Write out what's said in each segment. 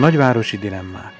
Nagyvárosi dilemmák.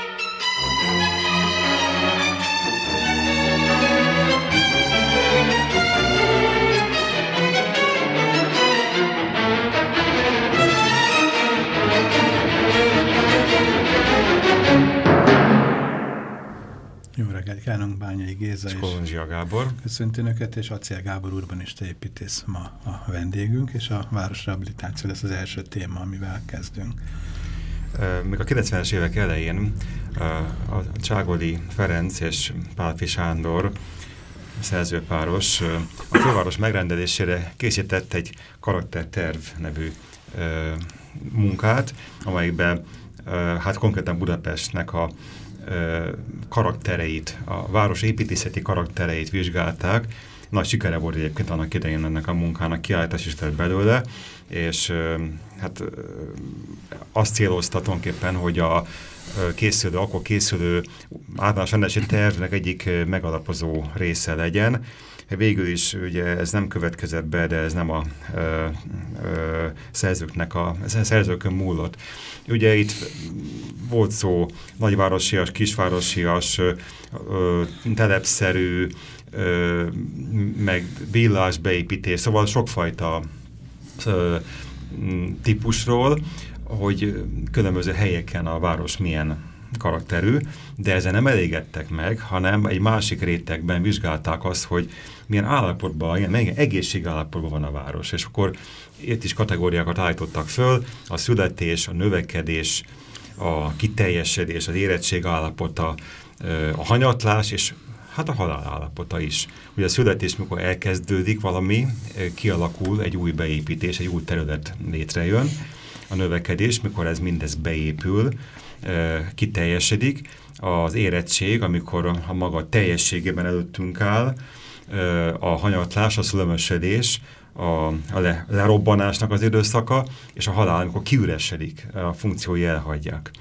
Kívánunk, Bányai Géza és Kolonzsia Gábor. Köszönti Önöket, és Acél Gábor urbanista építész ma a vendégünk, és a városrehabilitáció lesz az első téma, amivel kezdünk. Még a 90-es évek elején a Cságoli Ferenc és Pálfi Sándor szerzőpáros a főváros megrendelésére készített egy karakterterv nevű munkát, amelyben hát konkrétan Budapestnek a karaktereit, a város építészeti karaktereit vizsgálták. Nagy sikere volt egyébként annak idején ennek a munkának, kiállítás is tett belőle, és hát azt célozta tulajdonképpen, hogy a készülő, akkor készülő általános rendelési tervnek egyik megalapozó része legyen. Végül is ugye ez nem következett be, de ez nem a ö, ö, szerzőknek a szerzőkön múlott. Ugye itt volt szó nagyvárosias, kisvárosias, ö, ö, telepszerű, ö, meg villás beépítés, szóval sokfajta ö, típusról, hogy különböző helyeken a város milyen karakterű, de ezen nem elégedtek meg, hanem egy másik rétegben vizsgálták azt, hogy milyen állapotban, milyen, milyen egészségállapotban van a város. És akkor itt is kategóriákat állítottak föl, a születés, a növekedés, a kiteljesedés, az érettség állapota, a hanyatlás, és hát a halál állapota is. Ugye a születés, mikor elkezdődik valami, kialakul egy új beépítés, egy új terület létrejön, a növekedés, mikor ez mindez beépül, kiteljesedik, az érettség, amikor a maga teljességében előttünk áll, a hanyatlás, a szülömösödés, a, a le, lerobbanásnak az időszaka, és a halál, amikor kiüresedik, a funkciói elhagyják.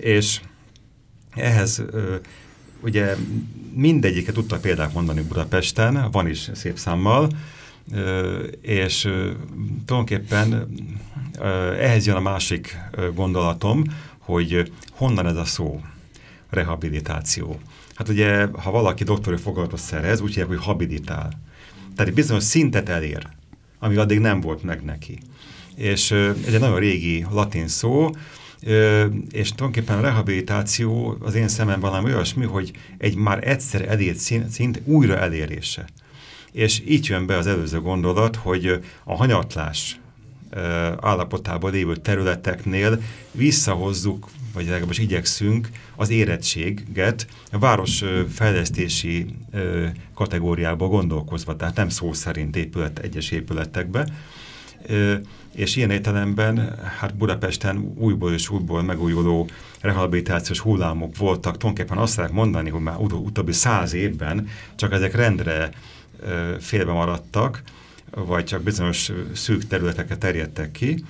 És ehhez ugye mindegyiket tudta példát mondani Budapesten, van is szép számmal, és tulajdonképpen ehhez jön a másik gondolatom, hogy honnan ez a szó, rehabilitáció. Hát ugye, ha valaki doktori fogalatot szerez, úgy hívják, hogy habilitál. Tehát egy bizonyos szintet elér, ami addig nem volt meg neki. És ez egy nagyon régi latin szó, és tulajdonképpen a rehabilitáció az én szememben valami olyasmi, hogy egy már egyszer elért szint újra elérése. És így jön be az előző gondolat, hogy a hanyatlás állapotában lévő területeknél visszahozzuk, vagy legalábbis igyekszünk az érettséget a városfejlesztési kategóriába gondolkozva, tehát nem szó szerint épület, egyes épületekbe. És ilyen értelemben hát Budapesten újból és újból megújuló rehabilitációs hullámok voltak. Tulajdonképpen azt lehet mondani, hogy már ut utóbbi száz évben csak ezek rendre félbe maradtak, vagy csak bizonyos szűk területeket terjedtek ki,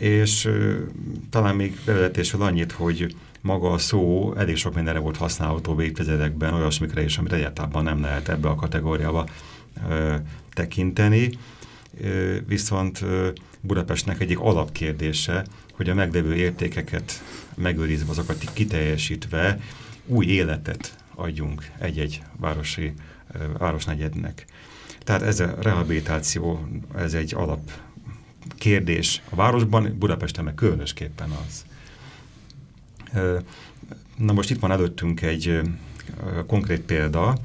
és talán még bevezetésről annyit, hogy maga a szó elég sok mindenre volt használható évtizedekben, olyasmikre is, amit egyáltalán nem lehet ebbe a kategóriába ö, tekinteni. Ö, viszont ö, Budapestnek egyik alapkérdése, hogy a meglévő értékeket megőrizve, azokat kiteljesítve új életet adjunk egy-egy városi városnegyednek. Tehát ez a rehabilitáció, ez egy alap kérdés. A városban, Budapesten meg különösképpen az. Na most itt van előttünk egy konkrét példa,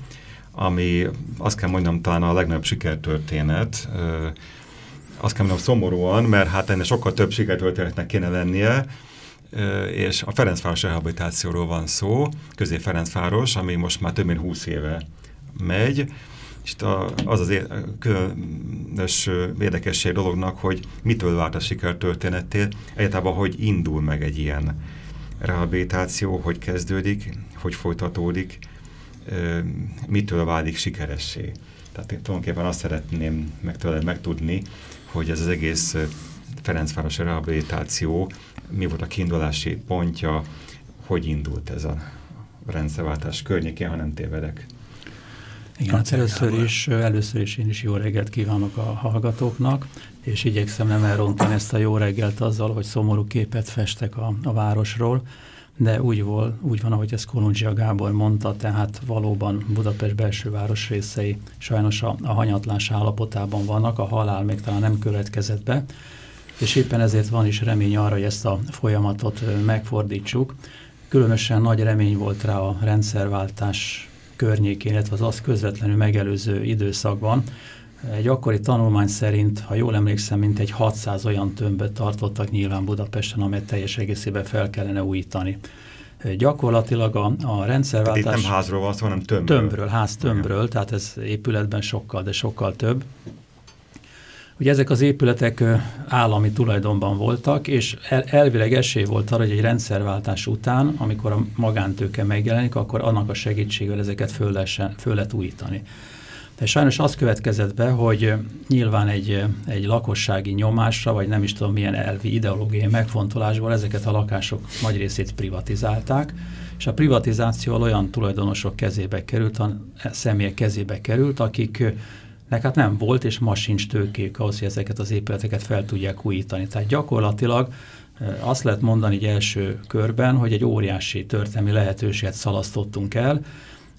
ami azt kell mondjam talán a legnagyobb sikertörténet, azt kell mondjam szomorúan, mert hát ennek sokkal több sikertörténetnek kéne lennie, és a Ferencváros rehabilitációról van szó, közé Ferencváros, ami most már több mint 20 éve megy, És az az különös érdekesség dolognak, hogy mitől vált a sikertörténettél, egyáltalán hogy indul meg egy ilyen rehabilitáció, hogy kezdődik, hogy folytatódik, mitől válik sikeressé. Tehát én tulajdonképpen azt szeretném meg tőled megtudni, hogy ez az egész Ferencvárosi rehabilitáció, mi volt a kiindulási pontja, hogy indult ez a rendszerváltás környékén, ha nem tévedek. Igen, hát először is, először is én is jó reggelt kívánok a hallgatóknak, és igyekszem nem elrontani ezt a jó reggelt azzal, hogy szomorú képet festek a, a városról, de úgy, vol, úgy van, ahogy ezt Kolundzsia Gábor mondta, tehát valóban Budapest belső város részei sajnos a, a hanyatlás állapotában vannak, a halál még talán nem következett be, és éppen ezért van is remény arra, hogy ezt a folyamatot megfordítsuk. Különösen nagy remény volt rá a rendszerváltás környékén, illetve az azt közvetlenül megelőző időszakban. Egy akkori tanulmány szerint, ha jól emlékszem, mint egy 600 olyan tömböt tartottak nyilván Budapesten, amelyet teljes egészében fel kellene újítani. Gyakorlatilag a, a rendszerváltás... Tehát itt nem házról van hanem tömbről. Tömbről, ház tömbről, Igen. tehát ez épületben sokkal, de sokkal több. Ugye ezek az épületek állami tulajdonban voltak, és el, elvileg esély volt arra, hogy egy rendszerváltás után, amikor a magántőke megjelenik, akkor annak a segítségével ezeket föl, lesen, föl lehet újítani. De sajnos az következett be, hogy nyilván egy, egy lakossági nyomásra, vagy nem is tudom milyen elvi ideológiai megfontolásból ezeket a lakások nagy részét privatizálták, és a privatizáció olyan tulajdonosok kezébe került, a személyek kezébe került, akik nek hát nem volt, és ma sincs tőkék ahhoz, hogy ezeket az épületeket fel tudják újítani. Tehát gyakorlatilag azt lehet mondani egy első körben, hogy egy óriási történelmi lehetőséget szalasztottunk el.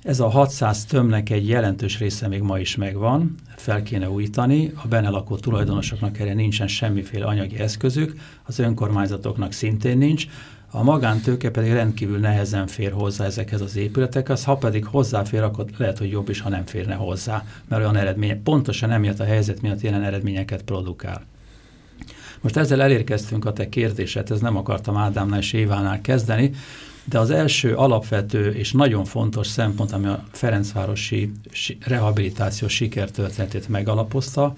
Ez a 600 tömnek egy jelentős része még ma is megvan, fel kéne újítani, a benne lakó tulajdonosoknak erre nincsen semmiféle anyagi eszközük, az önkormányzatoknak szintén nincs, a magántőke pedig rendkívül nehezen fér hozzá ezekhez az épületekhez, ha pedig hozzáfér, akkor lehet, hogy jobb is, ha nem férne hozzá, mert olyan eredménye, pontosan emiatt a helyzet miatt ilyen eredményeket produkál. Most ezzel elérkeztünk a te kérdéset, ez nem akartam Ádámnál és Évánál kezdeni, de az első alapvető és nagyon fontos szempont, ami a Ferencvárosi rehabilitáció sikertörténetét megalapozta,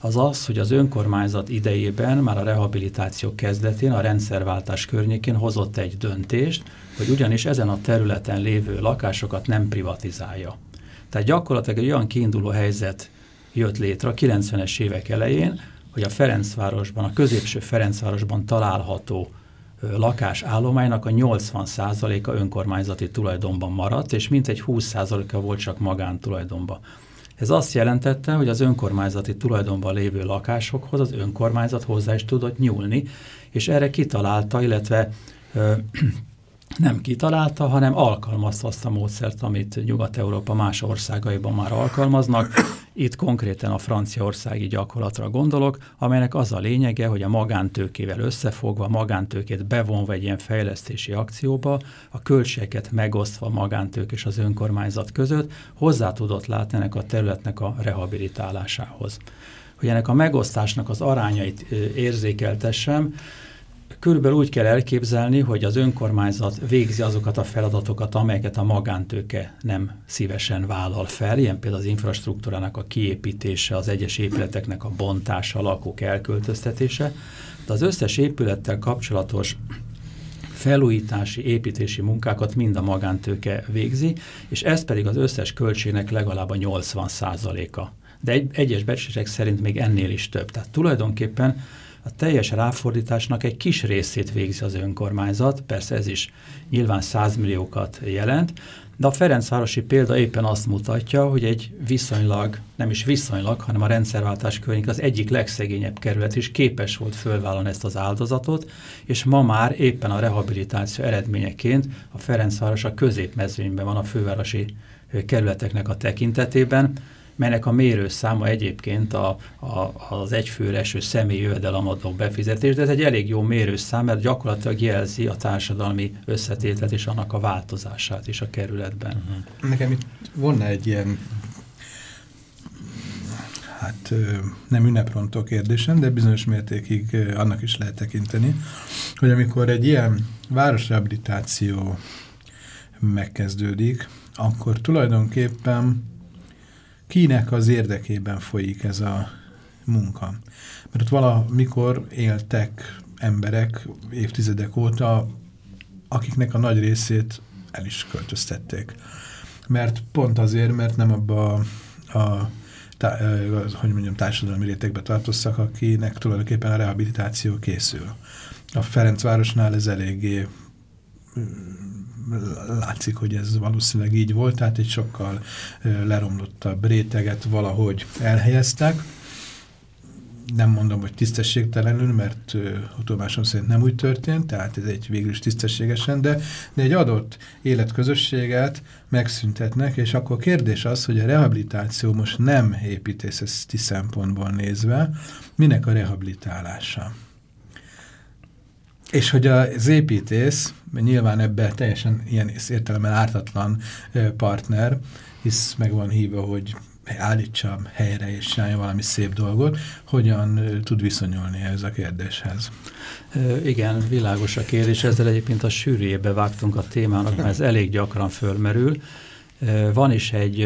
az az, hogy az önkormányzat idejében, már a rehabilitáció kezdetén, a rendszerváltás környékén hozott egy döntést, hogy ugyanis ezen a területen lévő lakásokat nem privatizálja. Tehát gyakorlatilag egy olyan kiinduló helyzet jött létre a 90-es évek elején, hogy a Ferencvárosban, a középső Ferencvárosban található lakásállománynak a 80%-a önkormányzati tulajdonban maradt, és mintegy 20%-a volt csak magántulajdonban. Ez azt jelentette, hogy az önkormányzati tulajdonban lévő lakásokhoz az önkormányzat hozzá is tudott nyúlni, és erre kitalálta, illetve ö, nem kitalálta, hanem alkalmazta azt a módszert, amit Nyugat-Európa más országaiban már alkalmaznak. Itt konkrétan a franciaországi gyakorlatra gondolok, amelynek az a lényege, hogy a magántőkével összefogva, magántőkét bevonva egy ilyen fejlesztési akcióba, a költségeket megosztva a magántők és az önkormányzat között hozzá tudott látni ennek a területnek a rehabilitálásához. Hogy ennek a megosztásnak az arányait érzékeltessem, Körülbelül úgy kell elképzelni, hogy az önkormányzat végzi azokat a feladatokat, amelyeket a magántőke nem szívesen vállal fel, ilyen például az infrastruktúrának a kiépítése, az egyes épületeknek a bontása, a lakók elköltöztetése. De az összes épülettel kapcsolatos felújítási, építési munkákat mind a magántőke végzi, és ez pedig az összes költségnek legalább a 80 a De egy, egyes becslések szerint még ennél is több. Tehát tulajdonképpen a teljes ráfordításnak egy kis részét végzi az önkormányzat, persze ez is nyilván százmilliókat jelent, de a Ferencvárosi példa éppen azt mutatja, hogy egy viszonylag, nem is viszonylag, hanem a rendszerváltás környék az egyik legszegényebb kerület is képes volt fölvállalni ezt az áldozatot, és ma már éppen a rehabilitáció eredményeként a Ferencváros a középmezőnyben van a fővárosi kerületeknek a tekintetében, melynek a mérőszáma egyébként a, a, az egyfőre eső személyi befizetés, de ez egy elég jó mérőszám, mert gyakorlatilag jelzi a társadalmi összetétlet és annak a változását is a kerületben. Uh mhm. -huh. Nekem itt volna egy ilyen hát nem ünneprontó kérdésem, de bizonyos mértékig annak is lehet tekinteni, hogy amikor egy ilyen városrehabilitáció megkezdődik, akkor tulajdonképpen kinek az érdekében folyik ez a munka. Mert ott valamikor éltek emberek évtizedek óta, akiknek a nagy részét el is költöztették. Mert pont azért, mert nem abba a, a tá, hogy mondjam, társadalmi rétegbe tartoztak, akinek tulajdonképpen a rehabilitáció készül. A Ferencvárosnál ez eléggé látszik, hogy ez valószínűleg így volt, tehát egy sokkal leromlottabb réteget valahogy elhelyeztek. Nem mondom, hogy tisztességtelenül, mert utómásom szerint nem úgy történt, tehát ez egy végül is tisztességesen, de, de egy adott életközösséget megszüntetnek, és akkor kérdés az, hogy a rehabilitáció most nem építészeti szempontból nézve, minek a rehabilitálása. És hogy az építész, nyilván ebbe teljesen ilyen értelemben ártatlan partner, hisz meg van hívva, hogy állítsa helyre és csinálja valami szép dolgot, hogyan tud viszonyulni ez a kérdéshez? Igen, világos a kérdés, ezzel egyébként a sűrűjébe vágtunk a témának, mert ez elég gyakran fölmerül. Van is egy,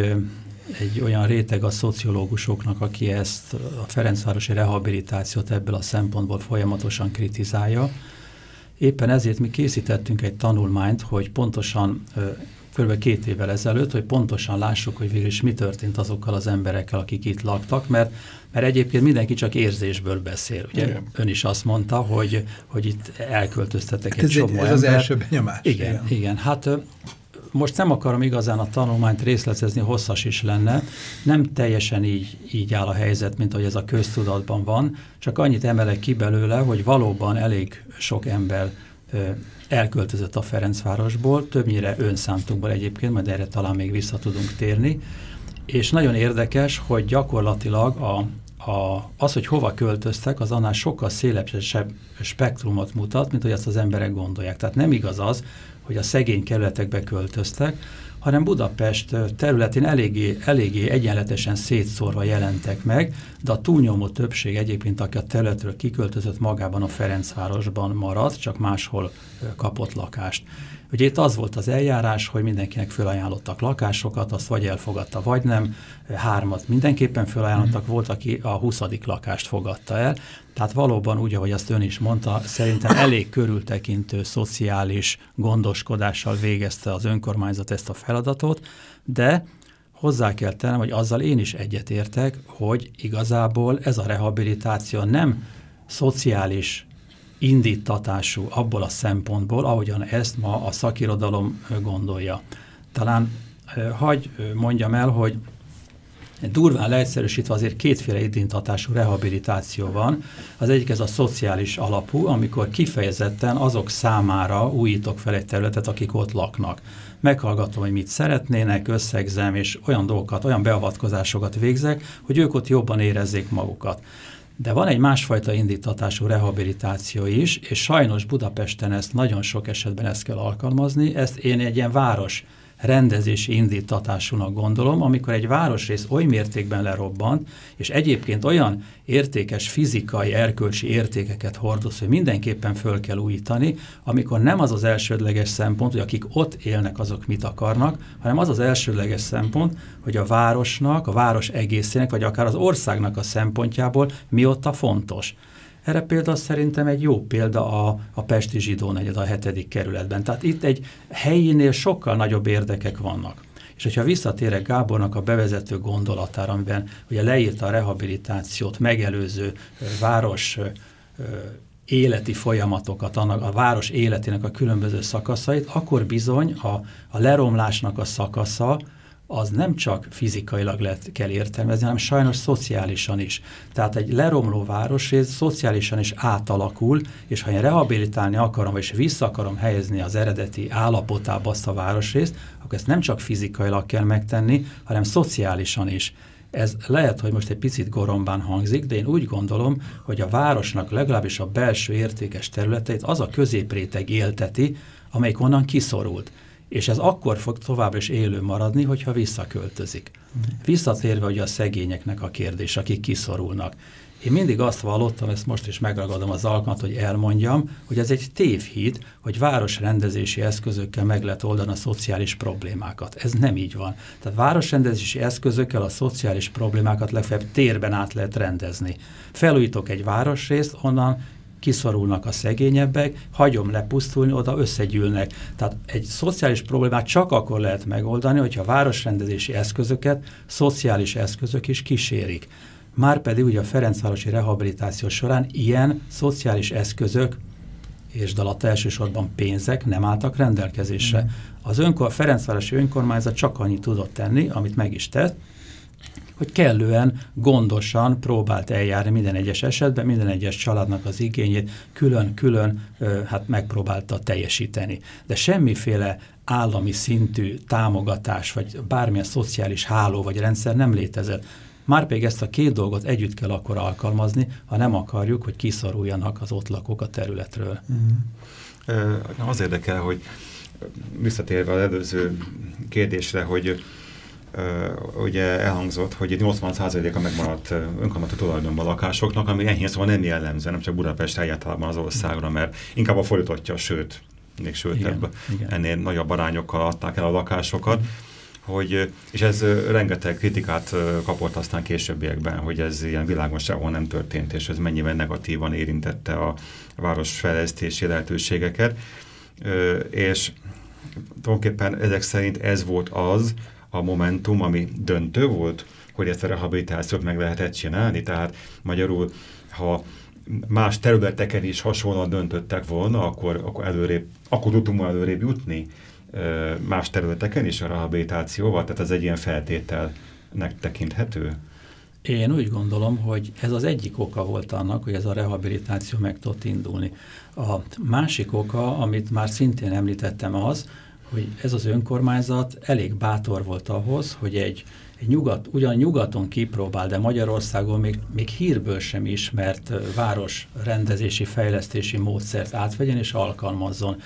egy olyan réteg a szociológusoknak, aki ezt a Ferencvárosi rehabilitációt ebből a szempontból folyamatosan kritizálja, Éppen ezért mi készítettünk egy tanulmányt, hogy pontosan kb. két évvel ezelőtt, hogy pontosan lássuk, hogy végül is mi történt azokkal az emberekkel, akik itt laktak, mert, mert egyébként mindenki csak érzésből beszél. Ugye igen. ön is azt mondta, hogy, hogy itt elköltöztetek hát egy csomó Ez az első benyomás. Igen, igen. igen. Hát most nem akarom igazán a tanulmányt részletezni, hosszas is lenne. Nem teljesen így, így áll a helyzet, mint hogy ez a köztudatban van, csak annyit emelek ki belőle, hogy valóban elég sok ember elköltözött a Ferencvárosból, többnyire önszántunkból egyébként, majd erre talán még vissza tudunk térni, és nagyon érdekes, hogy gyakorlatilag a, a, az, hogy hova költöztek, az annál sokkal szélesebb spektrumot mutat, mint hogy azt az emberek gondolják. Tehát nem igaz az, hogy a szegény kerületekbe költöztek, hanem Budapest területén eléggé, eléggé egyenletesen szétszórva jelentek meg, de a túlnyomó többség egyébként, aki a területről kiköltözött magában a Ferencvárosban maradt, csak máshol kapott lakást. Ugye itt az volt az eljárás, hogy mindenkinek felajánlottak lakásokat, azt vagy elfogadta, vagy nem. Hármat mindenképpen felajánlottak, volt, aki a 20. lakást fogadta el. Tehát valóban úgy, ahogy azt ön is mondta, szerintem elég körültekintő szociális gondoskodással végezte az önkormányzat ezt a feladatot, de hozzá kell tennem, hogy azzal én is egyetértek, hogy igazából ez a rehabilitáció nem szociális indítatású abból a szempontból, ahogyan ezt ma a szakirodalom gondolja. Talán hagy mondjam el, hogy durván leegyszerűsítve azért kétféle indítatású rehabilitáció van. Az egyik ez a szociális alapú, amikor kifejezetten azok számára újítok fel egy területet, akik ott laknak. Meghallgatom, hogy mit szeretnének, összegzem, és olyan dolgokat, olyan beavatkozásokat végzek, hogy ők ott jobban érezzék magukat. De van egy másfajta indítatású rehabilitáció is, és sajnos Budapesten ezt nagyon sok esetben ezt kell alkalmazni. Ezt én egy ilyen város rendezési indítatásúnak gondolom, amikor egy városrész oly mértékben lerobbant, és egyébként olyan értékes fizikai, erkölcsi értékeket hordoz, hogy mindenképpen föl kell újítani, amikor nem az az elsődleges szempont, hogy akik ott élnek, azok mit akarnak, hanem az az elsődleges szempont, hogy a városnak, a város egészének, vagy akár az országnak a szempontjából mi ott a fontos. Erre például szerintem egy jó példa a, a Pesti Zsidó negyed a hetedik kerületben. Tehát itt egy helyinél sokkal nagyobb érdekek vannak. És hogyha visszatérek Gábornak a bevezető gondolatára, amiben ugye leírta a rehabilitációt megelőző város életi folyamatokat, annak a város életének a különböző szakaszait, akkor bizony a, a leromlásnak a szakasza, az nem csak fizikailag lehet, kell értelmezni, hanem sajnos szociálisan is. Tehát egy leromló városrész szociálisan is átalakul, és ha én rehabilitálni akarom, és vissza akarom helyezni az eredeti állapotába azt a városrészt, akkor ezt nem csak fizikailag kell megtenni, hanem szociálisan is. Ez lehet, hogy most egy picit gorombán hangzik, de én úgy gondolom, hogy a városnak legalábbis a belső értékes területeit az a középréteg élteti, amelyik onnan kiszorult és ez akkor fog tovább is élő maradni, hogyha visszaköltözik. Visszatérve ugye a szegényeknek a kérdés, akik kiszorulnak. Én mindig azt vallottam, ezt most is megragadom az alkalmat, hogy elmondjam, hogy ez egy tévhit, hogy városrendezési eszközökkel meg lehet oldani a szociális problémákat. Ez nem így van. Tehát városrendezési eszközökkel a szociális problémákat legfeljebb térben át lehet rendezni. Felújítok egy városrészt, onnan kiszorulnak a szegényebbek, hagyom lepusztulni, oda összegyűlnek. Tehát egy szociális problémát csak akkor lehet megoldani, hogyha városrendezési eszközöket szociális eszközök is kísérik. Márpedig ugye a Ferencvárosi rehabilitáció során ilyen szociális eszközök és alatt elsősorban pénzek nem álltak rendelkezésre. Mm. Az önkor, Ferencvárosi önkormányzat csak annyit tudott tenni, amit meg is tett, hogy kellően gondosan próbált eljárni minden egyes esetben, minden egyes családnak az igényét külön-külön hát megpróbálta teljesíteni. De semmiféle állami szintű támogatás, vagy bármilyen szociális háló vagy rendszer nem létezett. Márpedig ezt a két dolgot együtt kell akkor alkalmazni, ha nem akarjuk, hogy kiszoruljanak az ott lakók a területről. Mm. Az érdekel, hogy visszatérve az előző kérdésre, hogy ugye elhangzott, hogy 80%-a megmaradt önkormányzati tulajdonban lakásoknak, ami enyhén szóval nem jellemző, nem csak Budapest egyáltalán az országra, mert inkább a fordítottja, sőt, még sőtebb, ennél nagyobb arányokkal adták el a lakásokat. Igen. Hogy, és ez rengeteg kritikát kapott aztán későbbiekben, hogy ez ilyen világon sehol nem történt, és ez mennyiben negatívan érintette a városfejlesztési lehetőségeket. És tulajdonképpen ezek szerint ez volt az, a Momentum, ami döntő volt, hogy ezt a rehabilitációt meg lehetett csinálni. Tehát magyarul, ha más területeken is hasonlóan döntöttek volna, akkor, akkor, előrébb, akkor tudtunk előrébb jutni más területeken is a rehabilitációval, tehát ez egy ilyen feltételnek tekinthető? Én úgy gondolom, hogy ez az egyik oka volt annak, hogy ez a rehabilitáció meg tudott indulni. A másik oka, amit már szintén említettem az, hogy ez az önkormányzat elég bátor volt ahhoz, hogy egy, egy nyugat, ugyan nyugaton kipróbál, de Magyarországon még, még hírből sem ismert város rendezési, fejlesztési módszert átvegyen és alkalmazzon.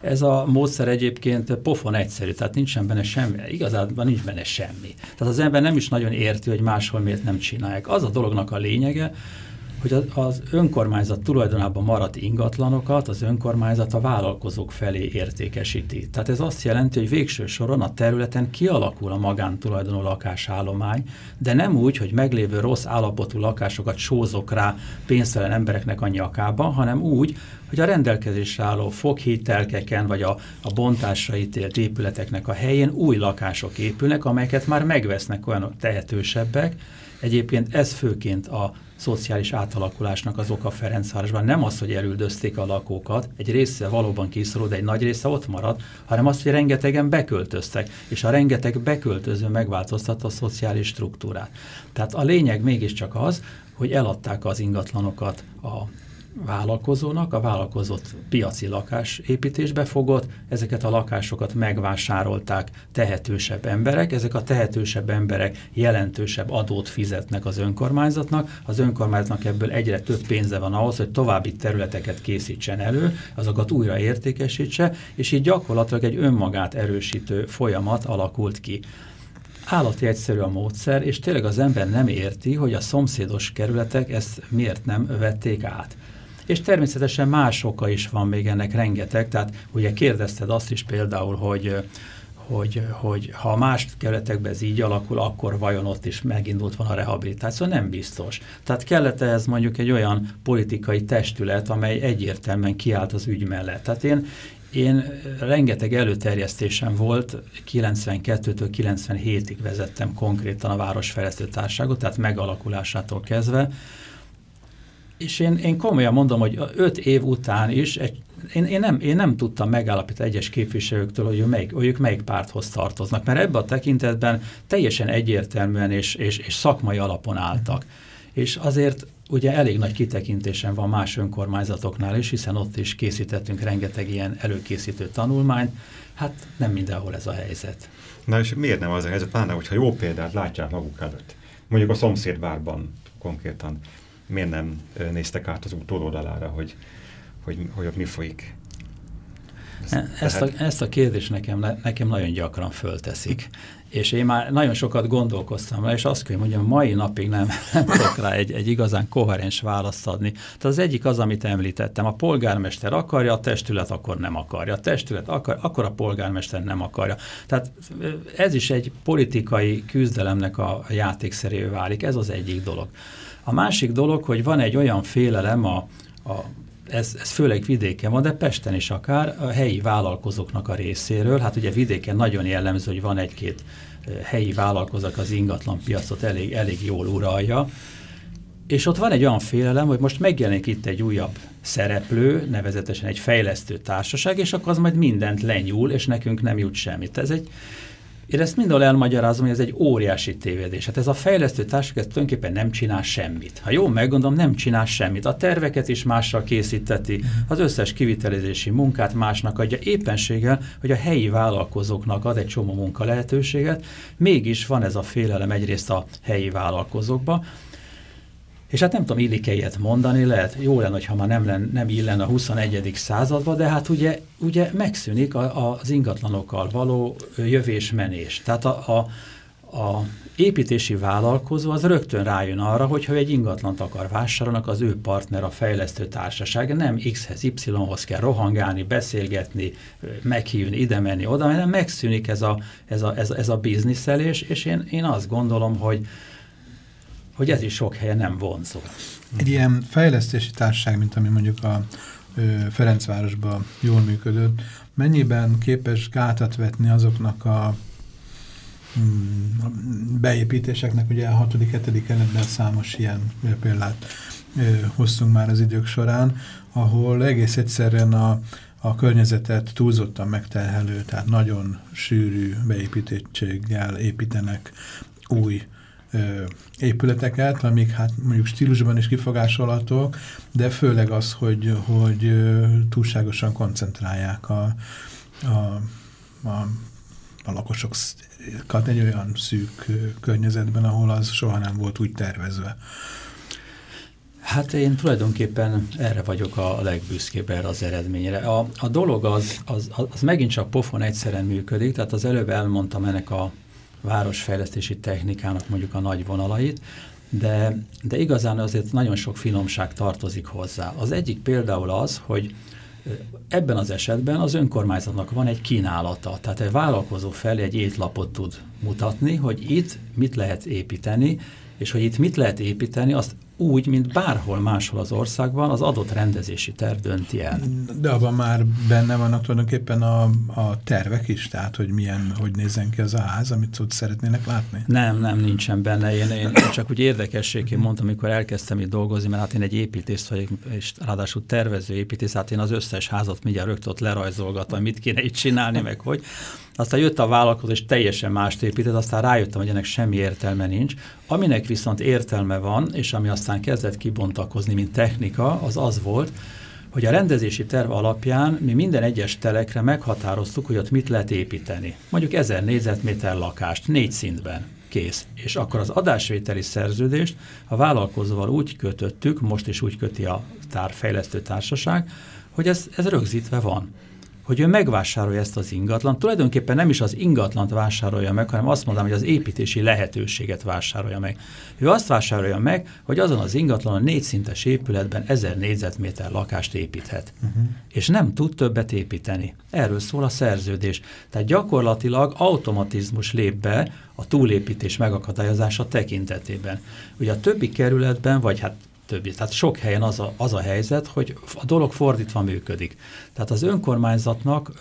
Ez a módszer egyébként pofon egyszerű, tehát nincsen benne semmi, igazán nincs benne semmi. Tehát az ember nem is nagyon érti, hogy máshol miért nem csinálják. Az a dolognak a lényege, hogy az önkormányzat tulajdonában maradt ingatlanokat az önkormányzat a vállalkozók felé értékesíti. Tehát ez azt jelenti, hogy végső soron a területen kialakul a magántulajdonú lakásállomány, de nem úgy, hogy meglévő rossz állapotú lakásokat sózok rá pénztelen embereknek a nyakába, hanem úgy, hogy a rendelkezésre álló foghítelkeken vagy a, a bontásra ítélt épületeknek a helyén új lakások épülnek, amelyeket már megvesznek olyan tehetősebbek. Egyébként ez főként a szociális átalakulásnak az oka Ferencvárosban. Nem az, hogy elüldözték a lakókat, egy része valóban kiszorult, egy nagy része ott maradt, hanem az, hogy rengetegen beköltöztek, és a rengeteg beköltöző megváltoztatta a szociális struktúrát. Tehát a lényeg mégiscsak az, hogy eladták az ingatlanokat a vállalkozónak, a vállalkozott piaci lakásépítésbe fogott, ezeket a lakásokat megvásárolták tehetősebb emberek, ezek a tehetősebb emberek jelentősebb adót fizetnek az önkormányzatnak, az önkormányzatnak ebből egyre több pénze van ahhoz, hogy további területeket készítsen elő, azokat újra értékesítse, és így gyakorlatilag egy önmagát erősítő folyamat alakult ki állati egyszerű a módszer, és tényleg az ember nem érti, hogy a szomszédos kerületek ezt miért nem vették át. És természetesen más oka is van még ennek rengeteg, tehát ugye kérdezted azt is például, hogy hogy, hogy ha más kerületekben ez így alakul, akkor vajon ott is megindult van a rehabilitáció? Nem biztos. Tehát kellett ehhez mondjuk egy olyan politikai testület, amely egyértelműen kiállt az ügy mellett. Tehát én, én rengeteg előterjesztésem volt, 92-től 97-ig vezettem konkrétan a Városfejlesztő Társágot, tehát megalakulásától kezdve, és én, én komolyan mondom, hogy öt év után is egy, én, én, nem, én nem tudtam megállapítani egyes képviselőktől, hogy, melyik, hogy ők melyik párthoz tartoznak, mert ebben a tekintetben teljesen egyértelműen és, és, és szakmai alapon álltak. És azért ugye elég nagy kitekintésem van más önkormányzatoknál is, hiszen ott is készítettünk rengeteg ilyen előkészítő tanulmányt, hát nem mindenhol ez a helyzet. Na és miért nem az a helyzet, pláne, hogyha jó példát látják maguk előtt? Mondjuk a szomszédvárban konkrétan miért nem néztek át az út hogy, hogy, hogy ott mi folyik? Ezt a, ezt a kérdést nekem, nekem nagyon gyakran fölteszik. És én már nagyon sokat gondolkoztam rá, és azt kell mondjam, mai napig nem, nem tudok rá egy, egy igazán koherens választ adni. Tehát az egyik az, amit említettem, a polgármester akarja, a testület akkor nem akarja. A testület akar, akkor a polgármester nem akarja. Tehát ez is egy politikai küzdelemnek a játékszerévé válik, ez az egyik dolog. A másik dolog, hogy van egy olyan félelem a, a ez, ez főleg vidéken van, de Pesten is akár a helyi vállalkozóknak a részéről. Hát ugye vidéken nagyon jellemző, hogy van egy-két helyi vállalkozók az ingatlan piacot elég, elég jól uralja, és ott van egy olyan félelem, hogy most megjelenik itt egy újabb szereplő, nevezetesen egy fejlesztő társaság, és akkor az majd mindent lenyúl, és nekünk nem jut semmit. Ez egy, én ezt mindenhol elmagyarázom, hogy ez egy óriási tévedés. Hát ez a fejlesztő társaság ez tulajdonképpen nem csinál semmit. Ha jól meggondolom, nem csinál semmit. A terveket is mással készíteti, az összes kivitelezési munkát másnak adja, éppenséggel, hogy a helyi vállalkozóknak ad egy csomó munka lehetőséget. Mégis van ez a félelem egyrészt a helyi vállalkozókba, és hát nem tudom illik ilyet mondani, lehet jó lenne, hogyha már nem, len, nem illen a 21. századba, de hát ugye, ugye megszűnik a, az ingatlanokkal való jövés-menés. Tehát a, a, a építési vállalkozó az rögtön rájön arra, hogy ha egy ingatlant akar vásárolnak, az ő partner a fejlesztő társaság, nem X-hez, Y-hoz kell rohangálni, beszélgetni, meghívni, ide menni, oda, hanem megszűnik ez a, ez a, ez a, ez a bizniszelés, és én, én azt gondolom, hogy hogy ez is sok helyen nem vonzó. Egy ilyen fejlesztési társaság, mint ami mondjuk a Ferencvárosban jól működött, mennyiben képes gátat vetni azoknak a mm, beépítéseknek, ugye a 6.-7. keletben számos ilyen példát hoztunk már az idők során, ahol egész egyszerűen a, a környezetet túlzottan megterhelő, tehát nagyon sűrű beépítettséggel építenek új épületeket, amik hát mondjuk stílusban is kifogásolhatók, de főleg az, hogy, hogy túlságosan koncentrálják a, a, a, a lakosokat egy olyan szűk környezetben, ahol az soha nem volt úgy tervezve. Hát én tulajdonképpen erre vagyok a legbüszkébb erre az eredményre. A, a dolog az, az, az megint csak pofon egyszerűen működik, tehát az előbb elmondtam ennek a városfejlesztési technikának mondjuk a nagy vonalait, de, de igazán azért nagyon sok finomság tartozik hozzá. Az egyik például az, hogy ebben az esetben az önkormányzatnak van egy kínálata, tehát egy vállalkozó felé egy étlapot tud mutatni, hogy itt mit lehet építeni, és hogy itt mit lehet építeni, azt úgy, mint bárhol máshol az országban az adott rendezési terv dönti el. De abban már benne vannak tulajdonképpen a, a tervek is, tehát hogy milyen, hogy nézzen ki az a ház, amit ott szeretnének látni? Nem, nem, nincsen benne. Én, én csak úgy érdekességként mondtam, amikor elkezdtem itt dolgozni, mert hát én egy építész vagyok, és ráadásul tervező építész, hát én az összes házat mindjárt rögtön ott lerajzolgattam, mit kéne itt csinálni, meg hogy. Aztán jött a vállalkozó, és teljesen mást épített, aztán rájöttem, hogy ennek semmi értelme nincs. Aminek viszont értelme van, és ami aztán kezdett kibontakozni, mint technika, az az volt, hogy a rendezési terv alapján mi minden egyes telekre meghatároztuk, hogy ott mit lehet építeni. Mondjuk 1000 négyzetméter lakást, négy szintben, kész. És akkor az adásvételi szerződést a vállalkozóval úgy kötöttük, most is úgy köti a tár, társaság, hogy ez, ez rögzítve van hogy ő megvásárolja ezt az ingatlan. Tulajdonképpen nem is az ingatlant vásárolja meg, hanem azt mondom, hogy az építési lehetőséget vásárolja meg. Ő azt vásárolja meg, hogy azon az ingatlan a négy szintes épületben ezer négyzetméter lakást építhet. Uh -huh. És nem tud többet építeni. Erről szól a szerződés. Tehát gyakorlatilag automatizmus lép be a túlépítés megakadályozása tekintetében. Ugye a többi kerületben, vagy hát többi. Tehát sok helyen az a, az a helyzet, hogy a dolog fordítva működik. Tehát az önkormányzatnak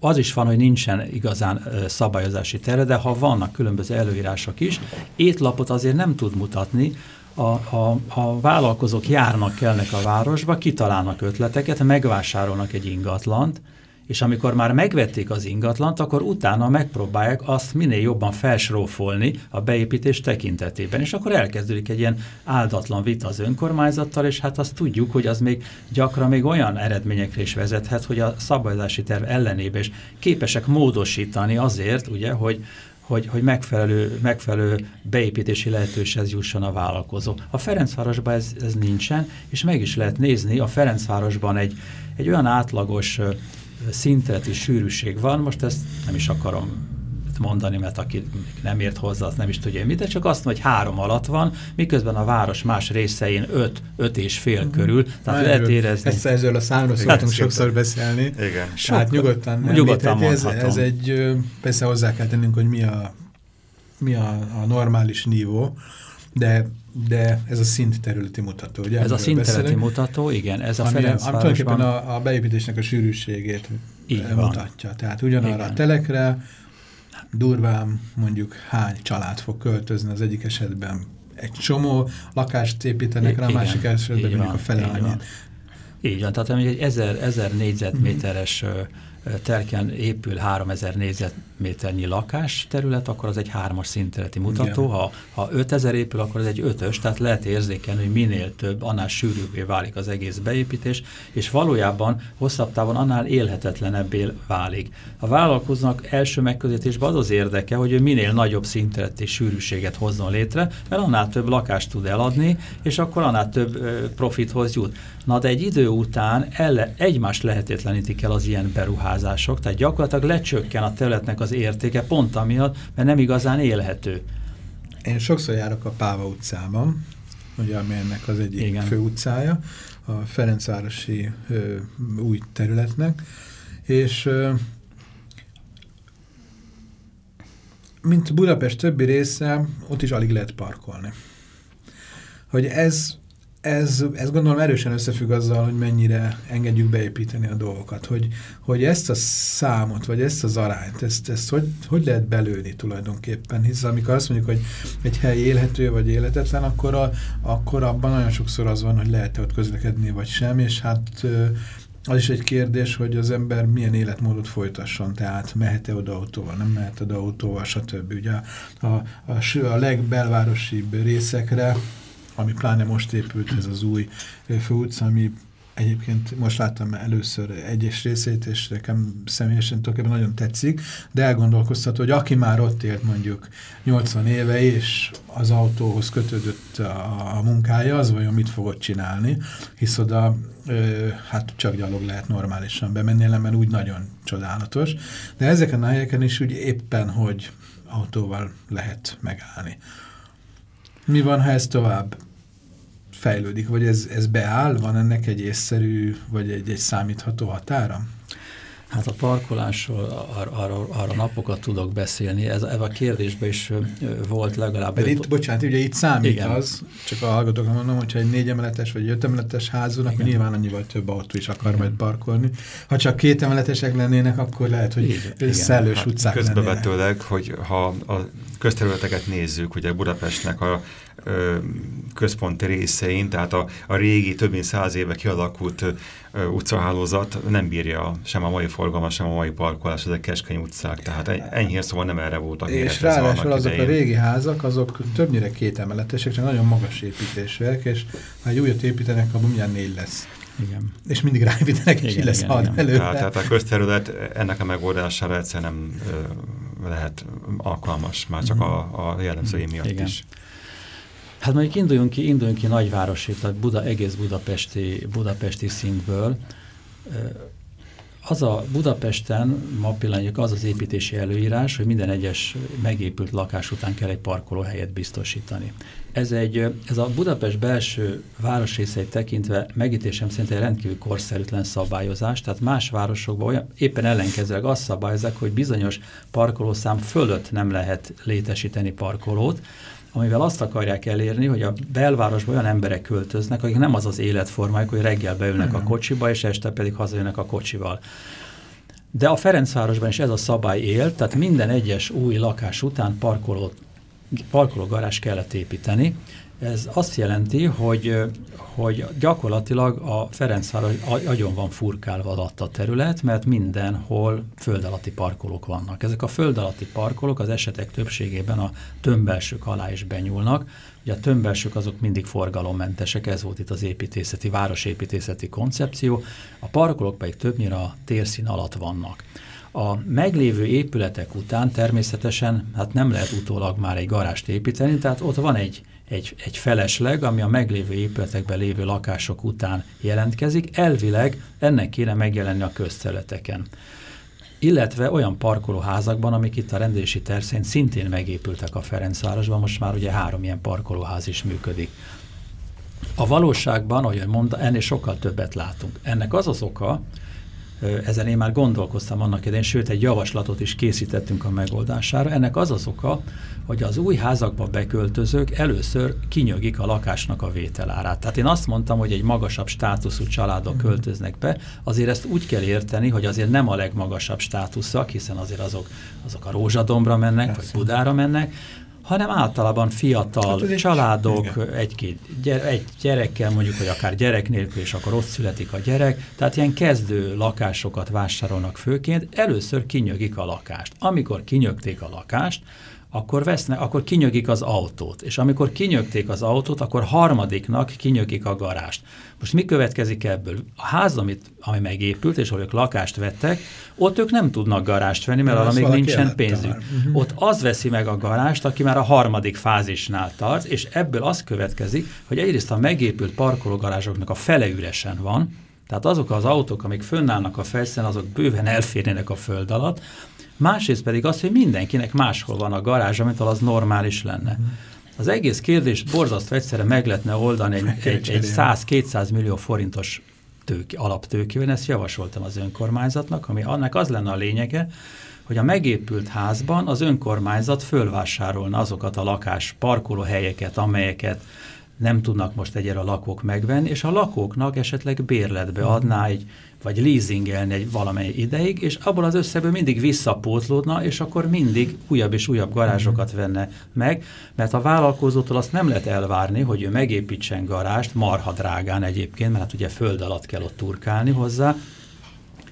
az is van, hogy nincsen igazán szabályozási tere, de ha vannak különböző előírások is, étlapot azért nem tud mutatni, a, a, a vállalkozók járnak, kellnek a városba, kitalálnak ötleteket, megvásárolnak egy ingatlant, és amikor már megvették az ingatlant, akkor utána megpróbálják azt minél jobban felsrófolni a beépítés tekintetében, és akkor elkezdődik egy ilyen áldatlan vita az önkormányzattal, és hát azt tudjuk, hogy az még gyakran még olyan eredményekre is vezethet, hogy a szabályozási terv ellenébe is képesek módosítani azért, ugye, hogy, hogy, hogy megfelelő, megfelelő beépítési lehetőséghez jusson a vállalkozó. A Ferencvárosban ez, ez nincsen, és meg is lehet nézni, a Ferencvárosban egy, egy olyan átlagos szintet sűrűség van, most ezt nem is akarom mondani, mert aki nem ért hozzá, az nem is tudja mit, de csak azt mondja, hogy három alatt van, miközben a város más részein öt, öt és fél mhm. körül, tehát Már lehet érezni. Ezt ezzel a számról szoktunk sokszor beszélni. Igen. Hát nyugodtan, nyugodtan ez, ez egy, persze hozzá kell tennünk, hogy mi a, mi a, a normális nívó, de de ez a szint területi mutató, ugye? Ez a szint területi mutató, igen. Ez a Ferencvárosban... tulajdonképpen a, a beépítésnek a sűrűségét Így mutatja. Van. Tehát ugyanarra igen. a telekre durván mondjuk hány család fog költözni az egyik esetben. Egy csomó lakást építenek rá, a másik esetben mondjuk a fele annyit. Így van, tehát egy ezer, ezer négyzetméteres mm -hmm telken épül 3000 négyzetméternyi lakás terület, akkor az egy hármas szintereti mutató. Ha, ha 5000 épül, akkor az egy ötös, tehát lehet érzékelni, hogy minél több, annál sűrűbbé válik az egész beépítés, és valójában hosszabb távon annál élhetetlenebbé válik. A vállalkozónak első megközelítésben az az érdeke, hogy ő minél nagyobb szintereti sűrűséget hozzon létre, mert annál több lakást tud eladni, és akkor annál több profithoz jut. Na de egy idő után elle, egymást lehetetlenítik el az ilyen beruházások, tehát gyakorlatilag lecsökken a területnek az értéke pont amiatt, mert nem igazán élhető. Én sokszor járok a Páva utcában, ugye, ami ennek az egyik Igen. fő utcája, a Ferencvárosi ö, új területnek, és ö, mint Budapest többi része, ott is alig lehet parkolni. Hogy ez ez, ez gondolom erősen összefügg azzal, hogy mennyire engedjük beépíteni a dolgokat, hogy, hogy ezt a számot, vagy ezt az arányt, ezt, ezt hogy, hogy lehet belőni tulajdonképpen, hisz amikor azt mondjuk, hogy egy hely élhető vagy életetlen, akkor, a, akkor abban nagyon sokszor az van, hogy lehet-e ott közlekedni, vagy sem, és hát az is egy kérdés, hogy az ember milyen életmódot folytasson, tehát mehet-e oda autóval, nem mehet oda autóval, stb. Ugye a, a, a, a legbelvárosibb részekre ami pláne most épült ez az új főutca, ami egyébként most láttam először egyes részét, és nekem személyesen tulajdonképpen nagyon tetszik, de elgondolkoztat, hogy aki már ott élt mondjuk 80 éve, és az autóhoz kötődött a, a munkája, az vajon mit fogott csinálni, hisz oda ö, hát csak gyalog lehet normálisan bemenni, mert úgy nagyon csodálatos, de ezeken a helyeken is úgy éppen, hogy autóval lehet megállni. Mi van, ha ez tovább fejlődik, vagy ez, ez beáll? Van ennek egy észszerű, vagy egy, egy számítható határa? Hát a parkolásról ar arra, arra napokat tudok beszélni. Ez, ez a kérdésben is volt legalább... Mert itt, bocsánat, ugye itt számít igen. az, csak a hallgatóknak mondom, hogyha egy négy emeletes vagy öt emeletes házon, akkor nyilván annyival több autó is akar igen. majd parkolni. Ha csak két emeletesek lennének, akkor lehet, hogy igen. szellős hát utcák Közbevetőleg, hogy ha a közterületeket nézzük, ugye Budapestnek a ö, központi részein, tehát a, a régi, több mint száz éve kialakult ö, utcahálózat nem bírja sem a mai forgalma, sem a mai parkolás, ezek keskeny utcák, tehát enyhén szóval nem erre voltak És ráadásul azok idején. a régi házak, azok többnyire két emeletesek, csak nagyon magas építésűek, és ha egy újat építenek, abban milyen négy lesz. Igen. És mindig ráépítenek, és igen, lesz igen, előre. Tehát, tehát a közterület ennek a megoldására egyszerűen nem ö, lehet alkalmas, már csak mm. a, a jellemzői miatt igen. is. Hát mondjuk induljunk ki, induljunk ki nagyvárosi, tehát Buda, egész budapesti, budapesti szintből. Az a Budapesten ma pillanatjuk az az építési előírás, hogy minden egyes megépült lakás után kell egy parkolóhelyet biztosítani. Ez, egy, ez a Budapest belső városrészeit tekintve megítésem szerint egy rendkívül korszerűtlen szabályozás, tehát más városokban olyan, éppen ellenkezőleg azt szabályozzák, hogy bizonyos parkolószám fölött nem lehet létesíteni parkolót, amivel azt akarják elérni, hogy a belvárosban olyan emberek költöznek, akik nem az az életformájuk, hogy reggel beülnek a kocsiba, és este pedig hazajönnek a kocsival. De a Ferencvárosban is ez a szabály él, tehát minden egyes új lakás után parkoló, parkológarás kellett építeni, ez azt jelenti, hogy, hogy gyakorlatilag a Ferencváros agyon van furkálva alatt a terület, mert mindenhol föld alatti parkolók vannak. Ezek a föld alatti parkolók az esetek többségében a tömbelsők alá is benyúlnak. Ugye a tömbelsők azok mindig forgalommentesek, ez volt itt az építészeti, városépítészeti koncepció, a parkolók pedig többnyire a térszín alatt vannak. A meglévő épületek után természetesen hát nem lehet utólag már egy garást építeni, tehát ott van egy egy, egy felesleg, ami a meglévő épületekben lévő lakások után jelentkezik. Elvileg ennek kéne megjelenni a közterületeken illetve olyan parkolóházakban, amik itt a rendési terv szerint szintén megépültek a Ferencvárosban, most már ugye három ilyen parkolóház is működik. A valóságban, ahogy mondta, ennél sokkal többet látunk. Ennek az az oka, ezen én már gondolkoztam annak idején, sőt egy javaslatot is készítettünk a megoldására. Ennek az az oka, hogy az új házakba beköltözők először kinyögik a lakásnak a vételárát. Tehát én azt mondtam, hogy egy magasabb státuszú családok mhm. költöznek be, azért ezt úgy kell érteni, hogy azért nem a legmagasabb státuszak, hiszen azért azok, azok a Rózsadombra mennek, Persze. vagy Budára mennek, hanem általában fiatal hát családok, egy-két gyere, egy gyerekkel, mondjuk, hogy akár gyerek nélkül, és akkor ott születik a gyerek, tehát ilyen kezdő lakásokat vásárolnak főként, először kinyögik a lakást. Amikor kinyögték a lakást, akkor, vesznek, akkor kinyögik az autót. És amikor kinyögték az autót, akkor harmadiknak kinyögik a garást. Most mi következik ebből? A ház, amit, ami megépült, és ahol ők lakást vettek, ott ők nem tudnak garást venni, mert arra még nincsen pénzük. Uh mhm. -huh. Ott az veszi meg a garást, aki már a harmadik fázisnál tart, és ebből az következik, hogy egyrészt a megépült parkológarázsoknak a fele üresen van, tehát azok az autók, amik fönnállnak a felszínen, azok bőven elférnének a föld alatt, Másrészt pedig az, hogy mindenkinek máshol van a garázs, amit az normális lenne. Az egész kérdés borzasztó egyszerre meg lehetne oldani egy, egy, egy 100-200 millió forintos tők, alaptőkével, ezt javasoltam az önkormányzatnak, ami annak az lenne a lényege, hogy a megépült házban az önkormányzat fölvásárolna azokat a lakás parkolóhelyeket, amelyeket nem tudnak most egyre a lakók megvenni, és a lakóknak esetleg bérletbe adná egy vagy leasingelni egy valamely ideig, és abból az összegből mindig visszapótlódna, és akkor mindig újabb és újabb garázsokat venne meg, mert a vállalkozótól azt nem lehet elvárni, hogy ő megépítsen garást, marha drágán egyébként, mert hát ugye föld alatt kell ott turkálni hozzá,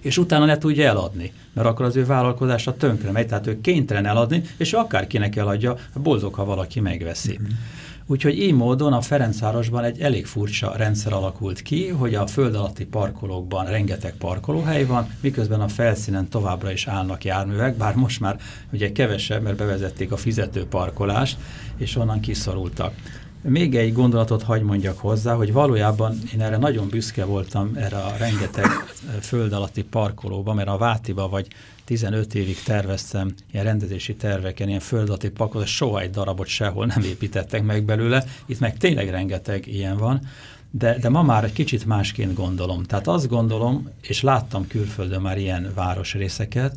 és utána ne tudja eladni, mert akkor az ő vállalkozása tönkre megy, tehát ő kénytelen eladni, és akárkinek eladja, boldog, ha valaki megveszi. Mm -hmm. Úgyhogy így módon a Ferencvárosban egy elég furcsa rendszer alakult ki, hogy a föld alatti parkolókban rengeteg parkolóhely van, miközben a felszínen továbbra is állnak járművek, bár most már ugye kevesebb, mert bevezették a fizető parkolást, és onnan kiszorultak. Még egy gondolatot hagy mondjak hozzá, hogy valójában én erre nagyon büszke voltam, erre a rengeteg föld alatti parkolóba, mert a Vátiba vagy 15 évig terveztem ilyen rendezési terveken, ilyen földalatti pakot, soha egy darabot sehol nem építettek meg belőle, itt meg tényleg rengeteg ilyen van, de, de ma már egy kicsit másként gondolom. Tehát azt gondolom, és láttam külföldön már ilyen városrészeket,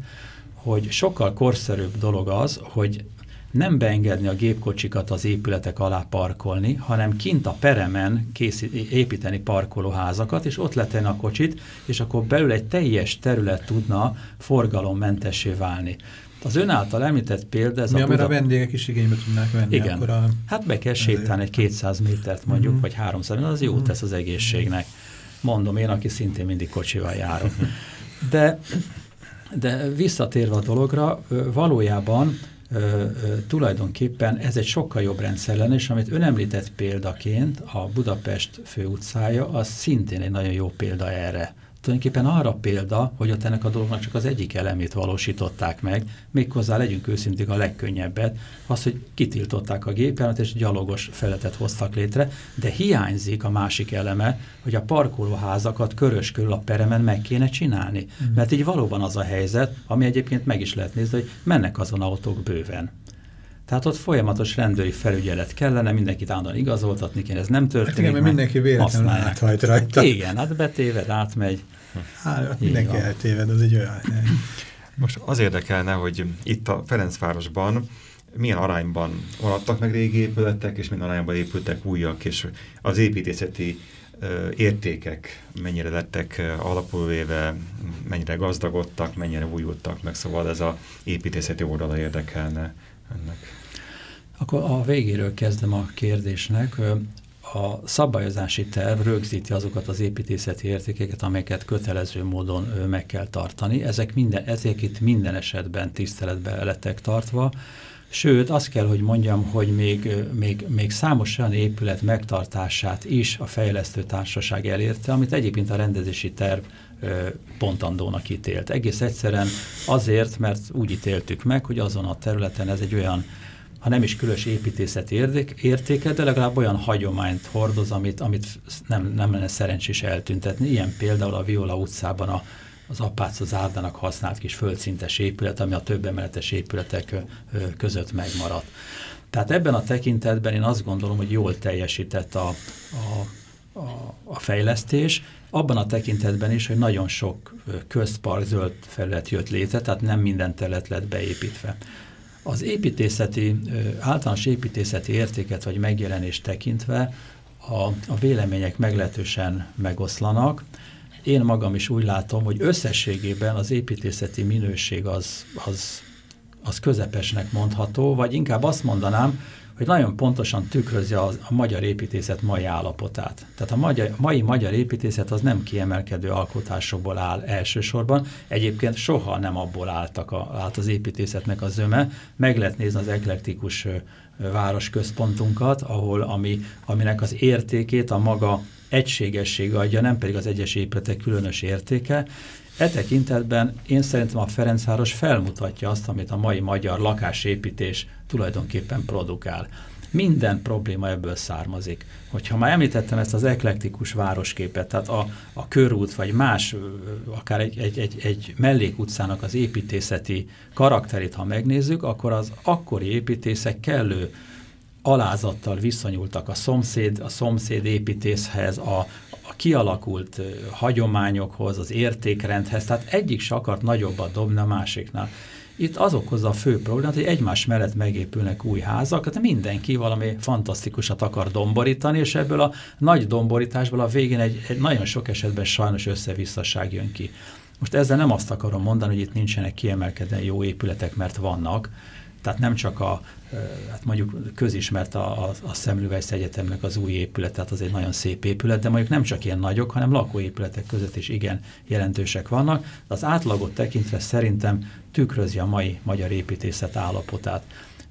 hogy sokkal korszerűbb dolog az, hogy nem beengedni a gépkocsikat az épületek alá parkolni, hanem kint a peremen készít, építeni parkolóházakat, és ott letenni a kocsit, és akkor belül egy teljes terület tudna forgalommentessé válni. Az ön által említett példa... Ez Mi, a, Buda... a vendégek is igénybe tudnák venni. Igen. Akkor a... Hát be kell sétálni egy 200 métert mondjuk, mhm. -huh. vagy 300 métert, az jó mhm. -huh. tesz az egészségnek. Mondom én, aki szintén mindig kocsival járok. De, de visszatérve a dologra, valójában tulajdonképpen ez egy sokkal jobb rendszer lenne, és amit ön említett példaként, a Budapest főutcája, az szintén egy nagyon jó példa erre tulajdonképpen arra példa, hogy ott ennek a dolognak csak az egyik elemét valósították meg, méghozzá legyünk őszintén a legkönnyebbet, az, hogy kitiltották a gépemet és gyalogos feletet hoztak létre, de hiányzik a másik eleme, hogy a parkolóházakat körös körül a peremen meg kéne csinálni. Mm. Mert így valóban az a helyzet, ami egyébként meg is lehet nézni, hogy mennek azon autók bőven. Tehát ott folyamatos rendőri felügyelet kellene, mindenkit állandóan igazoltatni kéne, ez nem történik. Hát igen, mert mindenki véletlenül áthajt rajta. Igen, hát betéved, átmegy. Hát mindenki eltéved, az egy olyan. Most az érdekelne, hogy itt a Ferencvárosban milyen arányban maradtak meg régi épületek, és milyen arányban épültek újak, és az építészeti értékek mennyire lettek alapulvéve, mennyire gazdagodtak, mennyire újultak meg, szóval ez a építészeti oldala érdekelne ennek. Akkor a végéről kezdem a kérdésnek. A szabályozási terv rögzíti azokat az építészeti értékeket, amelyeket kötelező módon meg kell tartani. Ezek, minden, ezek itt minden esetben tiszteletbe lettek tartva. Sőt, azt kell, hogy mondjam, hogy még, még, még számos olyan épület megtartását is a fejlesztő társaság elérte, amit egyébként a rendezési terv pontandónak ítélt. Egész egyszerűen azért, mert úgy ítéltük meg, hogy azon a területen ez egy olyan ha nem is különös építészet értéke, de legalább olyan hagyományt hordoz, amit, amit nem, nem lenne szerencsés eltüntetni. Ilyen például a Viola utcában a, az Apác az Árdának használt kis földszintes épület, ami a több emeletes épületek között megmaradt. Tehát ebben a tekintetben én azt gondolom, hogy jól teljesített a, a a, a fejlesztés, abban a tekintetben is, hogy nagyon sok közpark zöld felület jött létre, tehát nem minden terület lett beépítve. Az építészeti, általános építészeti értéket vagy megjelenést tekintve a, a vélemények meglehetősen megoszlanak. Én magam is úgy látom, hogy összességében az építészeti minőség az, az, az közepesnek mondható, vagy inkább azt mondanám, hogy nagyon pontosan tükrözi a, a magyar építészet mai állapotát. Tehát a magyar, mai magyar építészet az nem kiemelkedő alkotásokból áll elsősorban, egyébként soha nem abból álltak a, állt az építészetnek a zöme. Meg lehet nézni az eklektikus városközpontunkat, ahol ami, aminek az értékét a maga egységesség adja, nem pedig az egyes épületek különös értéke, E tekintetben én szerintem a Ferencváros felmutatja azt, amit a mai magyar lakásépítés tulajdonképpen produkál. Minden probléma ebből származik. Hogyha már említettem ezt az eklektikus városképet, tehát a, a körút, vagy más, akár egy, egy, egy, egy mellékutcának az építészeti karakterét, ha megnézzük, akkor az akkori építészek kellő alázattal viszonyultak a szomszéd, a szomszéd építészhez, a, kialakult hagyományokhoz, az értékrendhez, tehát egyik se akart nagyobbat dobni a másiknál. Itt az okozza a fő problémát, hogy egymás mellett megépülnek új házak, tehát mindenki valami fantasztikusat akar domborítani, és ebből a nagy domborításból a végén egy, egy nagyon sok esetben sajnos összevisszaság jön ki. Most ezzel nem azt akarom mondani, hogy itt nincsenek kiemelkedően jó épületek, mert vannak, tehát nem csak a, hát mondjuk közismert a, a, a Szemlővejsz Egyetemnek az új épület, tehát az egy nagyon szép épület, de mondjuk nem csak ilyen nagyok, hanem lakóépületek között is igen jelentősek vannak. De az átlagot tekintve szerintem tükrözi a mai magyar építészet állapotát.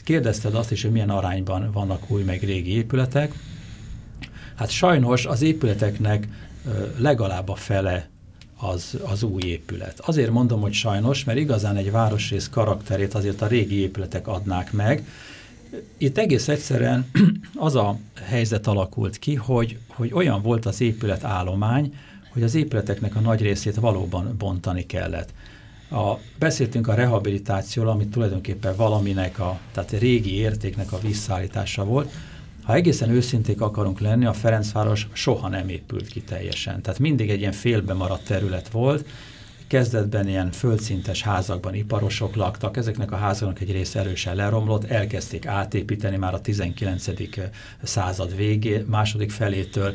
Kérdezted azt is, hogy milyen arányban vannak új meg régi épületek. Hát sajnos az épületeknek legalább a fele az, az új épület. Azért mondom, hogy sajnos, mert igazán egy városrész karakterét azért a régi épületek adnák meg. Itt egész egyszerűen az a helyzet alakult ki, hogy, hogy olyan volt az épület állomány, hogy az épületeknek a nagy részét valóban bontani kellett. A, beszéltünk a rehabilitációról, amit tulajdonképpen valaminek, a, tehát a régi értéknek a visszaállítása volt, ha egészen őszinték akarunk lenni, a Ferencváros soha nem épült ki teljesen. Tehát mindig egy ilyen félbe maradt terület volt, kezdetben ilyen földszintes házakban iparosok laktak, ezeknek a házaknak egy része erősen leromlott, elkezdték átépíteni már a 19. század végé, második felétől,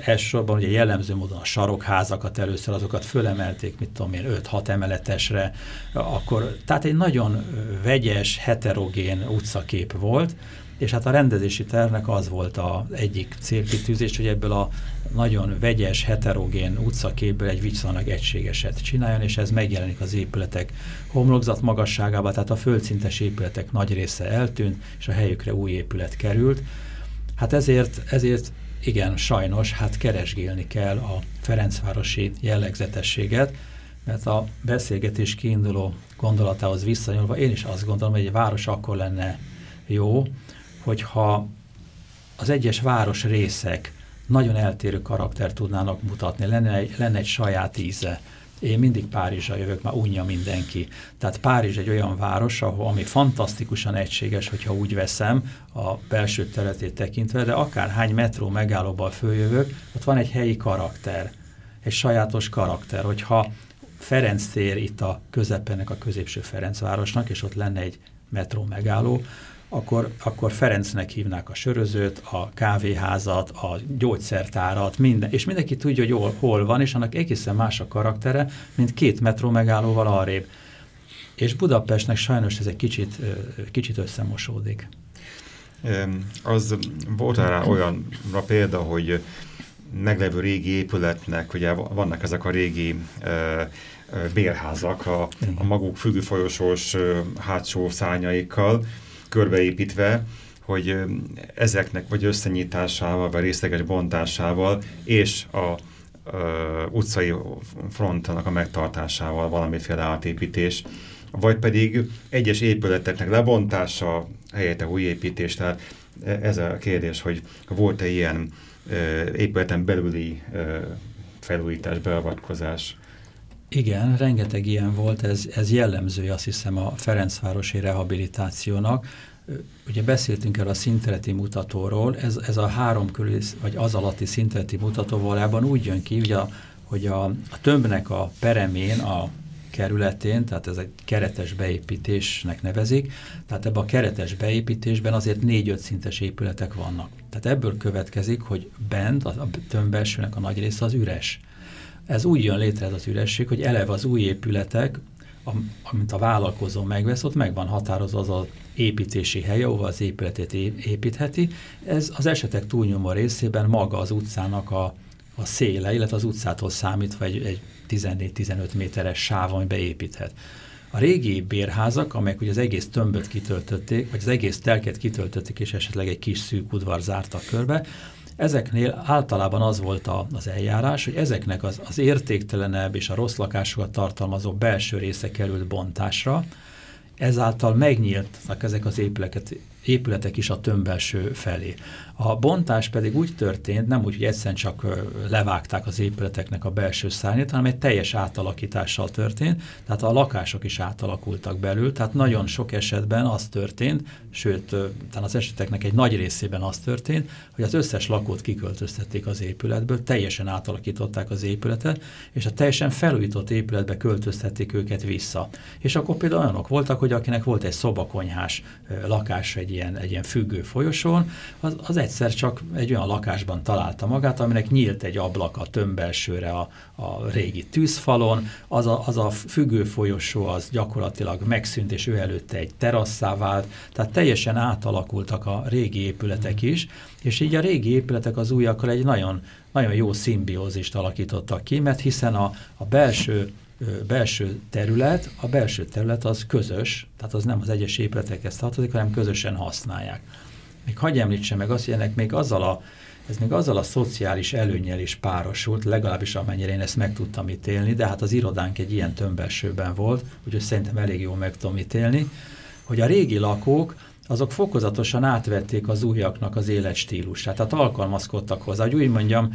elsősorban ugye jellemző módon a sarokházakat először azokat fölemelték, mit tudom én, 5-6 emeletesre, akkor, tehát egy nagyon vegyes, heterogén utcakép volt, és hát a rendezési tervnek az volt az egyik célkitűzés, hogy ebből a nagyon vegyes, heterogén utcaképből egy viszonylag egységeset csináljon, és ez megjelenik az épületek homlokzat magasságában, tehát a földszintes épületek nagy része eltűnt, és a helyükre új épület került. Hát ezért, ezért igen, sajnos, hát keresgélni kell a Ferencvárosi jellegzetességet, mert a beszélgetés kiinduló gondolatához visszanyúlva én is azt gondolom, hogy egy város akkor lenne jó, hogyha az egyes város részek nagyon eltérő karakter tudnának mutatni, lenne egy, lenne egy saját íze. Én mindig Párizsra jövök, már unja mindenki. Tehát Párizs egy olyan város, ahol, ami fantasztikusan egységes, hogyha úgy veszem a belső területét tekintve, de akárhány metró megállóval följövök, ott van egy helyi karakter, egy sajátos karakter. Hogyha Ferenc tér itt a közepenek a középső Ferencvárosnak, és ott lenne egy metró megálló, akkor, akkor Ferencnek hívnák a sörözőt, a kávéházat, a gyógyszertárat, minden, és mindenki tudja, hogy hol, hol van, és annak egészen más a karaktere, mint két metró megállóval arrébb. És Budapestnek sajnos ez egy kicsit, kicsit összemosódik. Az volt rá olyanra példa, hogy meglevő régi épületnek, ugye vannak ezek a régi bérházak a, a maguk függőfolyosós hátsó szárnyaikkal, körbeépítve, hogy ezeknek vagy összenyitásával, vagy részleges bontásával, és a ö, utcai frontának a megtartásával valamiféle átépítés vagy pedig egyes épületeknek lebontása, helyette új építés. Tehát ez a kérdés, hogy volt-e ilyen épületen belüli felújítás, beavatkozás. Igen, rengeteg ilyen volt, ez, ez jellemző azt hiszem a Ferencvárosi rehabilitációnak. Ugye beszéltünk el a szinteleti mutatóról, ez, ez a három körül, vagy az alatti szinteleti mutató valójában úgy jön ki, ugye, hogy a, a tömbnek a peremén, a kerületén, tehát ez egy keretes beépítésnek nevezik, tehát ebben a keretes beépítésben azért négy-öt szintes épületek vannak. Tehát ebből következik, hogy bent, a, a tömbbelsőnek a nagy része az üres. Ez úgy jön létre ez az üresség, hogy eleve az új épületek, amit a vállalkozó megvesz, ott meg van határozva az az építési helye, ahova az épületét építheti. Ez az esetek túlnyomó részében maga az utcának a, a széle, illetve az utcától számítva egy, egy 14-15 méteres sáv, ami beépíthet. A régi bérházak, amelyek ugye az egész tömböt kitöltötték, vagy az egész telket kitöltötték, és esetleg egy kis szűk udvar zártak körbe, Ezeknél általában az volt a, az eljárás, hogy ezeknek az, az értéktelenebb és a rossz lakásokat tartalmazó belső része került bontásra, ezáltal megnyíltak ezek az épületek, épületek is a tömbelső felé. A bontás pedig úgy történt, nem úgy, hogy egyszerűen csak levágták az épületeknek a belső szárnyát, hanem egy teljes átalakítással történt, tehát a lakások is átalakultak belül, tehát nagyon sok esetben az történt, sőt, talán az eseteknek egy nagy részében az történt, hogy az összes lakót kiköltöztették az épületből, teljesen átalakították az épületet, és a teljesen felújított épületbe költöztették őket vissza. És akkor például olyanok voltak, hogy akinek volt egy szobakonyhás lakás egy ilyen, egy ilyen függő folyosón, az, az egyszer csak egy olyan lakásban találta magát, aminek nyílt egy ablak a tömbelsőre a, a régi tűzfalon, az a, az a függő folyosó az gyakorlatilag megszűnt, és ő előtte egy terasszá vált, tehát teljesen átalakultak a régi épületek is, és így a régi épületek az újakkal egy nagyon, nagyon jó szimbiózist alakítottak ki, mert hiszen a, a belső belső terület, a belső terület az közös, tehát az nem az egyes épületekhez tartozik, hanem közösen használják. Még hagyj említsem meg azt, hogy ennek még azzal a, ez még azzal a szociális előnyel is párosult, legalábbis amennyire én ezt meg tudtam ítélni, de hát az irodánk egy ilyen tömbelsőben volt, úgyhogy szerintem elég jól meg tudom ítélni, hogy a régi lakók azok fokozatosan átvették az újaknak az életstílusát, tehát alkalmazkodtak hozzá, hogy úgy mondjam,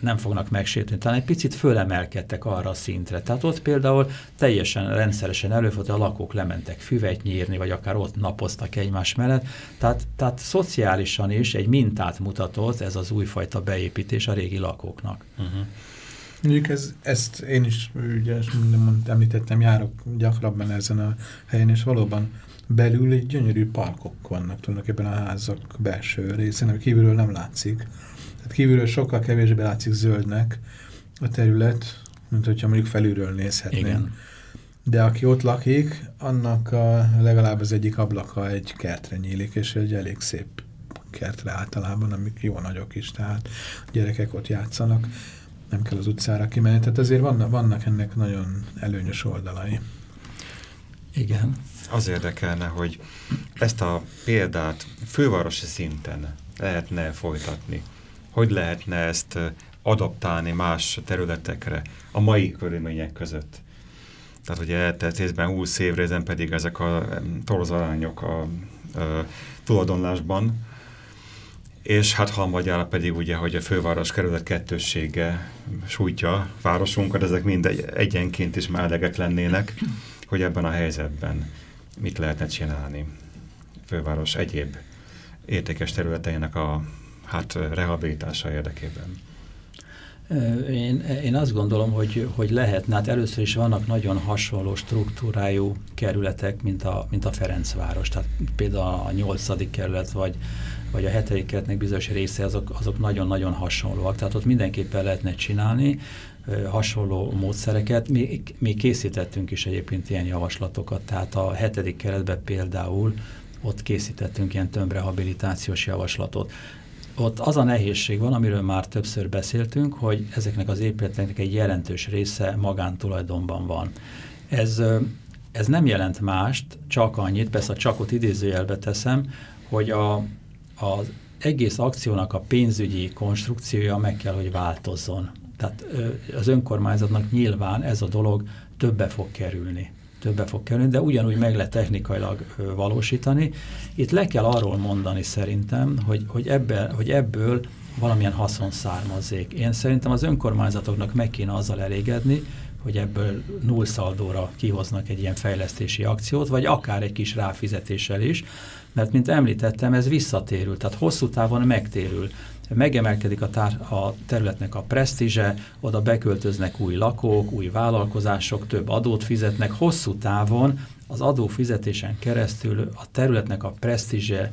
nem fognak megsérteni, talán egy picit fölemelkedtek arra a szintre. Tehát ott például teljesen rendszeresen előfordult, hogy a lakók lementek füvet nyírni, vagy akár ott napoztak egymás mellett. Tehát, tehát szociálisan is egy mintát mutatott ez az újfajta beépítés a régi lakóknak. Uh -huh. Mondjuk ez, ezt én is ugye, említettem, járok gyakrabban ezen a helyen, és valóban belül egy gyönyörű parkok vannak tulajdonképpen a házak belső részén, ami kívülről nem látszik. Tehát kívülről sokkal kevésbé látszik zöldnek a terület, mint hogyha mondjuk felülről nézhetnénk. Igen. De aki ott lakik, annak a, legalább az egyik ablaka egy kertre nyílik, és egy elég szép kertre általában, amik jó nagyok is, tehát a gyerekek ott játszanak, nem kell az utcára kimenni, tehát azért vannak, vannak ennek nagyon előnyös oldalai. Igen. Az érdekelne, hogy ezt a példát fővárosi szinten lehetne folytatni hogy lehetne ezt adaptálni más területekre a mai körülmények között. Tehát ugye eltelt részben 20 évre, ezen pedig ezek a torzalányok a, a tulajdonlásban, és hát halmagyára pedig ugye, hogy a főváros kerület kettőssége sújtja városunkat, ezek mind egy, egyenként is melegek lennének, hogy ebben a helyzetben mit lehetne csinálni főváros egyéb értékes területeinek a hát rehabilitása érdekében? Én, én azt gondolom, hogy, hogy lehetne, hát először is vannak nagyon hasonló struktúrájú kerületek, mint a, mint a Ferencváros, tehát például a 8. kerület, vagy, vagy a 7. kerületnek bizonyos része, azok nagyon-nagyon hasonlóak, tehát ott mindenképpen lehetne csinálni hasonló módszereket. Mi, mi készítettünk is egyébként ilyen javaslatokat, tehát a 7. keretben például ott készítettünk ilyen tömbrehabilitációs javaslatot ott az a nehézség van, amiről már többször beszéltünk, hogy ezeknek az épületeknek egy jelentős része magántulajdonban van. Ez, ez nem jelent mást, csak annyit, persze a csakot idézőjelbe teszem, hogy a, az egész akciónak a pénzügyi konstrukciója meg kell, hogy változzon. Tehát az önkormányzatnak nyilván ez a dolog többe fog kerülni. Többe fog kerülni, de ugyanúgy meg lehet technikailag valósítani. Itt le kell arról mondani szerintem, hogy, hogy, ebbe, hogy ebből valamilyen haszon származzék. Én szerintem az önkormányzatoknak meg kéne azzal elégedni, hogy ebből nullszaldóra kihoznak egy ilyen fejlesztési akciót, vagy akár egy kis ráfizetéssel is, mert mint említettem, ez visszatérül, tehát hosszú távon megtérül. Megemelkedik a, tár a területnek a presztízse, oda beköltöznek új lakók, új vállalkozások, több adót fizetnek, hosszú távon az adófizetésen keresztül a területnek a presztízse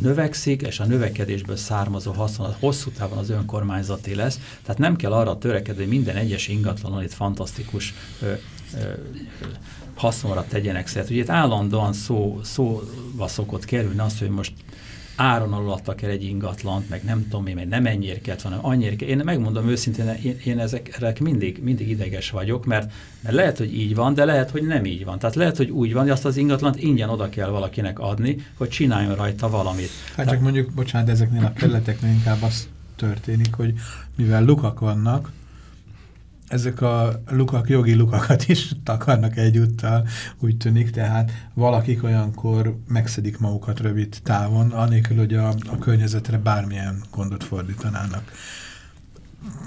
növekszik, és a növekedésből származó haszon az hosszú távon az önkormányzati lesz. Tehát nem kell arra törekedni, hogy minden egyes ingatlanon itt fantasztikus ö, ö, haszonra tegyenek szert. Ugye itt állandóan szó, szóba szokott kerülni az, hogy most áron alul adtak el egy ingatlant, meg nem tudom én, meg nem ennyire kellett, hanem annyira kell. Én megmondom őszintén, én, én ezek mindig, mindig ideges vagyok, mert, mert lehet, hogy így van, de lehet, hogy nem így van. Tehát lehet, hogy úgy van, hogy azt az ingatlant ingyen oda kell valakinek adni, hogy csináljon rajta valamit. Hát csak mondjuk, bocsánat, ezeknél a területeknél inkább az történik, hogy mivel lukak vannak, ezek a lukak, jogi lukakat is takarnak egyúttal, úgy tűnik, tehát valakik olyankor megszedik magukat rövid távon, anélkül, hogy a, a környezetre bármilyen gondot fordítanának.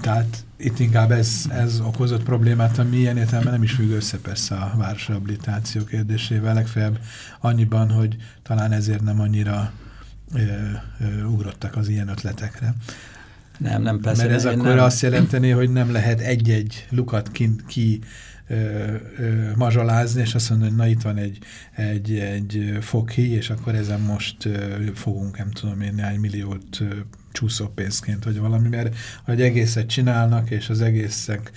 Tehát itt inkább ez, ez okozott problémát, ami ilyen értelemben nem is függ össze persze a városrehabilitáció kérdésével, legfeljebb annyiban, hogy talán ezért nem annyira ö, ö, ugrottak az ilyen ötletekre. Nem, nem, persze. Mert ez akkor nem... azt jelenteni, hogy nem lehet egy-egy lukat ki, ki ö, ö, mazsolázni, és azt mondani, hogy na itt van egy, egy, egy foghi, és akkor ezen most ö, fogunk, nem tudom én, néhány milliót ö, csúszópénzként, vagy valami, mert hogy egészet csinálnak, és az egészek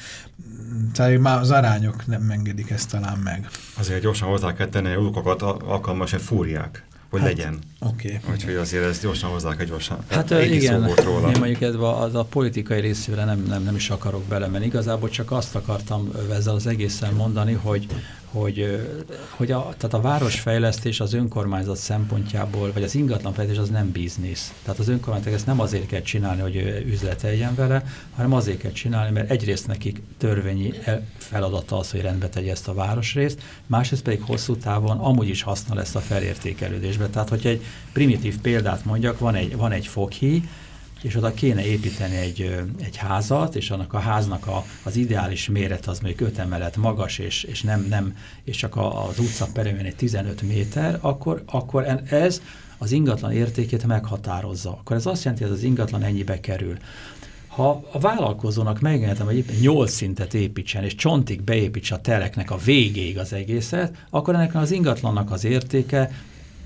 tehát már az arányok nem engedik ezt talán meg. Azért gyorsan hozzá kell tenni, hogy lukokat alkalmasan fúrják hogy hát, legyen. Oké. Okay. Úgyhogy azért ezt gyorsan hozzák egy gyorsan. Hát igen, én mondjuk ez a, az a politikai részére nem, nem, nem is akarok belemenni. Igazából csak azt akartam ezzel az egészen mondani, hogy, hogy, hogy a, tehát a városfejlesztés az önkormányzat szempontjából, vagy az ingatlanfejlesztés az nem biznisz. Tehát az önkormányzat ezt nem azért kell csinálni, hogy üzleteljen vele, hanem azért kell csinálni, mert egyrészt nekik törvényi feladata az, hogy rendbe tegye ezt a városrészt, másrészt pedig hosszú távon amúgy is haszna lesz a felértékelődésbe. Tehát, hogyha egy primitív példát mondjak, van egy, van egy foghí, és oda kéne építeni egy, egy házat, és annak a háznak a, az ideális méret az még 5 emelet magas, és, és, nem, nem, és csak a, az utca peremén egy 15 méter, akkor, akkor ez az ingatlan értékét meghatározza. Akkor ez azt jelenti, hogy ez az ingatlan ennyibe kerül. Ha a vállalkozónak megengedem, hogy éppen 8 szintet építsen, és csontig beépítse a teleknek a végéig az egészet, akkor ennek az ingatlannak az értéke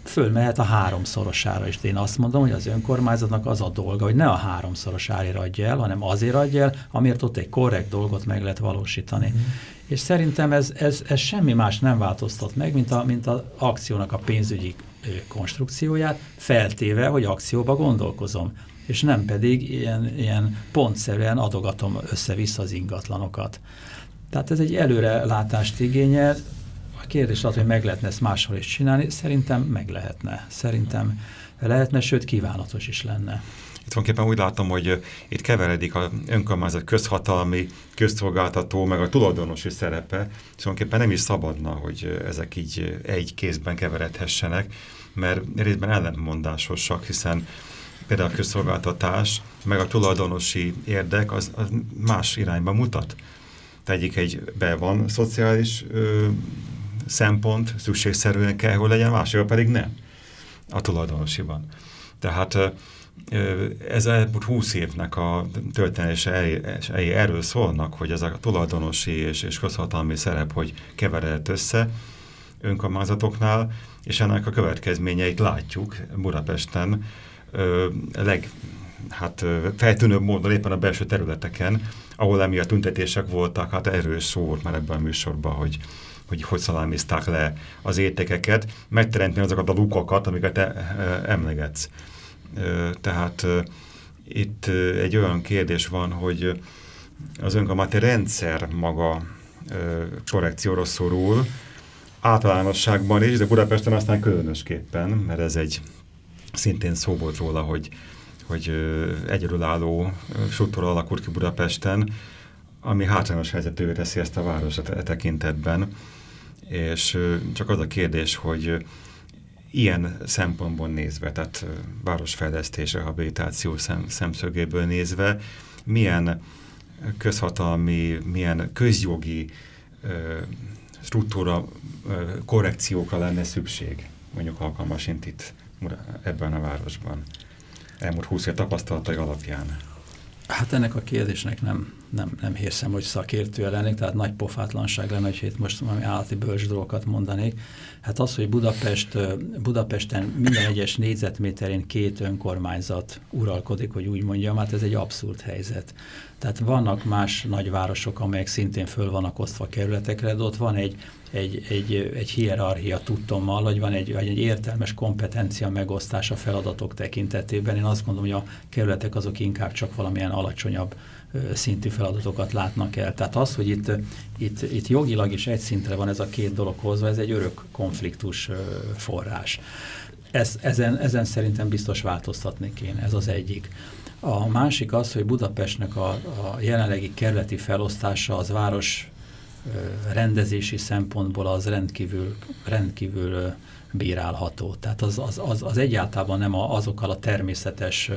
fölmehet a háromszorosára is. De én azt mondom, hogy az önkormányzatnak az a dolga, hogy ne a háromszorosára adja el, hanem azért adja el, amiért ott egy korrekt dolgot meg lehet valósítani. Mm. És szerintem ez, ez, ez semmi más nem változtat meg, mint a, mint a akciónak a pénzügyi konstrukcióját, feltéve, hogy akcióba gondolkozom és nem pedig ilyen, ilyen pontszerűen adogatom össze-vissza az ingatlanokat. Tehát ez egy előrelátást igényel, kérdés az, hogy meg lehetne ezt máshol is csinálni, szerintem meg lehetne. Szerintem lehetne, sőt kívánatos is lenne. Itt van úgy látom, hogy itt keveredik a önkormányzat közhatalmi, közszolgáltató, meg a tulajdonosi szerepe. Tulajdonképpen nem is szabadna, hogy ezek így egy kézben keveredhessenek, mert részben ellentmondásosak, hiszen például a közszolgáltatás, meg a tulajdonosi érdek az, az más irányba mutat. Tehát egyik egy be van szociális ö, szempont szükségszerűen kell, hogy legyen, másik pedig nem a tulajdonosiban. Tehát ez elmúlt húsz évnek a történései erről szólnak, hogy ez a tulajdonosi és, és közhatalmi szerep, hogy keveredett össze önkormányzatoknál, és ennek a következményeit látjuk Budapesten leg hát feltűnőbb módon éppen a belső területeken, ahol emiatt tüntetések voltak, hát erős szó volt már ebben a műsorban, hogy hogy hogy szalámizták le az értékeket, megteremteni azokat a lukokat, amiket te emlegetsz. Tehát itt egy olyan kérdés van, hogy az önkormányzati rendszer maga korrekcióra szorul, általánosságban is, de Budapesten aztán különösképpen, mert ez egy szintén szó volt róla, hogy, hogy egyedülálló struktúra alakult ki Budapesten, ami hátrányos helyzetővé teszi ezt a városat e tekintetben és csak az a kérdés, hogy ilyen szempontból nézve, tehát városfejlesztés, rehabilitáció szem, szemszögéből nézve, milyen közhatalmi, milyen közjogi struktúra korrekciókra lenne szükség, mondjuk alkalmasint itt ebben a városban, elmúlt 20 év tapasztalatai alapján? Hát ennek a kérdésnek nem, nem, nem hiszem, hogy szakértője lennék, tehát nagy pofátlanság lenne, hogy itt most valami állati bölcs dolgokat mondanék. Hát az, hogy Budapest, Budapesten minden egyes négyzetméterén két önkormányzat uralkodik, hogy úgy mondjam, hát ez egy abszurd helyzet. Tehát vannak más nagyvárosok, amelyek szintén föl vannak osztva kerületekre, de ott van egy, egy, egy, egy hierarchia tudtommal, vagy van egy, vagy egy értelmes kompetencia megosztás a feladatok tekintetében. Én azt gondolom, hogy a kerületek azok inkább csak valamilyen alacsonyabb szintű feladatokat látnak el. Tehát az, hogy itt, itt, itt jogilag is egy szintre van ez a két dolog hozva, ez egy örök konfliktus forrás. Ez, ezen, ezen szerintem biztos változtatni kéne, ez az egyik. A másik az, hogy Budapestnek a, a jelenlegi kerületi felosztása az város rendezési szempontból az rendkívül, rendkívül bírálható. Tehát az, az, az, az egyáltalán nem a, azokkal a természetes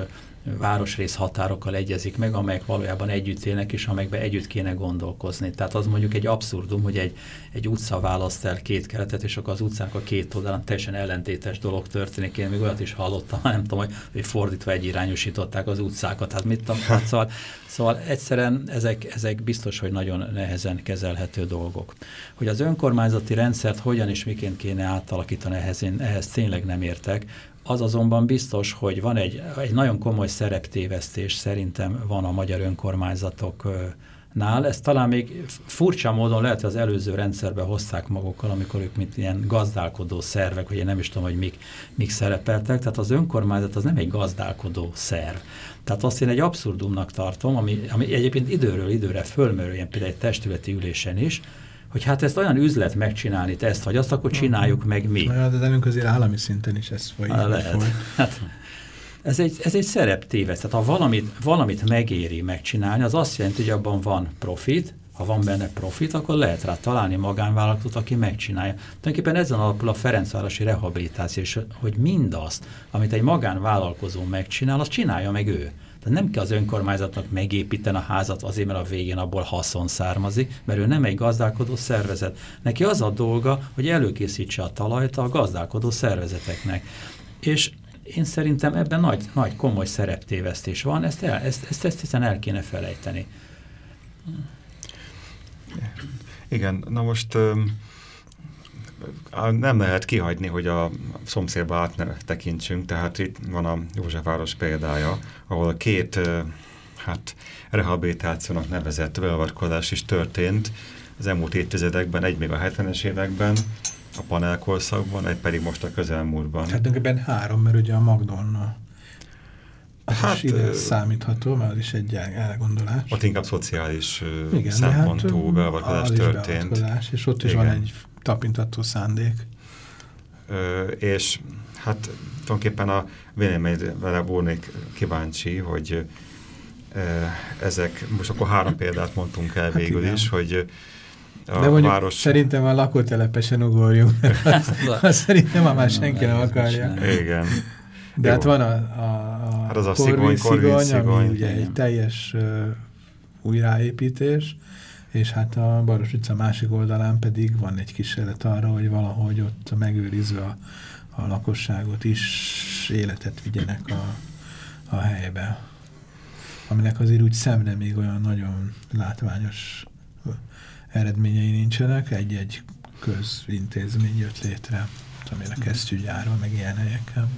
városrész határokkal egyezik meg, amelyek valójában együtt élnek, és amelyekben együtt kéne gondolkozni. Tehát az mondjuk egy abszurdum, hogy egy, egy utca választ el két keretet, és akkor az utcának a két oldalán teljesen ellentétes dolog történik. Én még olyat is hallottam, nem tudom, hogy, hogy fordítva egyirányosították az utcákat. Hát mit tudom, hát szóval, szóval egyszerűen ezek, ezek biztos, hogy nagyon nehezen kezelhető dolgok. Hogy az önkormányzati rendszert hogyan és miként kéne átalakítani, ehhez, én, ehhez tényleg nem értek. Az azonban biztos, hogy van egy, egy nagyon komoly szereptévesztés szerintem van a magyar önkormányzatoknál. Ez talán még furcsa módon lehet, hogy az előző rendszerbe hozták magukkal, amikor ők mint ilyen gazdálkodó szervek, vagy én nem is tudom, hogy mik, mik szerepeltek. Tehát az önkormányzat az nem egy gazdálkodó szerv. Tehát azt én egy abszurdumnak tartom, ami, ami egyébként időről időre fölmerül, ilyen például egy testületi ülésen is, hogy hát ezt olyan üzlet megcsinálni, te ezt vagy azt, akkor csináljuk meg mi. Na, de nálunk azért állami szinten is ez folyik. Lehet. Hát, ez egy, ez egy szereptévesz. Tehát ha valamit, valamit megéri megcsinálni, az azt jelenti, hogy abban van profit, ha van benne profit, akkor lehet rá találni magánvállalatot, aki megcsinálja. Tulajdonképpen ezen alapul a Ferencvárosi rehabilitáció, hogy mindazt, amit egy magánvállalkozó megcsinál, azt csinálja meg ő. Tehát nem kell az önkormányzatnak megépíteni a házat azért, mert a végén abból haszon származik, mert ő nem egy gazdálkodó szervezet. Neki az a dolga, hogy előkészítse a talajt a gazdálkodó szervezeteknek. És én szerintem ebben nagy, nagy komoly szereptévesztés van, ezt, el, ezt, ezt, ezt hiszen el kéne felejteni. Igen, na most nem lehet kihagyni, hogy a szomszédba át tekintsünk, tehát itt van a Józsefváros példája, ahol a két hát, rehabilitációnak nevezett beavatkozás is történt az elmúlt évtizedekben, egy még a 70-es években, a panelkorszakban, egy pedig most a közelmúltban. Hát tulajdonképpen három, mert ugye a Magdonna hát, is ide számítható, mert az is egy elgondolás. Ott inkább szociális Igen, szempontú hát, beavatkozás történt. Beavatkozás, és ott is Igen. van egy tapintató szándék. Ö, és hát tulajdonképpen a véleményre volnék kíváncsi, hogy ö, ezek, most akkor három példát mondtunk el hát végül igen. is, hogy a De mondjuk város... szerintem a lakótelepesen ugorjunk, azt, szerintem már, már senki nem akarja. Igen. De Jó. hát van a, a, a hát az a szigony, szigony, szigony, ami ugye egy teljes uh, újraépítés, és hát a Baros utca másik oldalán pedig van egy kísérlet arra, hogy valahogy ott megőrizve a, a lakosságot is életet vigyenek a, a helybe. Aminek azért úgy szemre még olyan nagyon látványos eredményei nincsenek, egy-egy közintézmény jött létre, amire kesztyűgyárva, meg ilyen helyeken.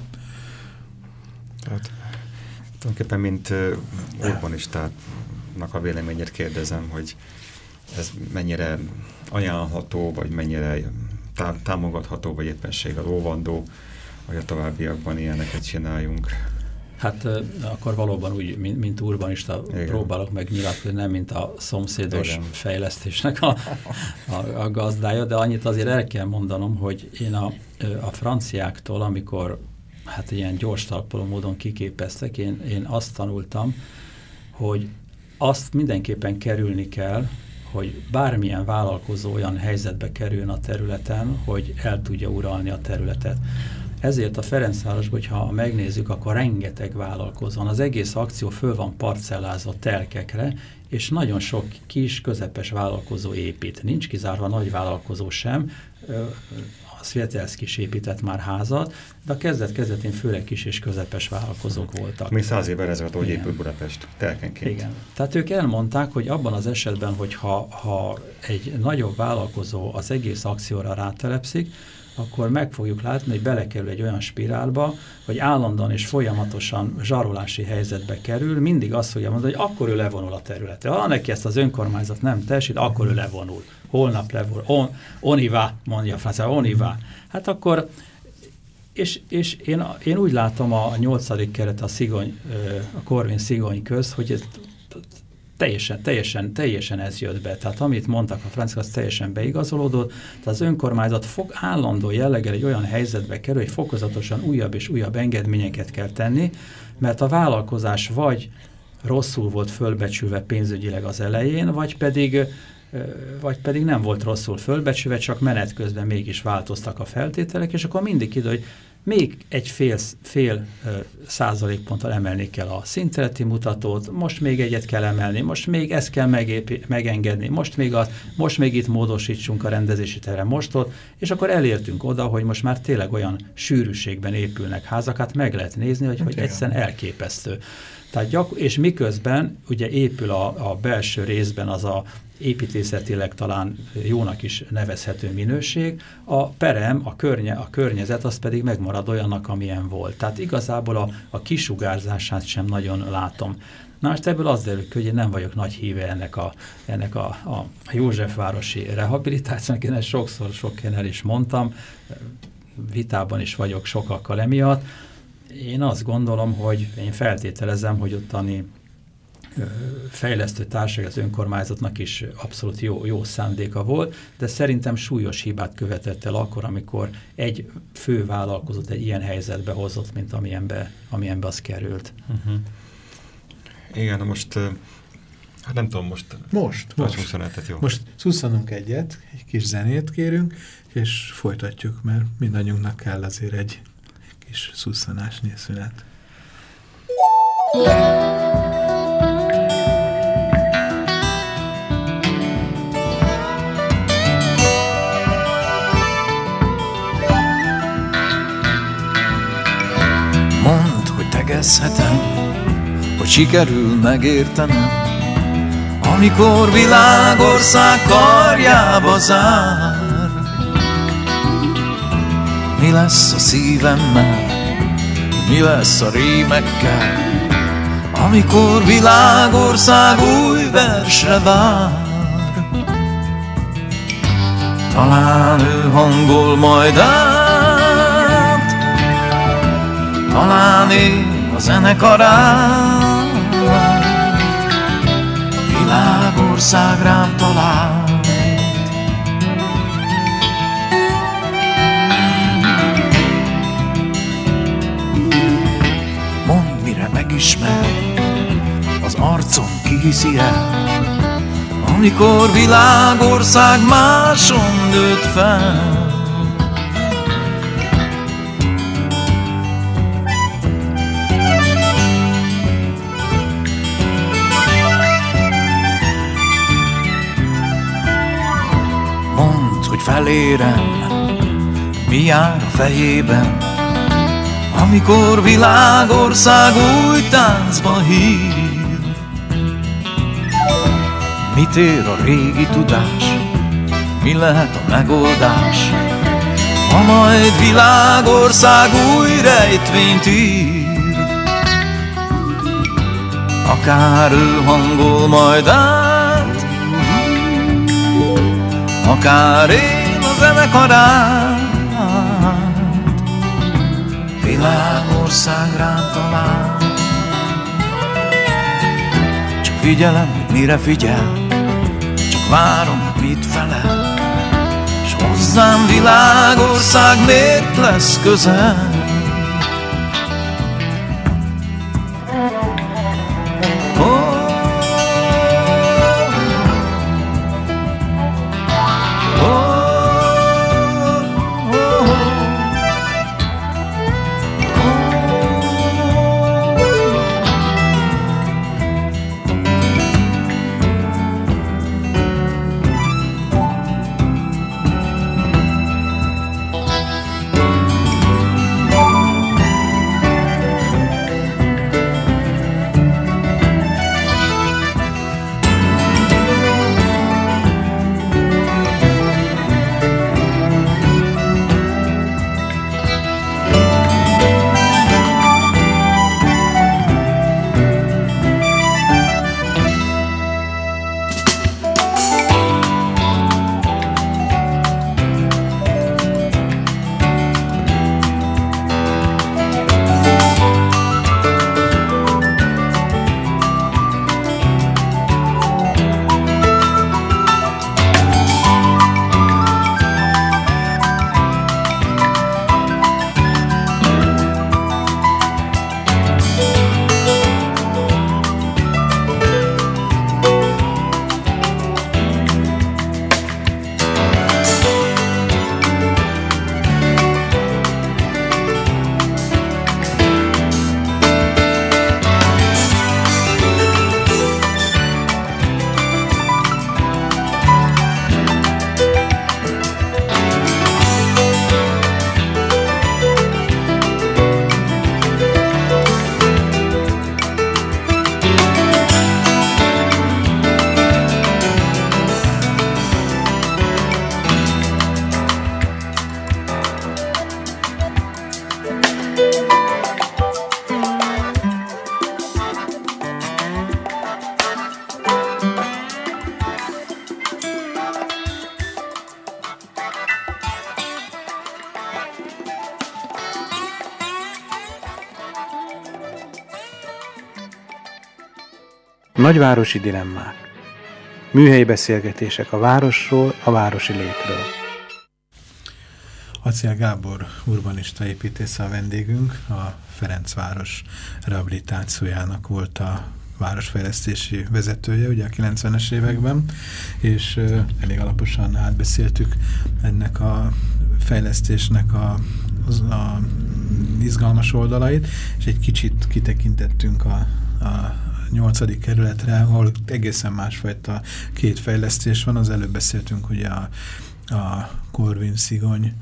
Tehát tulajdonképpen, mint urbanistának a véleményét kérdezem, hogy ez mennyire ajánlható, vagy mennyire tá támogatható, vagy éppenséggel óvandó, hogy a továbbiakban ilyeneket csináljunk. Hát akkor valóban úgy, mint, mint urbanista Igen. próbálok meg nyilatkozni, nem mint a szomszédos Igen. fejlesztésnek a, a, a gazdája, de annyit azért el kell mondanom, hogy én a, a franciáktól, amikor hát ilyen gyors talpoló módon kiképeztek, én, én azt tanultam, hogy azt mindenképpen kerülni kell, hogy bármilyen vállalkozó olyan helyzetbe kerüljön a területen, hogy el tudja uralni a területet. Ezért a Ferencvárosban, hogyha megnézzük, akkor rengeteg vállalkozó Az egész akció föl van parcellázott telkekre, és nagyon sok kis, közepes vállalkozó épít. Nincs kizárva nagy vállalkozó sem, a Svietelszki is épített már házat, de a kezdet-kezdetén főleg kis és közepes vállalkozók voltak. Mi száz évvel ezelőtt, hogy épült Budapest, telkenként. Igen. Tehát ők elmondták, hogy abban az esetben, hogyha ha egy nagyobb vállalkozó az egész akcióra rátelepszik, akkor meg fogjuk látni, hogy belekerül egy olyan spirálba, hogy állandóan és folyamatosan zsarolási helyzetbe kerül, mindig azt fogja mondani, hogy akkor ő levonul a területre. Ha neki ezt az önkormányzat nem tesít, akkor ő levonul. Holnap levonul. On, onivá, mondja a francia, onivá. Hát akkor és, és én, én úgy látom a nyolcadik keret a, szigony, a Korvin szigony köz, hogy ez teljesen, teljesen, teljesen ez jött be. Tehát amit mondtak a franciák, az teljesen beigazolódott. Tehát az önkormányzat fog állandó jelleggel egy olyan helyzetbe kerül, hogy fokozatosan újabb és újabb engedményeket kell tenni, mert a vállalkozás vagy rosszul volt fölbecsülve pénzügyileg az elején, vagy pedig vagy pedig nem volt rosszul fölbecsülve, csak menet közben mégis változtak a feltételek, és akkor mindig ide, hogy még egy fél, fél százalékponttal emelni kell a szintleti mutatót, most még egyet kell emelni, most még ezt kell megépi, megengedni, most még, az, most még itt módosítsunk a rendezési terre mostot, és akkor elértünk oda, hogy most már tényleg olyan sűrűségben épülnek házak, hát meg lehet nézni, hogy, hogy egyszerűen elképesztő. Tehát gyak, és miközben ugye épül a, a belső részben az a építészetileg talán jónak is nevezhető minőség, a perem, a, környe, a környezet az pedig megmarad olyannak, amilyen volt. Tehát igazából a, a kisugárzását sem nagyon látom. Na most ebből az derül hogy én nem vagyok nagy híve ennek a, ennek a, a Józsefvárosi rehabilitációnak, én ezt sokszor, sok el is mondtam, vitában is vagyok sokakkal emiatt. Én azt gondolom, hogy én feltételezem, hogy ottani fejlesztő társaság az önkormányzatnak is abszolút jó, jó szándéka volt, de szerintem súlyos hibát követett el akkor, amikor egy fő vállalkozót egy ilyen helyzetbe hozott, mint amilyenbe, amilyenbe az került. Uh mhm. -huh. Igen, most hát nem tudom, most most, most. jó. most szusszanunk egyet, egy kis zenét kérünk, és folytatjuk, mert mindannyiunknak kell azért egy kis szusszanásnyi szünet. Thank you. tegezhetem, hogy sikerül megértenem, amikor világország karjába zár. Mi lesz a szívemmel, mi lesz a rémekkel, amikor világország új versre vár. Talán ő hangol majd át, talán én a zenekarát Világország rám talált Mondd, mire megismer Az arcom kihiszi el. Amikor világország máson nőtt fel felérem, mi jár a fejében, amikor világország új táncba hív. Mit ér a régi tudás, mi lehet a megoldás, ha majd világország új rejtvényt ír. Akár ő hangol majd át, akár én, zenekarát. Világország rám talál Csak figyelem, hogy mire figyel. Csak várom, hogy mit felel. S hozzám világország miért lesz közel Nagyvárosi dilemmák. Műhelyi beszélgetések a városról, a városi létről. Acél Gábor urbanista építész a vendégünk, a Ferencváros rehabilitációjának volt a városfejlesztési vezetője ugye a 90-es években, és elég alaposan átbeszéltük ennek a fejlesztésnek a, az, a izgalmas oldalait, és egy kicsit kitekintettünk a, a nyolcadik kerületre, ahol egészen másfajta két fejlesztés van. Az előbb beszéltünk ugye a, a Korvin-Szigony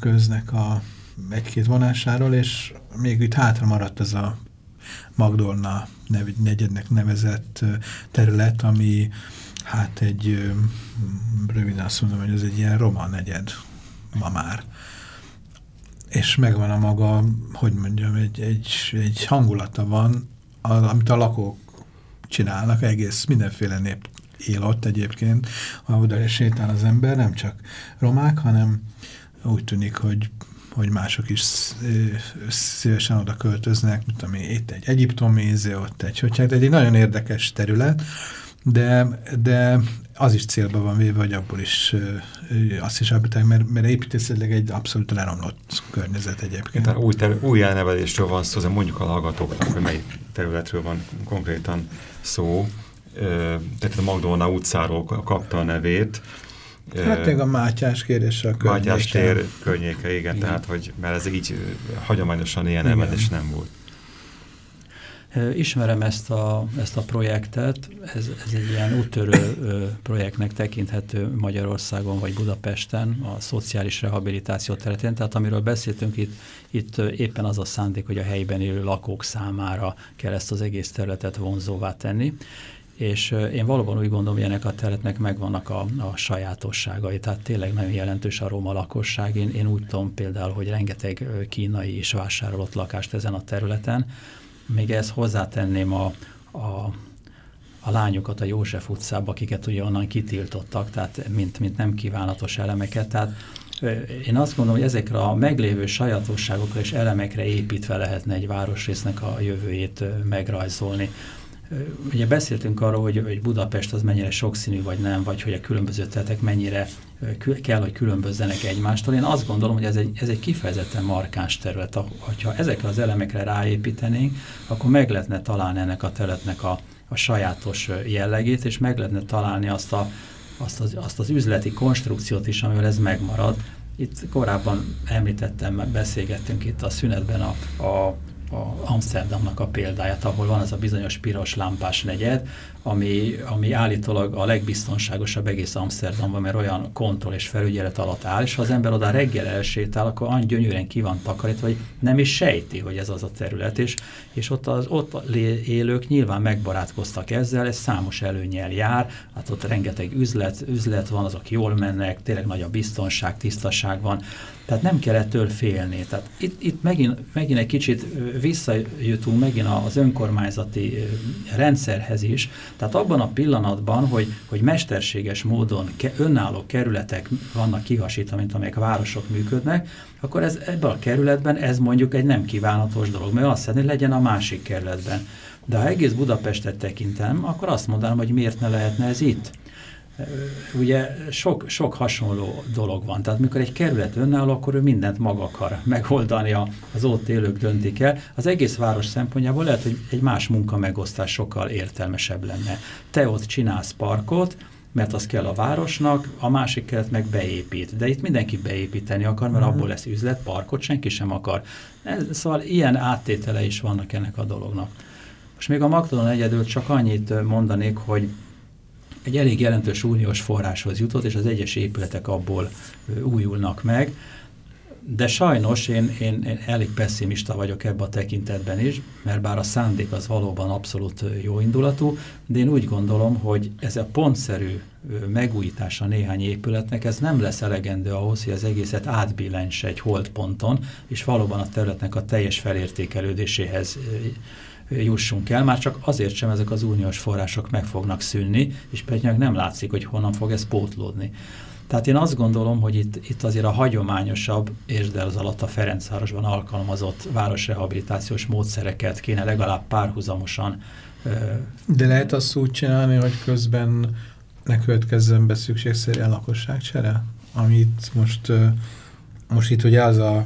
köznek a egy-két vonásáról, és még itt hátra maradt az a Magdolna nev, negyednek nevezett terület, ami hát egy, röviden azt mondom, hogy ez egy ilyen roma negyed ma már. És megvan a maga, hogy mondjam, egy, egy, egy hangulata van, az, amit a lakók csinálnak, egész mindenféle nép él ott egyébként, ha oda sétál az ember, nem csak romák, hanem úgy tűnik, hogy hogy mások is szívesen oda költöznek, mint ami itt egy egyiptomi íze, ott egy, hogy hát egy nagyon érdekes terület, de, de az is célba van véve, hogy abból is azt is alapítják, mert, mert építészetileg egy abszolút leromlott környezet egyébként. Tehát új, új elnevelésről van szó, mondjuk a hallgatóknak, hogy mely területről van konkrétan szó. Tehát a Magdolna utcáról kapta a nevét, Hát még a Mátyás kérdése a környéke. Mátyás tér környéke, igen, igen, tehát hogy, mert ez így hagyományosan ilyen emelés nem volt. Ismerem ezt a, ezt a projektet, ez, ez egy ilyen úttörő projektnek tekinthető Magyarországon vagy Budapesten, a szociális rehabilitáció területén, tehát amiről beszéltünk itt, itt éppen az a szándék, hogy a helyben élő lakók számára kell ezt az egész területet vonzóvá tenni, és én valóban úgy gondolom, hogy ennek a területnek megvannak a, a sajátosságai, tehát tényleg nagyon jelentős a roma lakosság. Én, én úgy tudom például, hogy rengeteg kínai is vásárolott lakást ezen a területen. Még ezt hozzátenném a, a a lányokat a József utcába, akiket ugye onnan kitiltottak, tehát mint, mint nem kívánatos elemeket. Tehát én azt gondolom, hogy ezekre a meglévő sajátosságokra és elemekre építve lehetne egy városrésznek a jövőjét megrajzolni. Ugye beszéltünk arról, hogy, hogy Budapest az mennyire sokszínű vagy nem, vagy hogy a különböző területek mennyire kell, hogy különbözzenek egymástól. Én azt gondolom, hogy ez egy, ez egy kifejezetten markáns terület. Ha ezekre az elemekre ráépítenénk, akkor meg lehetne találni ennek a területnek a, a sajátos jellegét, és meg lehetne találni azt, a, azt, az, azt az üzleti konstrukciót is, amivel ez megmarad. Itt korábban említettem, beszélgettünk itt a szünetben a, a a Amsterdamnak a példáját, ahol van az a bizonyos piros lámpás negyed, ami, ami állítólag a legbiztonságosabb egész Amsterdamban, mert olyan kontroll és felügyelet alatt áll, és ha az ember oda reggel elsétál, akkor annyi gyönyörűen ki van takarítva, hogy nem is sejti, hogy ez az a terület, és, és ott az ott élők nyilván megbarátkoztak ezzel, ez számos előnyel jár, hát ott rengeteg üzlet, üzlet van, azok jól mennek, tényleg nagy a biztonság, tisztaság van, tehát nem kell ettől félni. Tehát itt, itt megint, megint egy kicsit visszajutunk megint az önkormányzati rendszerhez is, tehát abban a pillanatban, hogy, hogy mesterséges módon ke, önálló kerületek vannak kihasítva, mint amelyek városok működnek, akkor ez, ebben a kerületben ez mondjuk egy nem kívánatos dolog, mert azt szeretné, legyen a másik kerületben. De ha egész Budapestet tekintem, akkor azt mondanám, hogy miért ne lehetne ez itt ugye sok, sok hasonló dolog van. Tehát mikor egy kerület önálló, akkor ő mindent maga akar megoldani, az ott élők döntik el. Az egész város szempontjából lehet, hogy egy más munkamegosztás sokkal értelmesebb lenne. Te ott csinálsz parkot, mert az kell a városnak, a másik keret meg beépít. De itt mindenki beépíteni akar, mert mhm. abból lesz üzlet, parkot senki sem akar. Ez, szóval ilyen áttétele is vannak ennek a dolognak. Most még a Magdalon egyedül csak annyit mondanék, hogy egy elég jelentős uniós forráshoz jutott, és az egyes épületek abból újulnak meg. De sajnos én, én, én elég pessimista vagyok ebbe a tekintetben is, mert bár a szándék az valóban abszolút jó indulatú, de én úgy gondolom, hogy ez a pontszerű megújítása néhány épületnek, ez nem lesz elegendő ahhoz, hogy az egészet átbillentse egy holdponton, és valóban a területnek a teljes felértékelődéséhez jussunk el, már csak azért sem ezek az uniós források meg fognak szűnni, és pedig nem látszik, hogy honnan fog ez pótlódni. Tehát én azt gondolom, hogy itt, itt azért a hagyományosabb, és de az alatt a Ferencvárosban alkalmazott városrehabilitációs módszereket kéne legalább párhuzamosan. De lehet azt úgy csinálni, hogy közben ne következzen be szükségszerűen lakosságcsere? Amit most, most itt ugye az a,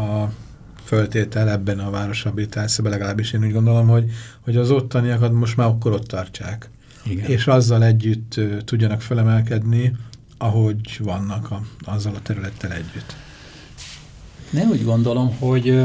a föltétel ebben a városrehabilitációban, legalábbis én úgy gondolom, hogy, hogy az ottaniakat most már akkor ott tartsák. Igen. És azzal együtt tudjanak felemelkedni, ahogy vannak a, azzal a területtel együtt. Nem úgy gondolom, hogy,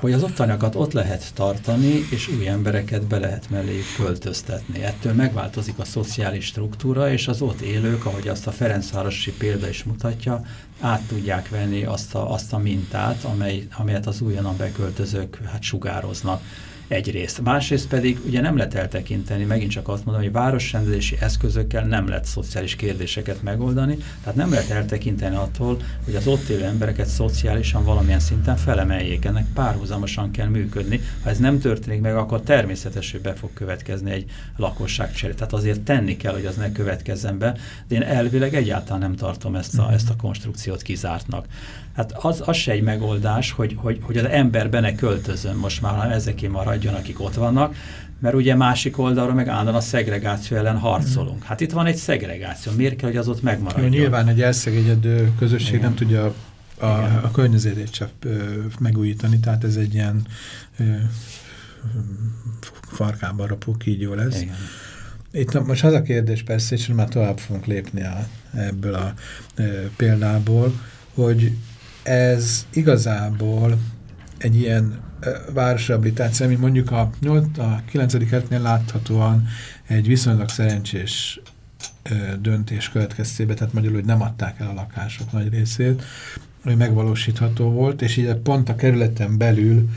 hogy az ottaniakat ott lehet tartani, és új embereket be lehet mellé költöztetni. Ettől megváltozik a szociális struktúra, és az ott élők, ahogy azt a Ferencvárosi példa is mutatja, át tudják venni azt a, azt a mintát, amely, amelyet az újonnan beköltözők hát sugároznak egyrészt. Másrészt pedig ugye nem lehet eltekinteni, megint csak azt mondom, hogy városrendezési eszközökkel nem lehet szociális kérdéseket megoldani, tehát nem lehet eltekinteni attól, hogy az ott élő embereket szociálisan valamilyen szinten felemeljék. Ennek párhuzamosan kell működni. Ha ez nem történik meg, akkor természetes, hogy be fog következni egy lakosságcsere. Tehát azért tenni kell, hogy az ne következzen be, de én elvileg egyáltalán nem tartom ezt a, ezt a konstrukciót kizártnak. Hát az, az se egy megoldás, hogy, hogy, hogy az ember benne költözön most már, hanem ezeké maradjon, akik ott vannak, mert ugye másik oldalról meg állandóan a szegregáció ellen harcolunk. Hát itt van egy szegregáció, miért kell, hogy az ott megmaradjon? Jó, nyilván egy elszegényedő közösség Igen. nem tudja a, a környezetét csak megújítani, tehát ez egy ilyen ö, farkában rapó kígyó lesz. Igen. Itt most az a kérdés persze, és már tovább fogunk lépni a, ebből a e, példából, hogy ez igazából egy ilyen városrehabilitáció, ami mondjuk a, 8, a 9. kerületnél láthatóan egy viszonylag szerencsés döntés következtében, tehát magyarul, hogy nem adták el a lakások nagy részét, hogy megvalósítható volt, és így pont a kerületen belül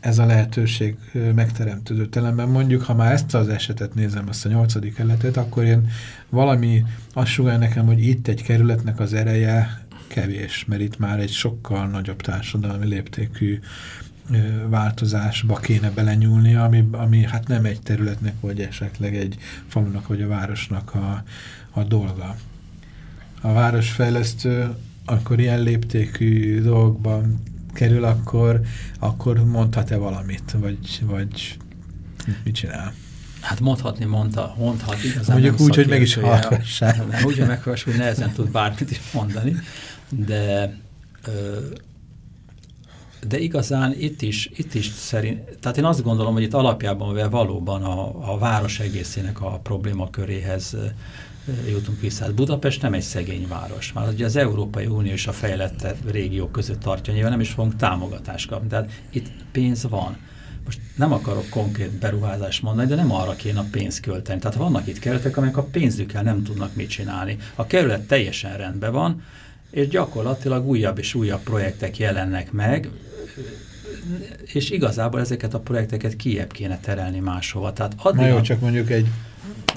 ez a lehetőség megteremtődött ellenben. Mondjuk, ha már ezt az esetet nézem, azt a nyolcadik kerületet, akkor én valami azt nekem, hogy itt egy kerületnek az ereje kevés, mert itt már egy sokkal nagyobb társadalmi léptékű változásba kéne belenyúlni, ami, ami hát nem egy területnek, vagy esetleg egy falunak, vagy a városnak a, a dolga. A városfejlesztő, amikor ilyen léptékű dolgokban kerül, akkor, akkor mondhat-e valamit, vagy, vagy mit csinál? Hát mondhatni mondta, mondhat igazán Mondjuk úgy, hogy meg is hallgassák. Úgy, hogy meghallgass, hogy nehezen tud bármit is mondani de de igazán itt is, itt is szerint, tehát én azt gondolom, hogy itt alapjában mivel valóban a, a város egészének a problémaköréhez jutunk vissza. Hát Budapest nem egy szegény város. Már ugye az Európai Unió és a fejlett régiók között tartja, nyilván nem is fogunk támogatást kapni. Tehát itt pénz van. Most nem akarok konkrét beruházást mondani, de nem arra kéne a pénzt költeni. Tehát vannak itt kerületek, amelyek a pénzükkel nem tudnak mit csinálni. A kerület teljesen rendben van, és gyakorlatilag újabb és újabb projektek jelennek meg, és igazából ezeket a projekteket kiebb kéne terelni máshova. Tehát addig Na jó, csak mondjuk egy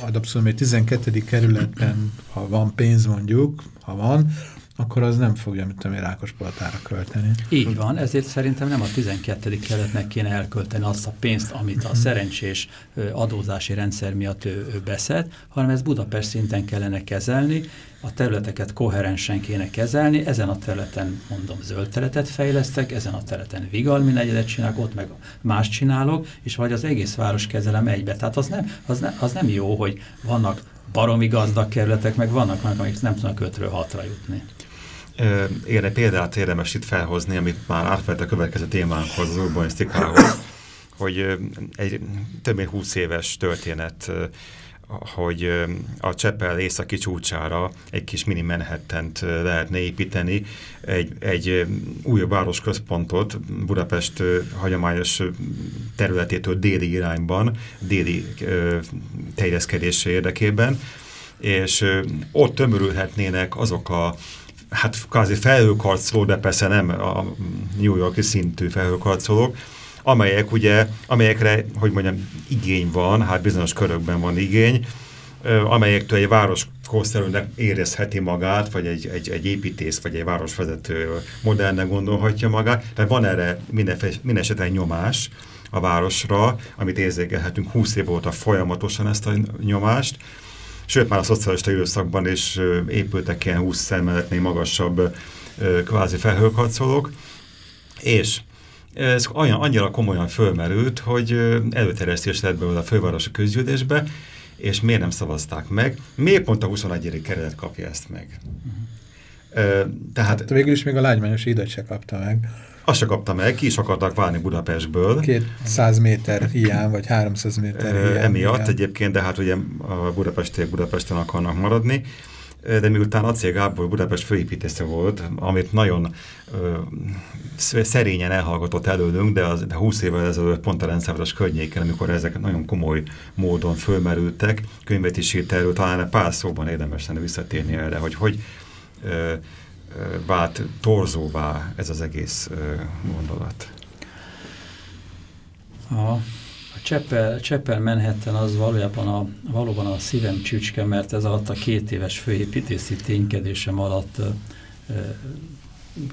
adapszolom, egy 12. kerületben, ha van pénz mondjuk, ha van, akkor az nem fogja, mint tudom Rákos Palatára költeni. Így van, ezért szerintem nem a 12. keretnek kéne elkölteni azt a pénzt, amit a szerencsés adózási rendszer miatt ő, ő beszed, hanem ezt Budapest szinten kellene kezelni, a területeket koherensen kéne kezelni, ezen a területen mondom zöld területet fejlesztek, ezen a területen vigalmi negyedet csinálok, ott meg más csinálok, és vagy az egész város kezelem egybe. Tehát az nem, az, ne, az nem jó, hogy vannak baromi gazdag kerületek, meg vannak, amik nem tudnak ötről hatra jutni. Érde példát érdemes itt felhozni, amit már átfelt a következő témánkhoz, az urbanisztikához, hogy egy több mint 20 éves történet, hogy a Cseppel északi csúcsára egy kis mini manhattan lehetne építeni, egy, egy újabb városközpontot Budapest hagyományos területétől déli irányban, déli terjeszkedése érdekében, és ott tömörülhetnének azok a hát kvázi felhőkarcoló, de persze nem a New Yorki szintű felhőkarcolók, amelyek ugye, amelyekre, hogy mondjam, igény van, hát bizonyos körökben van igény, amelyektől egy város korszerűnek érezheti magát, vagy egy, egy, egy építész, vagy egy városvezető moderne gondolhatja magát. Tehát van erre minden, minden esetben nyomás a városra, amit érzékelhetünk 20 év óta folyamatosan ezt a nyomást, sőt már a szocialista időszakban is épültek ilyen 20 szemeletnél magasabb kvázi felhőkarcolók, és ez olyan, annyira komolyan fölmerült, hogy előterjesztés lett belőle a fővárosi közgyűlésbe, és miért nem szavazták meg? Miért pont a 21. kerület kapja ezt meg? Uh -huh. Tehát, hát végül is még a lágymányos hídat se kapta meg. Azt se kapta meg, ki is akartak válni Budapestből. 200 méter hiány, vagy 300 méter hiány. Emiatt hiány. egyébként, de hát ugye a budapestiek Budapesten akarnak maradni de miután Acél Gábor Budapest főépítésze volt, amit nagyon ö, szerényen elhallgatott előlünk, de, az, de 20 évvel ezelőtt pont a rendszerváltás környéken, amikor ezek nagyon komoly módon fölmerültek, könyvet is írt erről, talán pár szóban érdemes lenne visszatérni erre, hogy hogy ö, vált torzóvá ez az egész gondolat. A, a Cseppel, Cseppel Manhattan az valójában a, valóban a szívem csücske, mert ez alatt a két éves főépítészi ténykedésem alatt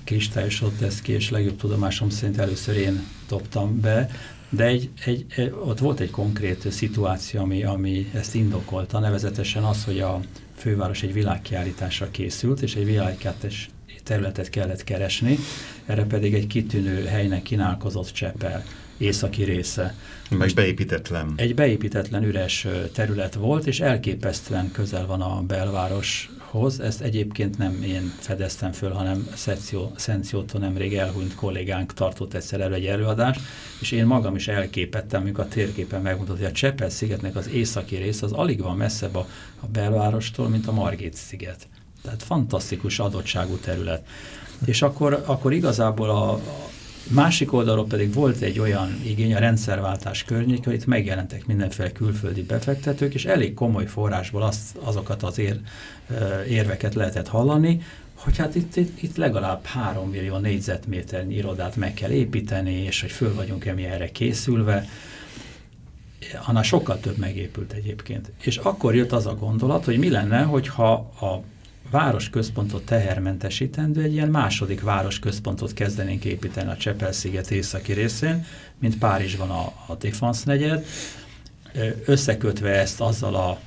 kristályosodott ez ki, és legjobb tudomásom szerint először én dobtam be, de egy, egy, egy, ott volt egy konkrét szituáció, ami, ami ezt indokolta, nevezetesen az, hogy a főváros egy világkiállításra készült, és egy világkiállítás területet kellett keresni, erre pedig egy kitűnő helynek kínálkozott Csepel északi része. Meg beépítetlen. Egy beépítetlen üres terület volt, és elképesztően közel van a belvároshoz. Ezt egyébként nem én fedeztem föl, hanem Szenciótól nemrég elhunyt kollégánk tartott egyszer elő egy előadást, és én magam is elképettem, amikor a térképen megmutatja, hogy a Csepel-szigetnek az északi rész az alig van messzebb a, a belvárostól, mint a Margit-sziget. Tehát fantasztikus adottságú terület. És akkor, akkor igazából a másik oldalról pedig volt egy olyan igény a rendszerváltás környék, hogy itt megjelentek mindenféle külföldi befektetők, és elég komoly forrásból azt, azokat az ér, érveket lehetett hallani, hogy hát itt, itt, itt legalább 3 millió négyzetméternyi irodát meg kell építeni, és hogy föl vagyunk-e erre készülve, annál sokkal több megépült egyébként. És akkor jött az a gondolat, hogy mi lenne, hogyha a városközpontot tehermentesítendő egy ilyen második városközpontot kezdenénk építeni a Csepel-sziget északi részén, mint Párizsban a, a Défense negyed, összekötve ezt azzal a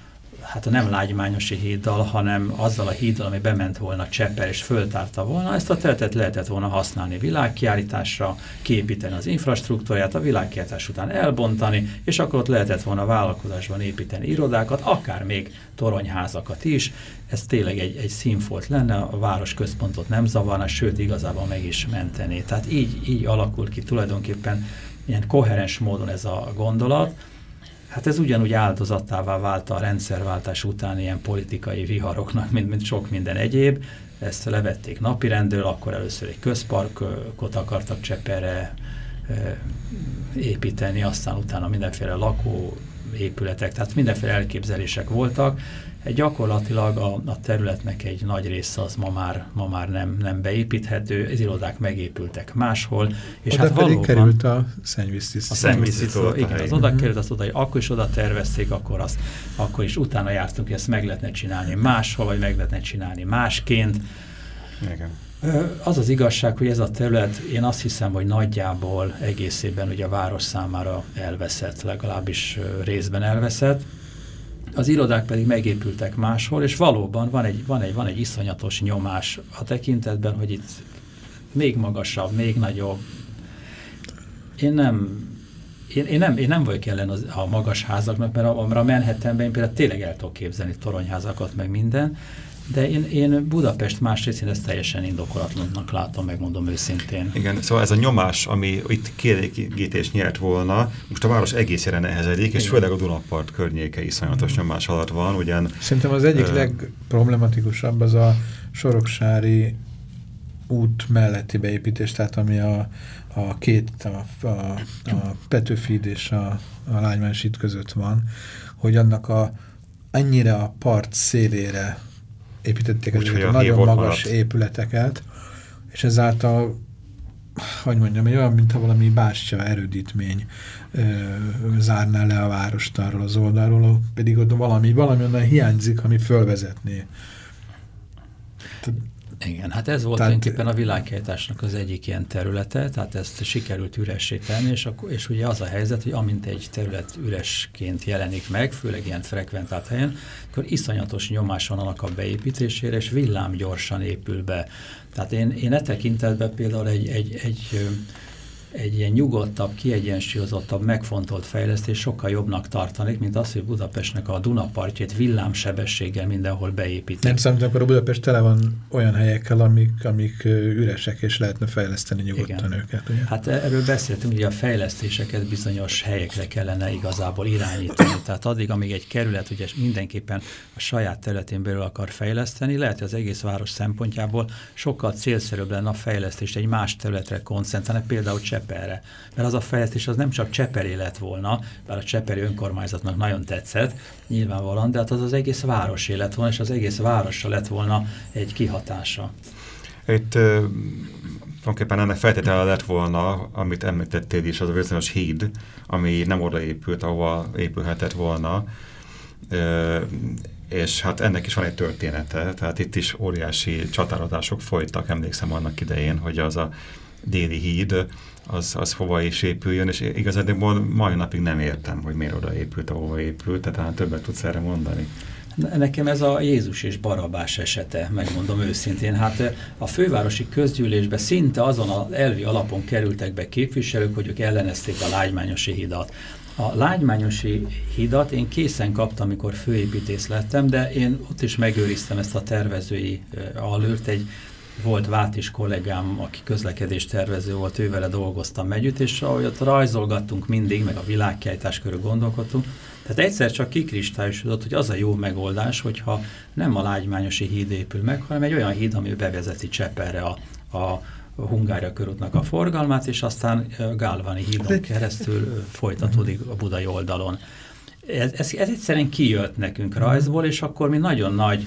hát a nem lágymányosi híddal, hanem azzal a híddal, ami bement volna Csepper és föltárta volna, ezt a területet lehetett volna használni világkiállításra, kiépíteni az infrastruktúrát, a világkiállítás után elbontani, és akkor ott lehetett volna vállalkozásban építeni irodákat, akár még toronyházakat is. Ez tényleg egy, egy színfolt lenne, a város központot nem zavarna, sőt igazából meg is menteni. Tehát így, így alakul ki tulajdonképpen ilyen koherens módon ez a gondolat, Hát ez ugyanúgy áldozattává vált a rendszerváltás után ilyen politikai viharoknak, mint, mint sok minden egyéb. Ezt levették napirendről, akkor először egy közparkot akartak Cseperre építeni, aztán utána mindenféle lakóépületek, tehát mindenféle elképzelések voltak, Gyakorlatilag a, a területnek egy nagy része az ma már, ma már nem, nem beépíthető, az irodák megépültek máshol. És oda hát valóban, került a szennyvíztisztító. A szennyvíztisztító, igen, az oda került, az oda, akkor is oda tervezték, akkor, azt, akkor is utána jártunk, hogy ezt meg lehetne csinálni máshol, vagy meg lehetne csinálni másként. Igen. Az az igazság, hogy ez a terület, én azt hiszem, hogy nagyjából egészében ugye a város számára elveszett, legalábbis részben elveszett az irodák pedig megépültek máshol, és valóban van egy, van egy, van egy iszonyatos nyomás a tekintetben, hogy itt még magasabb, még nagyobb. Én nem, én, én nem, én nem vagyok ellen az, a magas házaknak, mert a, a Manhattanben én például tényleg el tudok képzelni toronyházakat, meg minden, de én, én Budapest más részén ezt teljesen indokolatlannak látom, megmondom őszintén. Igen, szóval ez a nyomás, ami itt kielégítés nyert volna, most a város egészére nehezedik, Igen. és főleg a Dunapart környéke iszonyatos mm. nyomás alatt van, ugyan... Szerintem az egyik uh, legproblematikusabb az a Soroksári út melletti beépítés, tehát ami a, a két, a, a, a Petőfid és a, a Lánymányos között van, hogy annak a ennyire a part szélére építették Úgy, ezeket a nagyon magas maradt. épületeket, és ezáltal hogy mondjam, egy olyan, mintha valami bástya erődítmény ö, zárná le a várost arról az oldalról, pedig ott valami, valami onnan hiányzik, ami fölvezetné. Igen, hát ez volt tehát, tulajdonképpen a világhelytásnak az egyik ilyen területe, tehát ezt sikerült üressé tenni, és, akkor, és ugye az a helyzet, hogy amint egy terület üresként jelenik meg, főleg ilyen frekventált helyen, akkor iszonyatos nyomás van annak a beépítésére, és villám gyorsan épül be. Tehát én, én e tekintetben például egy, egy, egy egy ilyen nyugodtabb, kiegyensúlyozottabb, megfontolt fejlesztés sokkal jobbnak tartanék, mint az, hogy Budapestnek a Dunapartjét villámsebességgel mindenhol beépítik. Nem számít, akkor a Budapest tele van olyan helyekkel, amik, amik üresek, és lehetne fejleszteni nyugodtan Igen. őket. Ugye? Hát erről beszéltünk, hogy a fejlesztéseket bizonyos helyekre kellene igazából irányítani. Tehát addig, amíg egy kerület ugye mindenképpen a saját területén belül akar fejleszteni, lehet, hogy az egész város szempontjából sokkal célszerűbb lenne a fejlesztést egy más területre koncentrálni, például Cseperre. Mert az a fejlesztés az nem csak Cseperé lett volna, bár a Cseperi önkormányzatnak nagyon tetszett, nyilvánvalóan, de hát az az egész város lett volna, és az egész városra lett volna egy kihatása. Itt tulajdonképpen ennek feltétele lett volna, amit említettél is, az a bizonyos híd, ami nem oda épült, ahova épülhetett volna, és hát ennek is van egy története, tehát itt is óriási csatárodások folytak, emlékszem annak idején, hogy az a déli híd, az, az hova is épüljön, és igazából mai napig nem értem, hogy miért oda épült, ahova épült, tehát talán többet tudsz erre mondani. Nekem ez a Jézus és Barabás esete, megmondom őszintén. Hát a fővárosi közgyűlésbe szinte azon az elvi alapon kerültek be képviselők, hogy ők ellenezték a lágymányosi hidat. A lágymányosi hidat én készen kaptam, amikor főépítész lettem, de én ott is megőriztem ezt a tervezői allőrt, egy volt Vátis kollégám, aki közlekedés tervező volt, ővele dolgoztam együtt, és ahogy ott rajzolgattunk mindig, meg a világkiállítás körül gondolkodtunk, tehát egyszer csak kikristályosodott, hogy az a jó megoldás, hogyha nem a lágymányosi híd épül meg, hanem egy olyan híd, ami bevezeti Cseperre a, a Hungária körútnak a forgalmát, és aztán Gálvani hídon keresztül folytatódik a budai oldalon. Ez, ez, ez egyszerűen kijött nekünk rajzból, és akkor mi nagyon nagy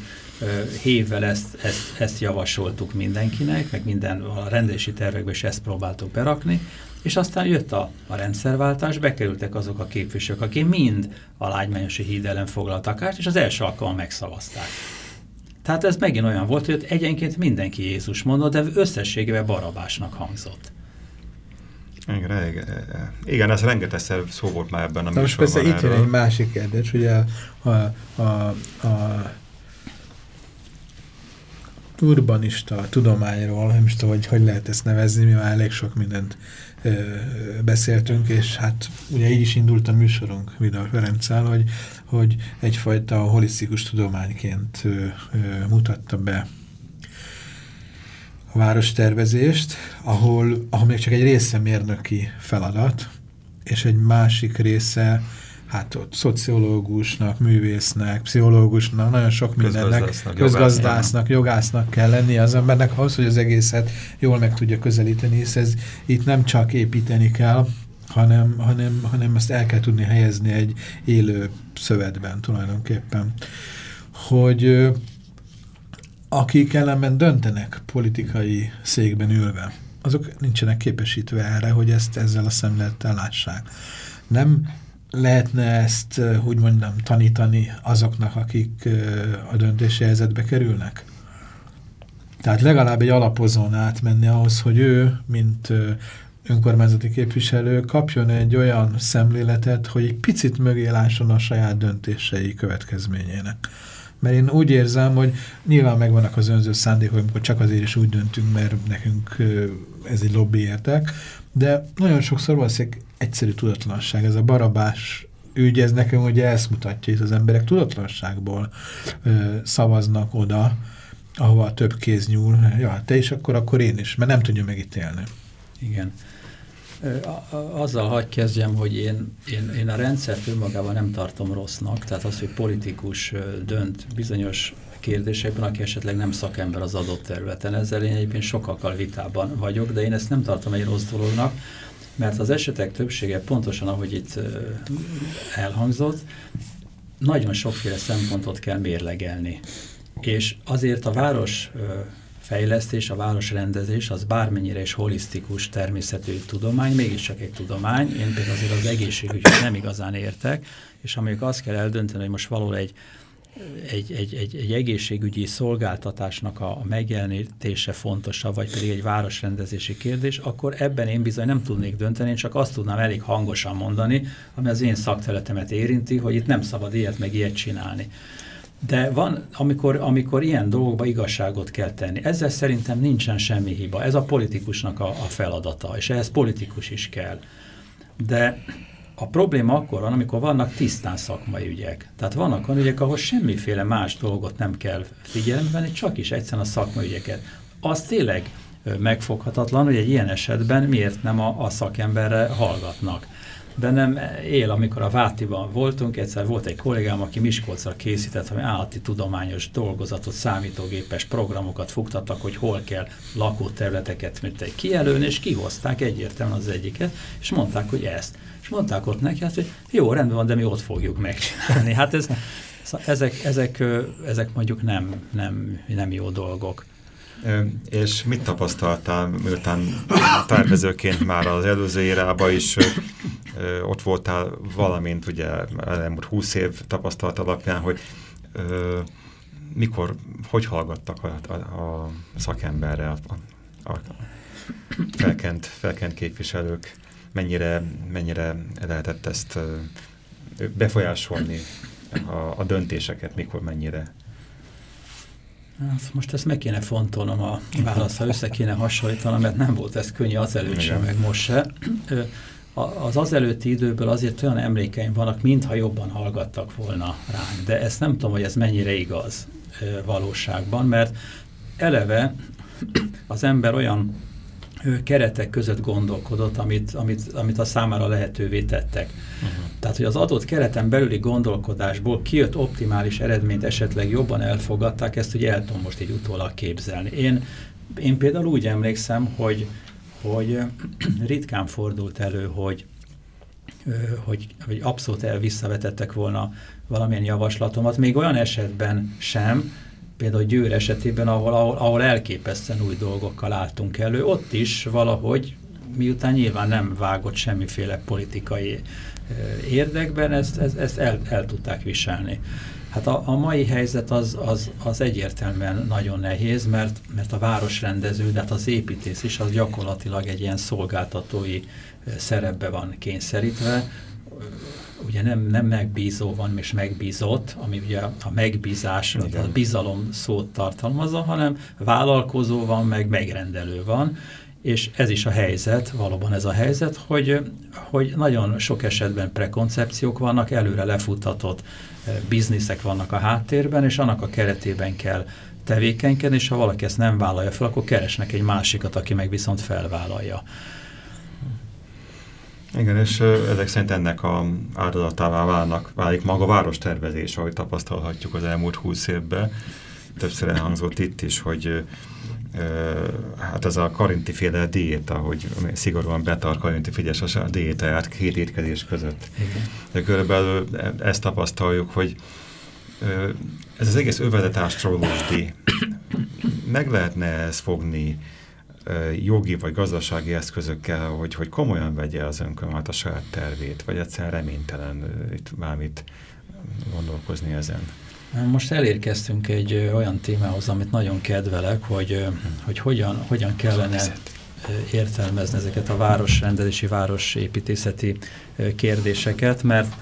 hévvel ezt, ezt, ezt javasoltuk mindenkinek, meg minden a rendési tervekben is ezt próbáltuk berakni, és aztán jött a, a rendszerváltás, bekerültek azok a képviselők, akik mind a lágymányosi híd ellen foglaltak át, és az első alkalommal megszavazták. Tehát ez megint olyan volt, hogy egyenként mindenki Jézus mondott, de összességében barabásnak hangzott. Igen, igen, ez rengetegszer szó volt már ebben a műsorban. Most persze itt jön egy másik kérdés, ugye a, a, a, a urbanista tudományról, nem is tudom, hogy hogy lehet ezt nevezni, mi már elég sok mindent ö, beszéltünk, és hát ugye így is indult a műsorunk Vidal Ferenccel, hogy, hogy egyfajta holisztikus tudományként ö, ö, mutatta be a várostervezést, ahol, ahol még csak egy része mérnöki feladat, és egy másik része hát ott szociológusnak, művésznek, pszichológusnak, nagyon sok mindennek, közgazdásznak, jogásznak kell lenni az embernek ahhoz, hogy az egészet jól meg tudja közelíteni, hisz ez itt nem csak építeni kell, hanem, hanem, hanem ezt el kell tudni helyezni egy élő szövetben tulajdonképpen. Hogy akik ellenben döntenek politikai székben ülve, azok nincsenek képesítve erre, hogy ezt ezzel a szemlettel lássák. Nem lehetne ezt, hogy mondjam, tanítani azoknak, akik a döntési helyzetbe kerülnek? Tehát legalább egy alapozón átmenni ahhoz, hogy ő, mint önkormányzati képviselő kapjon egy olyan szemléletet, hogy egy picit mögé lásson a saját döntései következményének. Mert én úgy érzem, hogy nyilván megvannak az önző szándékok, amikor csak azért is úgy döntünk, mert nekünk ez egy lobby értek, de nagyon sokszor valószínűleg egyszerű tudatlanság. Ez a barabás ügy, ez nekem ugye ezt mutatja, hogy az emberek tudatlanságból ö, szavaznak oda, ahova több kéz nyúl. Ja, te is, akkor, akkor én is, mert nem tudja megítélni. Igen. Azzal hagy kezdjem, hogy én, én, én a rendszert önmagában nem tartom rossznak, tehát az, hogy politikus dönt bizonyos kérdésekben, aki esetleg nem szakember az adott területen. Ezzel én egyébként sokakkal vitában vagyok, de én ezt nem tartom egy rossz dolognak, mert az esetek többsége pontosan, ahogy itt elhangzott, nagyon sokféle szempontot kell mérlegelni. És azért a város fejlesztés, a városrendezés az bármennyire is holisztikus természetű tudomány, mégiscsak egy tudomány. Én például azért az egészségügyet nem igazán értek, és amikor azt kell eldönteni, hogy most való egy egy, egy, egy, egy egészségügyi szolgáltatásnak a, megjelenítése fontosabb, vagy pedig egy városrendezési kérdés, akkor ebben én bizony nem tudnék dönteni, én csak azt tudnám elég hangosan mondani, ami az én szakterületemet érinti, hogy itt nem szabad ilyet meg ilyet csinálni. De van, amikor, amikor ilyen dolgokba igazságot kell tenni. Ezzel szerintem nincsen semmi hiba. Ez a politikusnak a, a feladata, és ehhez politikus is kell. De a probléma akkor van, amikor vannak tisztán szakmai ügyek. Tehát vannak olyan ügyek, ahol semmiféle más dolgot nem kell figyelembe venni, csak is egyszerűen a szakmai ügyeket. Az tényleg megfoghatatlan, hogy egy ilyen esetben miért nem a, a szakemberre hallgatnak bennem él, amikor a Vátiban voltunk, egyszer volt egy kollégám, aki Miskolcra készített, hogy állati tudományos dolgozatot, számítógépes programokat fogtattak, hogy hol kell lakóterületeket mint egy kijelölni, és kihozták egyértelműen az egyiket, és mondták, hogy ezt. Mondták ott neki, hát, hogy jó, rendben van, de mi ott fogjuk megcsinálni. Hát ez, ezek, ezek, ezek mondjuk nem, nem, nem jó dolgok. És mit tapasztaltál, miután tervezőként már az előző érában is ott voltál, valamint ugye elmúlt húsz év tapasztalat alapján, hogy ö, mikor, hogy hallgattak a, a, a szakemberre a, a, a felkent, felkent képviselők, mennyire, mennyire lehetett ezt befolyásolni a, a döntéseket, mikor mennyire Hát most ezt meg kéne fontolnom a választ, ha össze kéne hasonlítanom, mert nem volt ez könnyű azelőtt sem, meg most se. Az azelőtti időből azért olyan emlékeim vannak, mintha jobban hallgattak volna ránk, de ezt nem tudom, hogy ez mennyire igaz valóságban, mert eleve az ember olyan keretek között gondolkodott, amit, amit, amit a számára lehetővé tettek. Uh -huh. Tehát, hogy az adott kereten belüli gondolkodásból kijött optimális eredményt esetleg jobban elfogadták, ezt ugye el tudom most így utólag képzelni. Én, én például úgy emlékszem, hogy, hogy ritkán fordult elő, hogy, hogy, hogy abszolút el visszavetettek volna valamilyen javaslatomat, még olyan esetben sem, például Győr esetében, ahol, ahol, ahol elképesztően új dolgokkal álltunk elő, ott is valahogy, miután nyilván nem vágott semmiféle politikai érdekben, ezt, ezt, ezt el, el tudták viselni. Hát a, a mai helyzet az, az, az egyértelműen nagyon nehéz, mert, mert a városrendező, de hát az építész is, az gyakorlatilag egy ilyen szolgáltatói szerepbe van kényszerítve, ugye nem, nem megbízó van, és megbízott, ami ugye a megbízás, Igen. a bizalom szót tartalmazza, hanem vállalkozó van, meg megrendelő van, és ez is a helyzet, valóban ez a helyzet, hogy, hogy nagyon sok esetben prekoncepciók vannak, előre lefuttatott eh, bizniszek vannak a háttérben, és annak a keretében kell tevékenykedni, és ha valaki ezt nem vállalja fel, akkor keresnek egy másikat, aki meg viszont felvállalja. Igen, és ezek szerint ennek a áldozatává válnak, válik maga a várostervezés, ahogy tapasztalhatjuk az elmúlt húsz évben. Többször elhangzott itt is, hogy hát ez a karinti féle diéta, hogy szigorúan betart karinti figyes a diétáját két étkezés között. Igen. De körülbelül ezt tapasztaljuk, hogy ez az egész övedetástrólósdi meg lehetne ezt fogni jogi vagy gazdasági eszközökkel, hogy, hogy komolyan vegye az önkormányzat a saját tervét, vagy egyszerűen reménytelen itt bármit gondolkozni ezen. Most elérkeztünk egy olyan témához, amit nagyon kedvelek, hogy, hogy hogyan, hogyan kellene értelmezni ezeket a városrendezési, városépítészeti kérdéseket, mert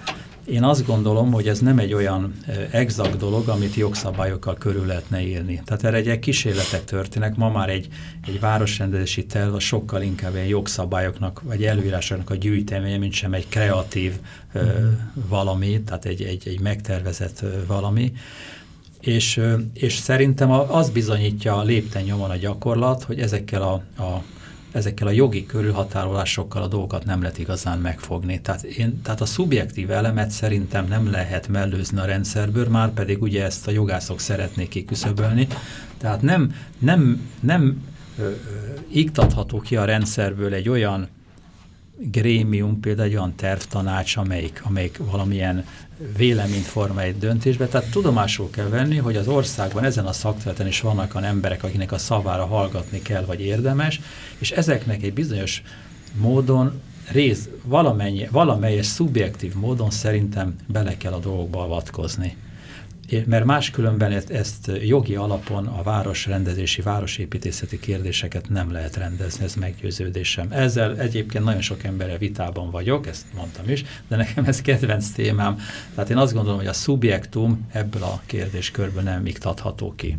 én azt gondolom, hogy ez nem egy olyan exakt dolog, amit jogszabályokkal körül lehetne írni. Tehát erre egy kísérletek történnek. Ma már egy, egy városrendezési terv a sokkal inkább egy jogszabályoknak, vagy előírásoknak a gyűjteménye, mint sem egy kreatív uh, valami, tehát egy, egy, egy megtervezett valami. És, és szerintem az bizonyítja a lépten nyomon a gyakorlat, hogy ezekkel a, a ezekkel a jogi körülhatárolásokkal a dolgokat nem lehet igazán megfogni. Tehát, én, tehát a szubjektív elemet szerintem nem lehet mellőzni a rendszerből, már pedig ugye ezt a jogászok szeretnék kiküszöbölni. Tehát nem, nem, nem ö, ö, iktatható ki a rendszerből egy olyan grémium, például egy olyan tervtanács, amelyik, amelyik valamilyen véleményt forma egy döntésbe. Tehát tudomásul kell venni, hogy az országban ezen a szakterületen is vannak olyan emberek, akinek a szavára hallgatni kell, vagy érdemes, és ezeknek egy bizonyos módon rész, valamennyi, valamelyes szubjektív módon szerintem bele kell a dolgokba avatkozni. Mert máskülönben ezt, ezt jogi alapon a városrendezési, városépítészeti kérdéseket nem lehet rendezni, ez meggyőződésem. Ezzel egyébként nagyon sok emberre vitában vagyok, ezt mondtam is, de nekem ez kedvenc témám. Tehát én azt gondolom, hogy a szubjektum ebből a kérdéskörből nem iktatható ki.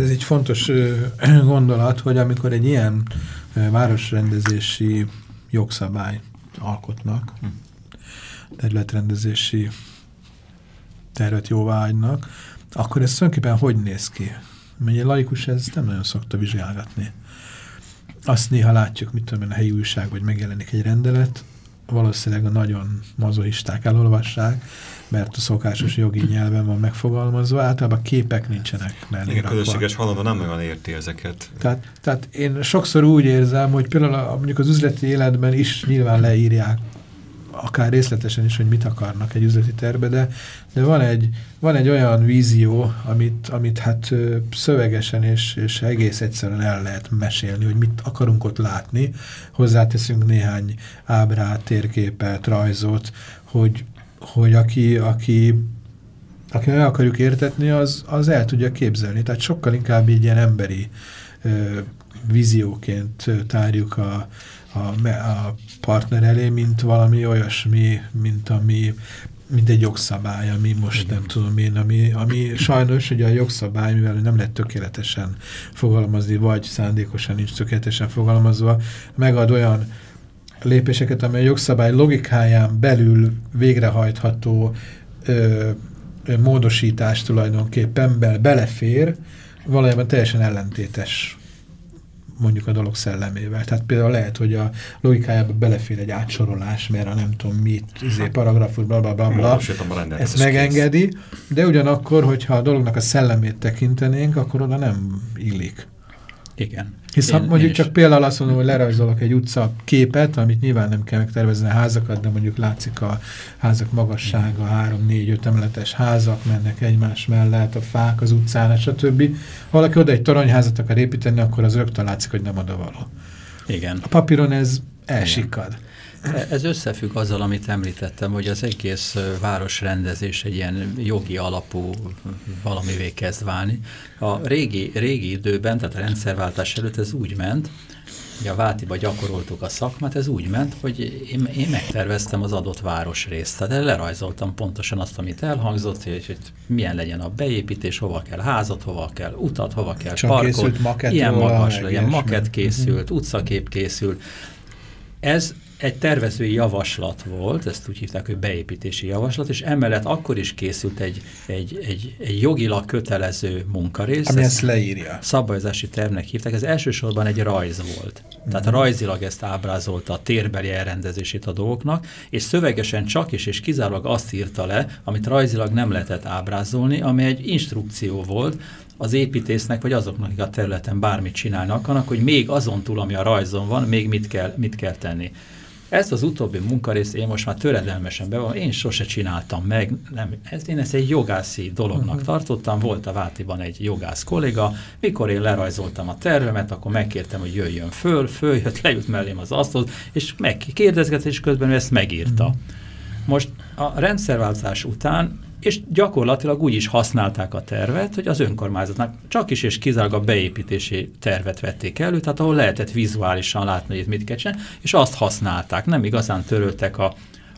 Ez egy fontos gondolat, hogy amikor egy ilyen városrendezési jogszabály alkotnak, hm. területrendezési tervet jóváhagynak, akkor ez tulajdonképpen hogy néz ki? Mert egy laikus ez nem nagyon szokta vizsgálgatni. Azt néha látjuk, mit tudom én, a helyi újság, vagy megjelenik egy rendelet, valószínűleg a nagyon mazoisták elolvassák, mert a szokásos jogi nyelven van megfogalmazva, általában képek nincsenek mellé Igen, közösséges haladó nem nagyon érti ezeket. Tehát, tehát én sokszor úgy érzem, hogy például mondjuk az üzleti életben is nyilván leírják akár részletesen is, hogy mit akarnak egy üzleti terbe, de, de van, egy, van egy olyan vízió, amit, amit hát szövegesen és, és egész egyszerűen el lehet mesélni, hogy mit akarunk ott látni. Hozzáteszünk néhány ábrát, térképet, rajzot, hogy, hogy aki, aki, aki meg akarjuk értetni, az, az el tudja képzelni. Tehát sokkal inkább így ilyen emberi ö, vízióként tárjuk a, a, a partner elé, mint valami olyasmi, mint ami mint egy jogszabály, ami most Igen. nem tudom én, ami, ami sajnos ugye a jogszabály, mivel nem lehet tökéletesen fogalmazni, vagy szándékosan nincs tökéletesen fogalmazva, megad olyan lépéseket, amely a jogszabály logikáján belül végrehajtható ö, módosítás tulajdonképpen be, belefér, valójában teljesen ellentétes mondjuk a dolog szellemével. Tehát például lehet, hogy a logikájába belefér egy átsorolás, mert a nem tudom mit, izé, paragrafus, bla bla bla, bla ezt megengedi, de ugyanakkor, hogyha a dolognak a szellemét tekintenénk, akkor oda nem illik. Igen. Hiszen én, mondjuk én csak például azt mondom, hogy lerajzolok egy utca képet, amit nyilván nem kell megtervezni a házakat, de mondjuk látszik a házak magassága, három, négy, öt emeletes házak mennek egymás mellett, a fák az utcán, stb. Ha valaki oda egy toronyházat akar építeni, akkor az rögtön látszik, hogy nem oda való. Igen. A papíron ez elsikad. Igen. Ez összefügg azzal, amit említettem, hogy az egész városrendezés egy ilyen jogi alapú valamivé kezd válni. A régi, régi időben, tehát a rendszerváltás előtt ez úgy ment, hogy a Vátiba gyakoroltuk a szakmát, ez úgy ment, hogy én, én megterveztem az adott városrészt. Tehát lerajzoltam pontosan azt, amit elhangzott, hogy, hogy milyen legyen a beépítés, hova kell házat, hova kell utat, hova kell Csak parkot. Ilyen magas legyen, maket készült, mhm. -huh. utcakép készült. Ez egy tervezői javaslat volt, ezt úgy hívták, hogy beépítési javaslat, és emellett akkor is készült egy, egy, egy, egy jogilag kötelező munkarész. Ami ezt, ezt leírja. Szabályozási tervnek hívták, ez elsősorban egy rajz volt. -huh. Tehát mhm. rajzilag ezt ábrázolta a térbeli elrendezését a dolgoknak, és szövegesen csak is és kizárólag azt írta le, amit rajzilag nem lehetett ábrázolni, ami egy instrukció volt, az építésznek, vagy azoknak, akik a területen bármit csinálnak, annak, hogy még azon túl, ami a rajzon van, még mit kell, mit kell tenni. Ezt az utóbbi munkarészt én most már töredelmesen be én sose csináltam meg, nem, ez, én ezt egy jogászi dolognak uh mhm. -huh. tartottam, volt a Vátiban egy jogász kolléga, mikor én lerajzoltam a tervemet, akkor megkértem, hogy jöjjön föl, följött, lejut mellém az asztalhoz, és megkérdezgetés közben ő ezt megírta. Uh mhm. -huh. Most a rendszerváltás után és gyakorlatilag úgy is használták a tervet, hogy az önkormányzatnak csak is és kizárólag a beépítési tervet vették elő, tehát ahol lehetett vizuálisan látni, hogy mit kell csinálni, és azt használták, nem igazán töröltek a,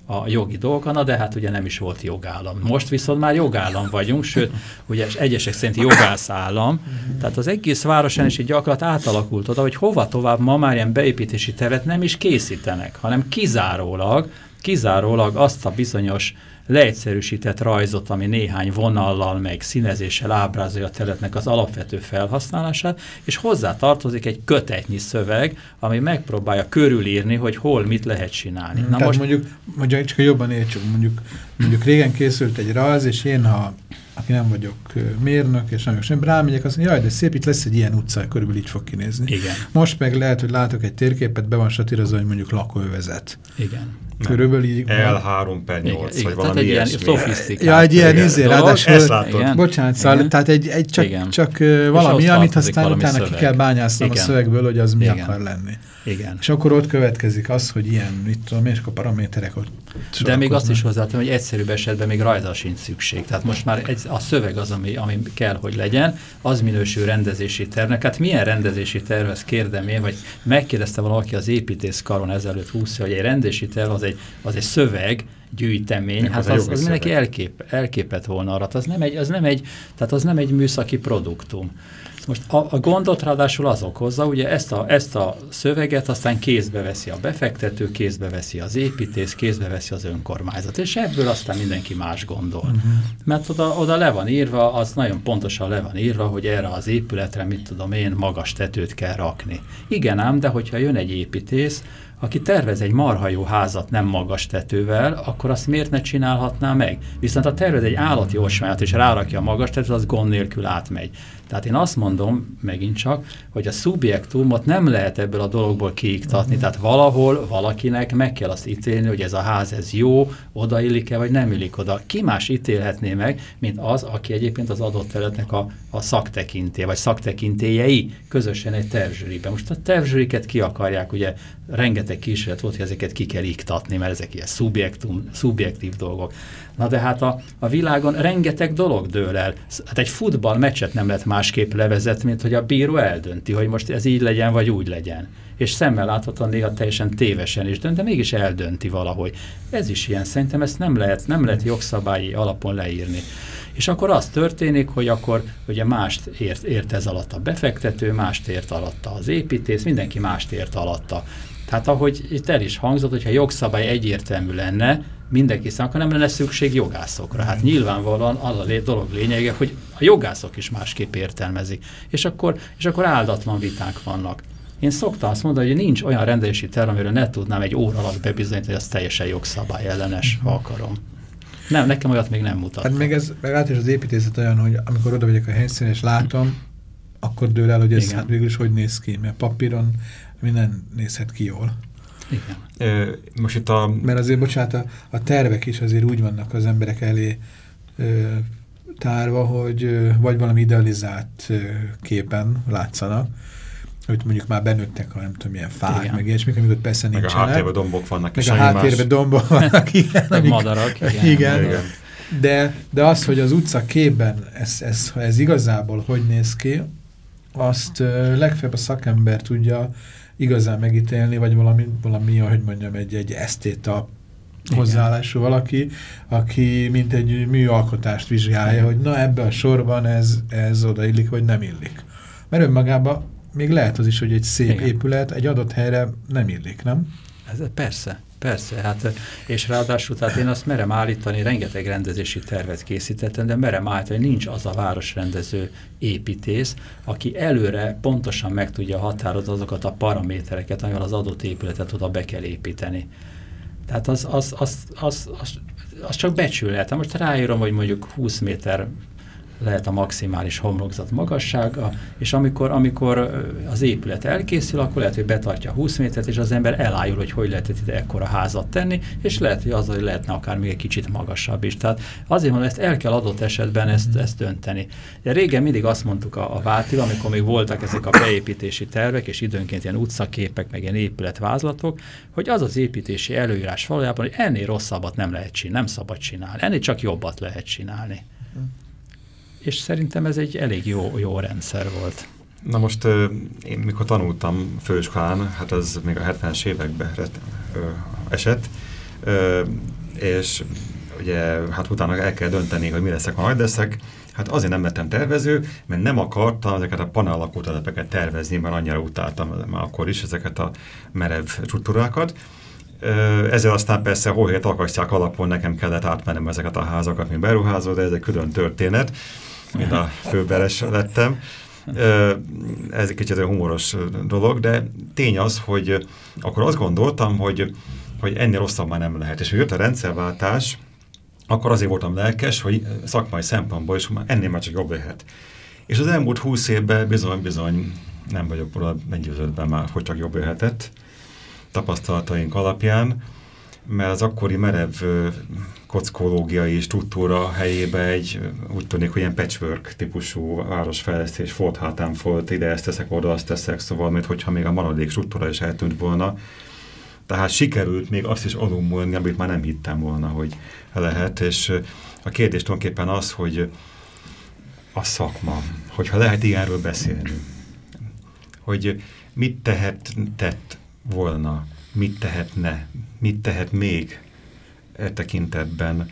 a jogi dolgokon, de hát ugye nem is volt jogállam. Most viszont már jogállam vagyunk, sőt, ugye egyesek szerint jogászállam, tehát az egész városon is egy gyakorlat átalakult oda, hogy hova tovább ma már ilyen beépítési tervet nem is készítenek, hanem kizárólag, kizárólag azt a bizonyos leegyszerűsített rajzot, ami néhány vonallal, meg színezéssel ábrázolja a területnek az alapvető felhasználását, és hozzá tartozik egy kötetnyi szöveg, ami megpróbálja körülírni, hogy hol mit lehet csinálni. Na Tehát most mondjuk, mondjuk csak jobban értsük, mondjuk, mondjuk régen készült egy rajz, és én, ha aki nem vagyok mérnök, és nagyon sem rámegyek, azt mondja, jaj, de szép, itt lesz egy ilyen utca, körülbelül így fog kinézni. Igen. Most meg lehet, hogy látok egy térképet, be van satírozva, hogy mondjuk lakóövezet. Igen. Körülbelül így L3 per 8, igen, vagy valami egy ilyen szofisztikált. Ja, egy ilyen izé, ráadásul, ezt látod. Bocsánat, szóval, tehát egy, egy csak, igen. csak valami, amit aztán valami utána szöveg. ki kell bányásznom igen. a szövegből, hogy az mi igen. akar lenni. Igen. És akkor ott következik az, hogy ilyen, mit tudom és akkor paraméterek ott De még azt is hozzátom, hogy egyszerűbb esetben még rajta sincs szükség. Tehát most már egy, a szöveg az, ami, ami kell, hogy legyen, az minősül rendezési tervnek. Hát milyen rendezési terv, ezt kérdem én, vagy megkérdezte valaki az építész karon ezelőtt 20 hogy egy rendezési terv az egy, az egy szöveg, gyűjtemény, Nek hát az, az, az mindenki elkép, elképet volna arra. Az nem, egy, az, nem egy, tehát az nem egy műszaki produktum. Most a, a gondot ráadásul az okozza, ugye ezt a, ezt a szöveget aztán kézbe veszi a befektető, kézbe veszi az építész, kézbe veszi az önkormányzat, és ebből aztán mindenki más gondol. Uh mhm. -huh. Mert oda, oda le van írva, az nagyon pontosan le van írva, hogy erre az épületre, mit tudom én, magas tetőt kell rakni. Igen ám, de hogyha jön egy építész, aki tervez egy marha jó házat nem magas tetővel, akkor azt miért ne csinálhatná meg? Viszont ha tervez egy állati osványát és rárakja a magas tetőt, az gond nélkül átmegy. Tehát én azt mondom megint csak, hogy a szubjektumot nem lehet ebből a dologból kiiktatni, uh-huh. tehát valahol valakinek meg kell azt ítélni, hogy ez a ház ez jó, odaillik-e, vagy nem illik oda. Ki más ítélhetné meg, mint az, aki egyébként az adott területnek a, a szaktekintély, vagy szaktekintélyei közösen egy tervzsűriben. Most a tervzsűriket ki akarják, ugye rengeteg kísérlet volt, hogy ezeket ki kell iktatni, mert ezek ilyen szubjektum, szubjektív dolgok. Na de hát a, a világon rengeteg dolog dől el. Hát egy futballmeccset nem lehet másképp levezetni, mint hogy a bíró eldönti, hogy most ez így legyen, vagy úgy legyen. És szemmel láthatóan néha teljesen tévesen is dönt, de mégis eldönti valahogy. Ez is ilyen. Szerintem ezt nem lehet, nem lehet jogszabályi alapon leírni. És akkor az történik, hogy akkor ugye mást ért, ért ez alatt a befektető, mást ért alatta az építész, mindenki mást ért alatta. Tehát ahogy itt el is hangzott, hogyha jogszabály egyértelmű lenne, mindenki számára, akkor nem lenne szükség jogászokra. Hát nyilvánvalóan az a dolog lényege, hogy a jogászok is másképp értelmezik. És akkor, és akkor áldatlan viták vannak. Én szoktam azt mondani, hogy nincs olyan rendelési terv, amiről ne tudnám egy óra alatt bebizonyítani, hogy az teljesen jogszabály ellenes, ha akarom. Nem, nekem olyat még nem mutat. Hát még ez, meg át is az építészet olyan, hogy amikor oda vagyok a helyszínen és látom, akkor dől el, hogy ez hát végül is hogy néz ki, mert papíron minden nézhet ki jól. Igen. most itt a... Mert azért, bocsánat, a, a tervek is azért úgy vannak az emberek elé ö, tárva, hogy ö, vagy valami idealizált ö, képen látszanak, hogy mondjuk már benőttek a nem tudom milyen fák, igen. meg ilyesmik, amik ott persze nincsenek. Meg a háttérben dombok vannak. Meg a háttérben dombok vannak, igen. Amik, madarak. Igen. igen. igen. De, de az, hogy az utca képben ez, ez, ez igazából hogy néz ki, azt legfeljebb a szakember tudja igazán megítélni, vagy valami, valami hogy mondjam, egy, egy esztéta hozzáállású valaki, aki mint egy műalkotást vizsgálja, Igen. hogy na ebbe a sorban ez, ez odaillik, vagy nem illik. Mert önmagában még lehet az is, hogy egy szép Igen. épület egy adott helyre nem illik, nem? Ez, persze. Persze, hát és ráadásul tehát én azt merem állítani, rengeteg rendezési tervet készítettem, de merem állítani, nincs az a városrendező építész, aki előre pontosan meg tudja határozni azokat a paramétereket, amivel az adott épületet oda be kell építeni. Tehát az, az, az, az, az, az csak becsülhet. Most ráírom, hogy mondjuk 20 méter lehet a maximális homlokzat magassága, és amikor, amikor az épület elkészül, akkor lehet, hogy betartja 20 métert, és az ember elájul, hogy hogy lehet itt ekkora házat tenni, és lehet, hogy az, hogy lehetne akár még egy kicsit magasabb is. Tehát azért mondom, ezt el kell adott esetben ezt, ezt dönteni. De régen mindig azt mondtuk a, a Váltil, amikor még voltak ezek a beépítési tervek, és időnként ilyen utcaképek, meg ilyen épületvázlatok, hogy az az építési előírás valójában, hogy ennél rosszabbat nem lehet csinálni, nem szabad csinálni, ennél csak jobbat lehet csinálni és szerintem ez egy elég jó, jó rendszer volt. Na most én mikor tanultam főiskolán, hát az még a 70-es években esett, és ugye hát utána el kell dönteni, hogy mi leszek, ha nagy leszek, Hát azért nem lettem tervező, mert nem akartam ezeket a panel lakótelepeket tervezni, mert annyira utáltam már akkor is ezeket a merev struktúrákat. Ezzel aztán persze hol akasztják alapon nekem kellett átmennem ezeket a házakat, mint beruházó, de ez egy külön történet mint a főberes lettem. Ez egy kicsit egy humoros dolog, de tény az, hogy akkor azt gondoltam, hogy, hogy ennél rosszabb már nem lehet. És hogy jött a rendszerváltás, akkor azért voltam lelkes, hogy szakmai szempontból is ennél már csak jobb lehet. És az elmúlt húsz évben bizony-bizony nem vagyok róla meggyőződben már, hogy csak jobb lehetett tapasztalataink alapján mert az akkori merev kockológiai struktúra helyébe egy, úgy tűnik, hogy ilyen patchwork típusú városfejlesztés volt hátán volt, ide ezt teszek, oda azt teszek, szóval, mint hogyha még a maradék struktúra is eltűnt volna. Tehát sikerült még azt is alulmúlni, amit már nem hittem volna, hogy lehet, és a kérdés tulajdonképpen az, hogy a szakma, hogyha lehet ilyenről beszélni, hogy mit tehetett volna, mit tehetne, mit tehet még e tekintetben,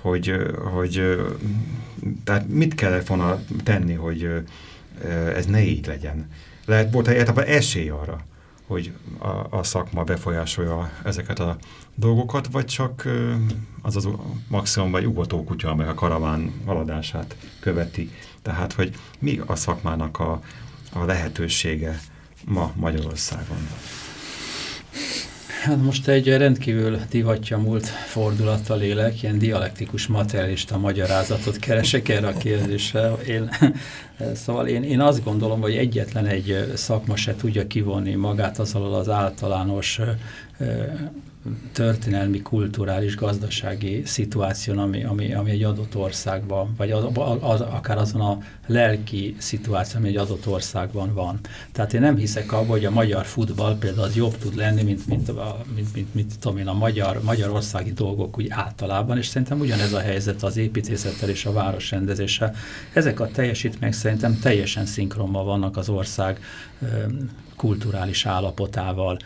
hogy, hogy tehát mit kellett volna tenni, hogy ez ne így legyen. Lehet volt egyáltalán esély arra, hogy a, a szakma befolyásolja ezeket a dolgokat, vagy csak az az maximum, vagy ugatókutya, amely a karaván haladását követi. Tehát, hogy mi a szakmának a, a lehetősége ma Magyarországon? Hát most egy rendkívül divatja múlt fordulattal élek, ilyen dialektikus materialista magyarázatot keresek erre a kérdésre. Én, szóval én, én azt gondolom, hogy egyetlen egy szakma se tudja kivonni magát az alól az általános történelmi, kulturális, gazdasági szituáción, ami, ami, ami egy adott országban, vagy az, az, akár azon a lelki szituáció, ami egy adott országban van. Tehát én nem hiszek abban, hogy a magyar futball például az jobb tud lenni, mint, mint, a, mint, mint, mint tudom én, a magyar, magyarországi dolgok úgy általában, és szerintem ugyanez a helyzet az építészettel és a városrendezéssel. Ezek a teljesítmények szerintem teljesen szinkronban vannak az ország kulturális állapotával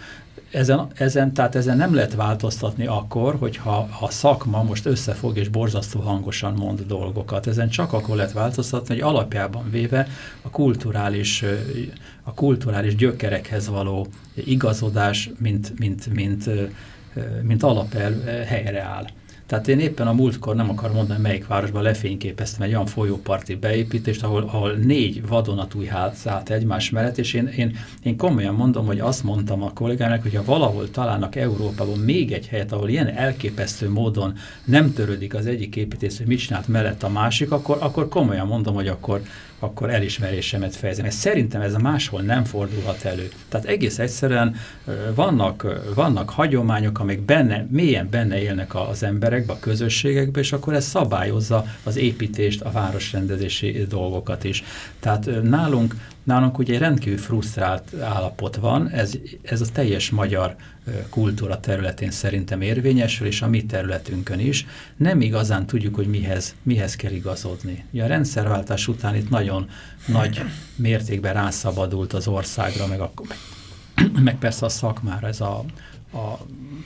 ezen, ezen, tehát ezen nem lehet változtatni akkor, hogyha a szakma most összefog és borzasztó hangosan mond dolgokat. Ezen csak akkor lehet változtatni, hogy alapjában véve a kulturális, a kulturális gyökerekhez való igazodás, mint, mint, mint, mint alapelv helyreáll. Tehát én éppen a múltkor nem akarom mondani, melyik városban lefényképeztem egy olyan folyóparti beépítést, ahol, ahol négy vadonatúj ház állt egymás mellett, és én, én, én komolyan mondom, hogy azt mondtam a kollégának, hogy ha valahol találnak Európában még egy helyet, ahol ilyen elképesztő módon nem törődik az egyik építész, hogy mit csinált mellett a másik, akkor, akkor komolyan mondom, hogy akkor, akkor elismerésemet fejezem. Ez szerintem ez máshol nem fordulhat elő. Tehát egész egyszerűen vannak, vannak hagyományok, amik benne, mélyen benne élnek az emberekbe, a közösségekbe, és akkor ez szabályozza az építést, a városrendezési dolgokat is. Tehát nálunk Nálunk ugye rendkívül frusztrált állapot van, ez, ez a teljes magyar kultúra területén szerintem érvényesül, és a mi területünkön is. Nem igazán tudjuk, hogy mihez, mihez kell igazodni. A rendszerváltás után itt nagyon nagy mértékben rászabadult az országra, meg, a, meg persze a szakmára ez a, a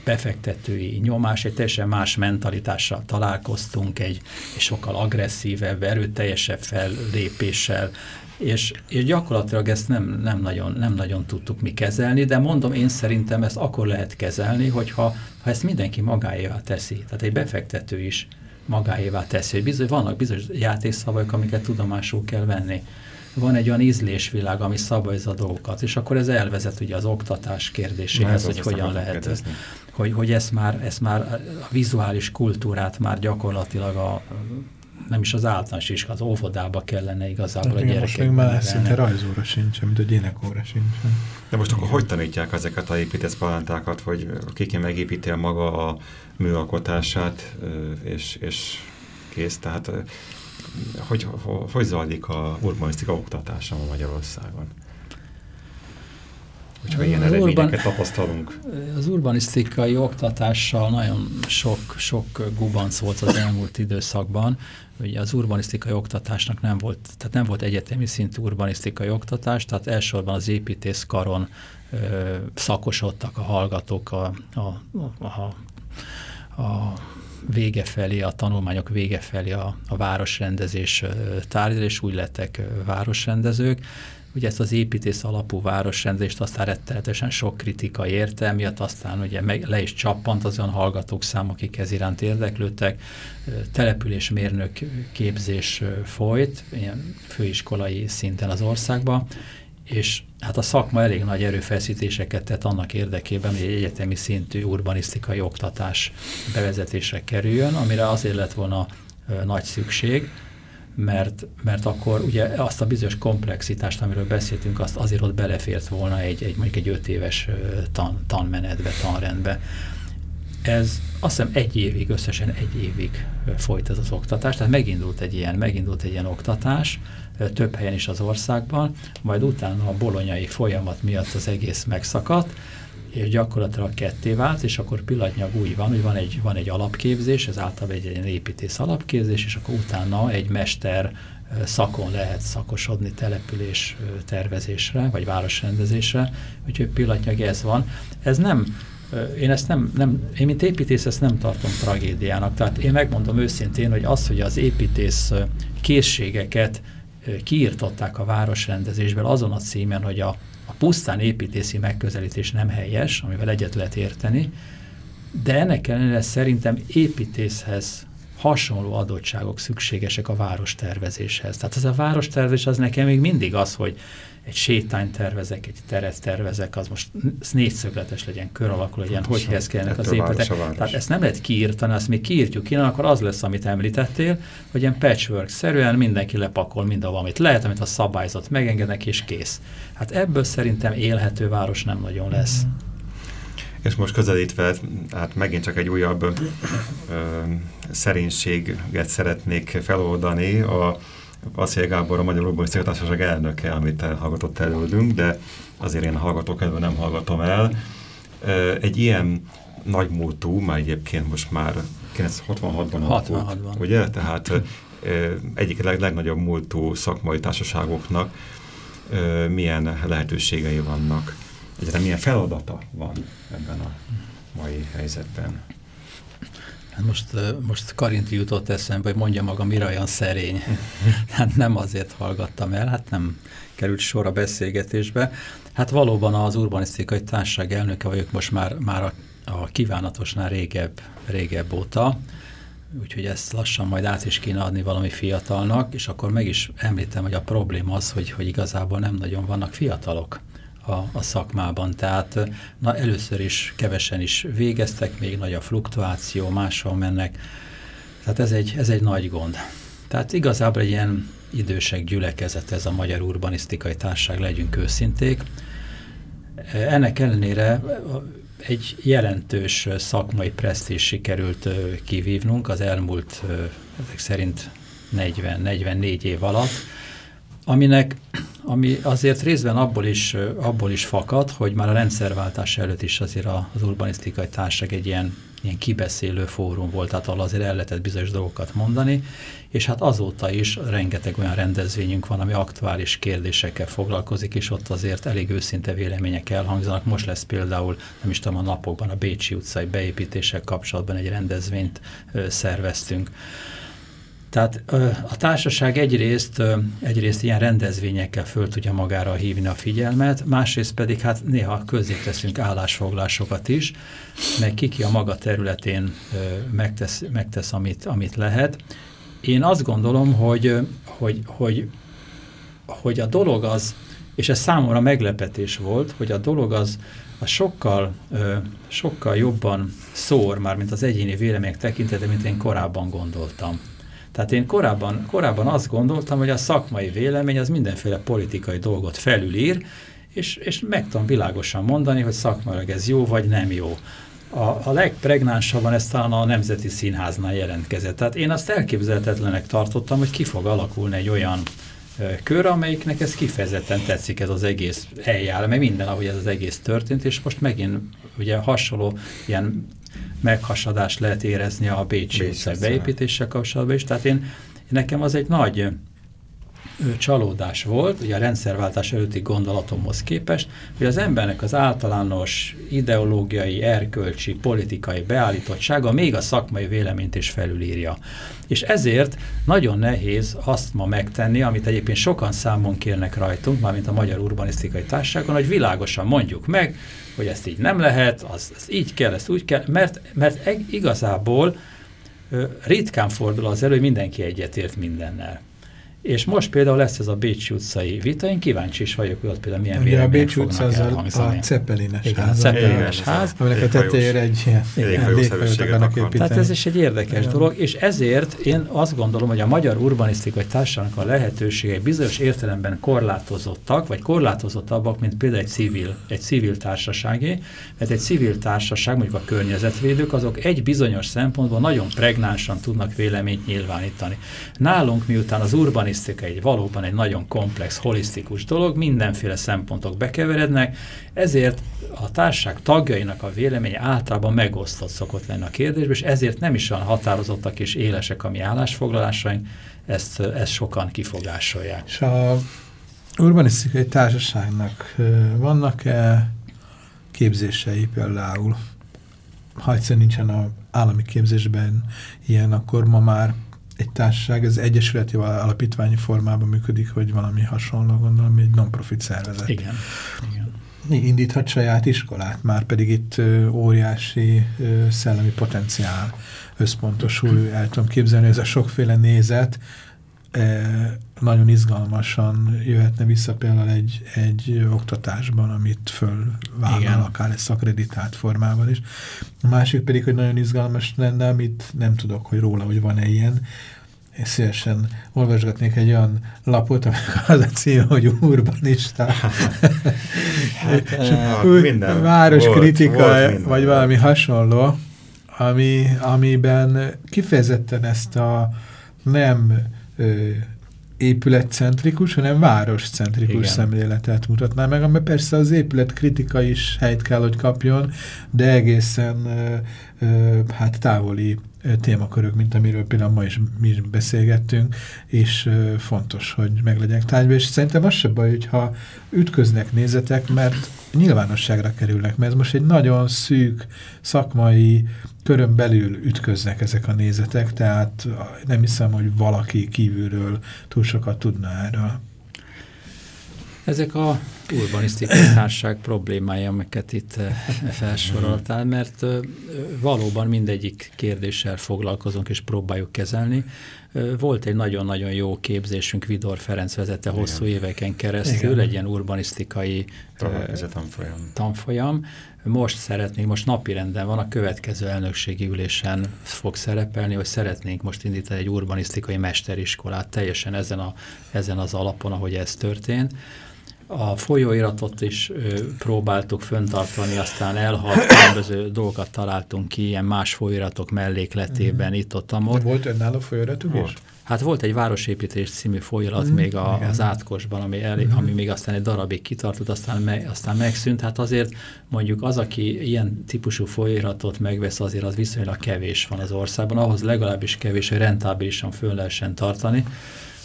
befektetői nyomás, egy teljesen más mentalitással találkoztunk, egy, egy sokkal agresszívebb, erőteljesebb fellépéssel, és, és gyakorlatilag ezt nem, nem, nagyon, nem nagyon tudtuk mi kezelni, de mondom, én szerintem ezt akkor lehet kezelni, hogyha ha ezt mindenki magáévá teszi. Tehát egy befektető is magáévá teszi, hogy bizony, vannak bizonyos játékszavak, amiket tudomásul kell venni. Van egy olyan ízlésvilág, ami szabályozza a dolgokat, és akkor ez elvezet ugye az oktatás kérdéséhez, hogy hogyan lehet, hogy, hogy ezt már, ezt már a vizuális kultúrát már gyakorlatilag a nem is az általános is, az óvodába kellene igazából hát, a gyerekek. Most még már szinte rajzóra sincsen, mint a gyénekóra sincsen. De most akkor hogy tanítják ezeket a építész palantákat, hogy ki megépíti maga a műalkotását, és, és kész, tehát hogy, hogy, hogy zajlik a urbanisztika oktatása Magyarországon? hogyha ilyen az eredményeket urban, tapasztalunk. Az urbanisztikai oktatással nagyon sok, sok gubanc volt az elmúlt időszakban. Ugye az urbanisztikai oktatásnak nem volt, tehát nem volt egyetemi szintű urbanisztikai oktatás, tehát elsősorban az építészkaron ö, szakosodtak a hallgatók a, a, a, a, vége felé, a tanulmányok vége felé a, a városrendezés tárgyal, és úgy lettek városrendezők ugye ezt az építész alapú városrendezést aztán rettenetesen sok kritika érte, miatt aztán ugye meg, le is csappant az olyan hallgatók szám, akik ez iránt érdeklődtek. Településmérnök képzés folyt, ilyen főiskolai szinten az országban, és hát a szakma elég nagy erőfeszítéseket tett annak érdekében, hogy egy egyetemi szintű urbanisztikai oktatás bevezetésre kerüljön, amire azért lett volna nagy szükség, mert, mert akkor ugye azt a bizonyos komplexitást, amiről beszéltünk, azt azért ott belefért volna egy, egy mondjuk egy öt éves tan, tanmenetbe, tanrendbe. Ez azt hiszem egy évig, összesen egy évig folyt ez az oktatás, tehát megindult egy ilyen, megindult egy ilyen oktatás, több helyen is az országban, majd utána a bolonyai folyamat miatt az egész megszakadt, és gyakorlatilag ketté vált, és akkor pillanatnyilag úgy van, hogy van egy, van egy alapképzés, ez általában egy, egy építész alapképzés, és akkor utána egy mester szakon lehet szakosodni település tervezésre, vagy városrendezésre, úgyhogy pillanatnyilag ez van. Ez nem, én ezt nem, nem, én mint építész ezt nem tartom tragédiának, tehát én megmondom őszintén, hogy az, hogy az építész készségeket kiírtották a városrendezésből azon a címen, hogy a pusztán építészi megközelítés nem helyes, amivel egyet lehet érteni, de ennek ellenére szerintem építészhez hasonló adottságok szükségesek a várostervezéshez. Tehát ez a várostervezés az nekem még mindig az, hogy egy sétányt tervezek, egy teret tervezek, az most négyszögletes legyen, kör alakul legyen, hogy helyezkedjenek az épületek. Tehát ezt nem lehet kiírtani, azt még kiírtjuk ki, akkor az lesz, amit említettél, hogy ilyen patchwork-szerűen mindenki lepakol mindahol, amit lehet, amit a szabályzat megengednek, és kész. Hát ebből szerintem élhető város nem nagyon lesz. Mm. És most közelítve, hát megint csak egy újabb ö, szerénységet szeretnék feloldani. A Vasszély Gábor a Magyar Urbanisztikai Társaság elnöke, amit hallgatott előlünk, de azért én hallgatok elő, nem hallgatom el. Egy ilyen nagymúltú, már egyébként most már 1966-ban alakult, ugye? Tehát egyik leg, legnagyobb múltú szakmai társaságoknak milyen lehetőségei vannak, egyre milyen feladata van ebben a mai helyzetben. Hát most, most Karinti jutott eszembe, hogy mondja maga, mire olyan szerény. hát nem azért hallgattam el, hát nem került sor a beszélgetésbe. Hát valóban az urbanisztikai társaság elnöke vagyok most már, már a, a kívánatosnál régebb, régebb óta, úgyhogy ezt lassan majd át is kéne adni valami fiatalnak, és akkor meg is említem, hogy a probléma az, hogy, hogy igazából nem nagyon vannak fiatalok a, a szakmában. Tehát na, először is kevesen is végeztek, még nagy a fluktuáció, máshol mennek. Tehát ez egy, ez egy nagy gond. Tehát igazából egy ilyen idősek gyülekezet ez a Magyar Urbanisztikai Társaság, legyünk őszinték. Ennek ellenére egy jelentős szakmai presztízs sikerült kivívnunk az elmúlt, ezek szerint 40-44 év alatt, aminek, ami azért részben abból is, abból is fakad, hogy már a rendszerváltás előtt is azért az urbanisztikai társaság egy ilyen, ilyen kibeszélő fórum volt, tehát ahol azért el lehetett bizonyos dolgokat mondani, és hát azóta is rengeteg olyan rendezvényünk van, ami aktuális kérdésekkel foglalkozik, és ott azért elég őszinte vélemények elhangzanak. Most lesz például, nem is tudom, a napokban a Bécsi utcai beépítések kapcsolatban egy rendezvényt szerveztünk. Tehát a társaság egyrészt, egyrészt ilyen rendezvényekkel föl tudja magára hívni a figyelmet, másrészt pedig hát néha közé teszünk állásfoglásokat is, meg kiki a maga területén megtesz, megtesz amit, amit lehet. Én azt gondolom, hogy, hogy, hogy, hogy a dolog az, és ez számomra meglepetés volt, hogy a dolog az, az sokkal, sokkal jobban szór már, mint az egyéni vélemények tekintete, mint én korábban gondoltam. Tehát én korábban, korábban azt gondoltam, hogy a szakmai vélemény az mindenféle politikai dolgot felülír, és, és meg tudom világosan mondani, hogy szakmailag ez jó vagy nem jó. A, a legpregnánsabban ez talán a Nemzeti Színháznál jelentkezett. Tehát én azt elképzelhetetlenek tartottam, hogy ki fog alakulni egy olyan kör, amelyiknek ez kifejezetten tetszik ez az egész eljár, mert minden, ahogy ez az egész történt, és most megint ugye hasonló ilyen meghasadást lehet érezni a Bécsi utcai beépítéssel kapcsolatban is. Tehát én nekem az egy nagy csalódás volt, ugye a rendszerváltás előtti gondolatomhoz képest, hogy az embernek az általános ideológiai, erkölcsi, politikai beállítottsága még a szakmai véleményt is felülírja. És ezért nagyon nehéz azt ma megtenni, amit egyébként sokan számon kérnek rajtunk, mármint a Magyar Urbanisztikai Társaságon, hogy világosan mondjuk meg, hogy ezt így nem lehet, az, az így kell, ezt úgy kell, mert, mert igazából ritkán fordul az elő, hogy mindenki egyetért mindennel. És most például lesz ez a Bécsi utcai vita, én kíváncsi is vagyok, hogy ott például milyen Ugye a Bécsi utca az a, a Cepelines Igen, ház. A Cepelines ház. Aminek a tetejére egy ilyen léghajót akarnak építeni. Tehát ez is egy érdekes Igen. dolog, és ezért én azt gondolom, hogy a Magyar Urbanisztikai Társadalomnak a lehetőségei bizonyos értelemben korlátozottak, vagy korlátozottabbak, mint például egy civil, egy civil társaságé, mert egy civil társaság, mondjuk a környezetvédők, azok egy bizonyos szempontból nagyon pregnánsan tudnak véleményt nyilvánítani. Nálunk, miután az urban urbanisztika egy valóban egy nagyon komplex, holisztikus dolog, mindenféle szempontok bekeverednek, ezért a társaság tagjainak a véleménye általában megosztott szokott lenni a kérdésben, és ezért nem is olyan határozottak és élesek a mi állásfoglalásaink, ezt, ezt sokan kifogásolják. És a urbanisztikai társaságnak vannak-e képzései például? Ha egyszer nincsen a állami képzésben ilyen, akkor ma már egy társaság, ez egyesületi alapítványi formában működik, hogy valami hasonló, gondolom, egy non-profit szervezet. Igen. Igen. Indíthat saját iskolát, már pedig itt óriási szellemi potenciál összpontosul, el tudom képzelni, ez a sokféle nézet, nagyon izgalmasan jöhetne vissza például egy, egy oktatásban, amit fölvállal, akár egy szakreditált formában is. A másik pedig, hogy nagyon izgalmas lenne, amit nem tudok, hogy róla, hogy van-e ilyen, én szívesen olvasgatnék egy olyan lapot, amikor az a cím, hogy urbanista. hát, hát, minden városkritika, volt, volt vagy valami hasonló, ami, amiben kifejezetten ezt a nem ö, épületcentrikus, hanem városcentrikus Igen. szemléletet mutatná meg, ami persze az épület kritika is helyt kell, hogy kapjon, de egészen ö, ö, hát távoli témakörök, mint amiről például ma is mi is beszélgettünk, és fontos, hogy meglegyenek tárgyba, és szerintem az se baj, hogyha ütköznek nézetek, mert nyilvánosságra kerülnek, mert ez most egy nagyon szűk szakmai körön belül ütköznek ezek a nézetek, tehát nem hiszem, hogy valaki kívülről túl sokat tudna erről. Ezek a urbanisztikai társaság problémája, amiket itt eh, felsoroltál, mert eh, valóban mindegyik kérdéssel foglalkozunk és próbáljuk kezelni. Eh, volt egy nagyon-nagyon jó képzésünk, Vidor Ferenc vezette hosszú Igen. éveken keresztül, Igen. egy ilyen urbanisztikai tanfolyam. tanfolyam. Most szeretnénk, most napirenden van, a következő elnökségi ülésen fog szerepelni, hogy szeretnénk most indítani egy urbanisztikai mesteriskolát, teljesen ezen, a, ezen az alapon, ahogy ez történt a folyóiratot is ö, próbáltuk föntartani, aztán elhalt különböző dolgokat találtunk ki, ilyen más folyóiratok mellékletében, mm. itt ott, ott. Volt önálló folyóiratuk is? Hát volt egy Városépítés című folyalat mm, még a, az átkosban, ami, el, mm. ami még aztán egy darabig kitartott, aztán, me, aztán megszűnt. Hát azért mondjuk az, aki ilyen típusú folyóiratot megvesz, azért az viszonylag kevés van az országban, ahhoz legalábbis kevés, hogy rentábilisan föl lehessen tartani.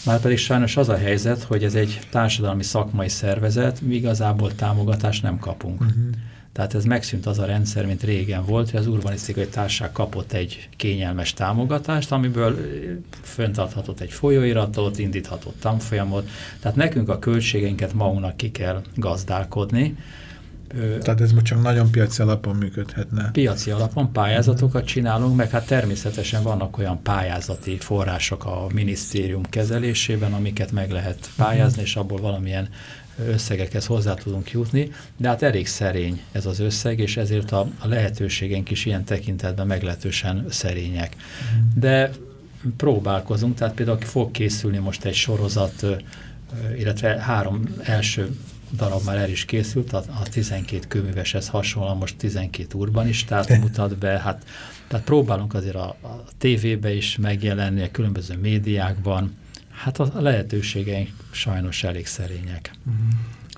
Már pedig sajnos az a helyzet, hogy ez egy társadalmi szakmai szervezet, mi igazából támogatást nem kapunk. Uh mhm. -huh. Tehát ez megszűnt az a rendszer, mint régen volt, hogy az urbanisztikai társaság kapott egy kényelmes támogatást, amiből föntarthatott egy folyóiratot, indíthatott tanfolyamot. Tehát nekünk a költségeinket magunknak ki kell gazdálkodni, tehát ez most csak nagyon piaci alapon működhetne. Piaci alapon pályázatokat csinálunk, meg hát természetesen vannak olyan pályázati források a minisztérium kezelésében, amiket meg lehet pályázni, és abból valamilyen összegekhez hozzá tudunk jutni, de hát elég szerény ez az összeg, és ezért a, a lehetőségeink is ilyen tekintetben meglehetősen szerények. De próbálkozunk, tehát például fog készülni most egy sorozat, illetve három első darab már el is készült, a, a 12 kőműveshez hasonlóan most 12 urbanistát mutat be, hát tehát próbálunk azért a, a tévébe is megjelenni, a különböző médiákban, hát a, lehetőségeink sajnos elég szerények.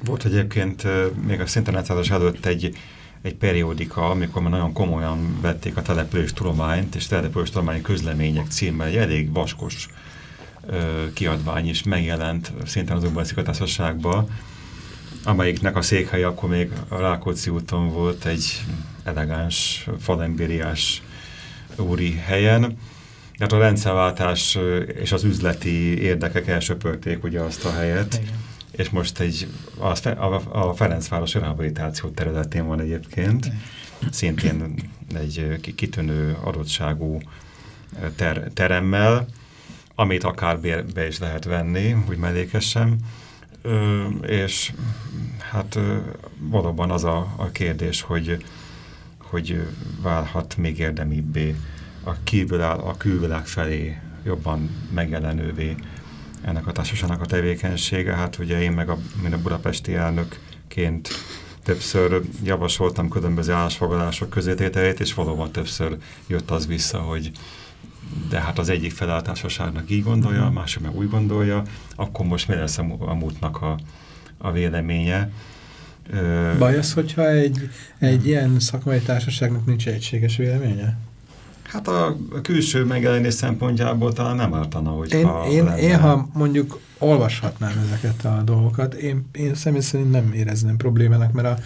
Volt egyébként még a szintenetszázas előtt egy, egy periódika, amikor már nagyon komolyan vették a település tudományt, és település tudományi közlemények címmel egy elég vaskos kiadvány is megjelent szintén az urbanisztikatársaságban, amelyiknek a székhelye akkor még a Rákóczi úton volt egy elegáns, falembériás úri helyen. Tehát a rendszerváltás és az üzleti érdekek elsöpörték ugye azt a helyet, Igen. és most egy, a, a, a Ferencváros rehabilitáció területén van egyébként, szintén egy kitűnő adottságú ter, teremmel, amit akár be, be is lehet venni, úgy mellékesen. Ö, és hát ö, valóban az a, a kérdés, hogy, hogy válhat még érdemibbé a, kívüláll, a külvilág felé jobban megjelenővé ennek a társaságnak a tevékenysége. Hát ugye én meg a, mint a budapesti elnökként többször javasoltam különböző állásfoglalások közétételét, és valóban többször jött az vissza, hogy de hát az egyik fele a társaságnak így gondolja, a másik meg úgy gondolja, akkor most mi lesz a múltnak a, a véleménye. Baj az, hogyha egy, egy ilyen szakmai társaságnak nincs egységes véleménye? Hát a, külső megjelenés szempontjából talán nem ártana, hogy én, én, én, ha mondjuk olvashatnám ezeket a dolgokat, én, én személy szerint nem érezném problémának, mert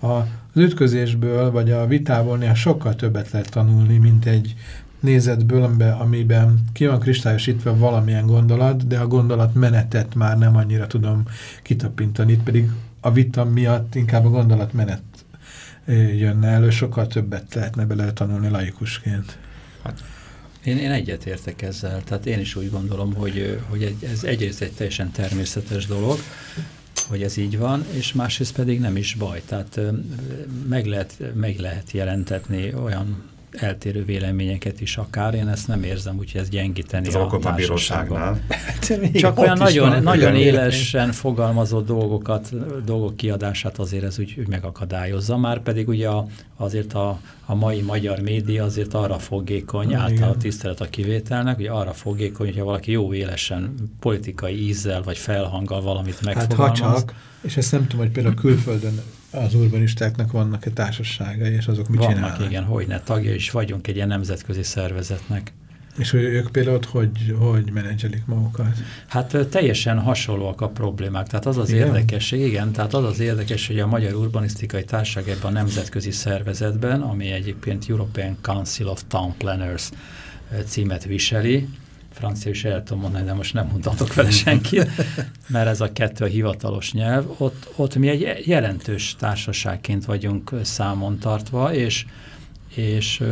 a, a, az ütközésből, vagy a vitából néha sokkal többet lehet tanulni, mint egy nézetből, amiben, amiben ki van kristályosítva valamilyen gondolat, de a gondolat menetet már nem annyira tudom kitapintani, itt pedig a vita miatt inkább a gondolat menet jönne elő, sokkal többet lehetne bele tanulni laikusként. Hát, én, én egyetértek ezzel, tehát én is úgy gondolom, hogy, hogy ez egyrészt egy teljesen természetes dolog, hogy ez így van, és másrészt pedig nem is baj. Tehát meg lehet, meg lehet jelentetni olyan eltérő véleményeket is akár, én ezt nem érzem, úgyhogy ez gyengíteni az a társaságon. Csak olyan nagyon, nagyon élesen fogalmazott dolgokat, dolgok kiadását azért ez úgy, úgy megakadályozza, már pedig ugye a, azért a, a mai magyar média azért arra fogékony, általában tisztelet a kivételnek, ugye arra fogékony, hogyha valaki jó élesen politikai ízzel vagy felhanggal valamit megfogalmaz. Hát ha csak, és ezt nem tudom, hogy például külföldön az urbanistáknak vannak-e társaságai, és azok mit vannak, csinálnak? igen, hogyne, tagja is vagyunk egy ilyen nemzetközi szervezetnek. És hogy ők például hogy, hogy menedzselik magukat? Hát teljesen hasonlóak a problémák. Tehát az az igen? érdekesség, igen, tehát az az érdekes, hogy a Magyar Urbanisztikai Társaság ebben a nemzetközi szervezetben, ami egyébként European Council of Town Planners címet viseli, francia is el tudom mondani, de most nem mutatok vele senkit, mert ez a kettő a hivatalos nyelv. Ott, ott mi egy jelentős társaságként vagyunk számon tartva, és, és,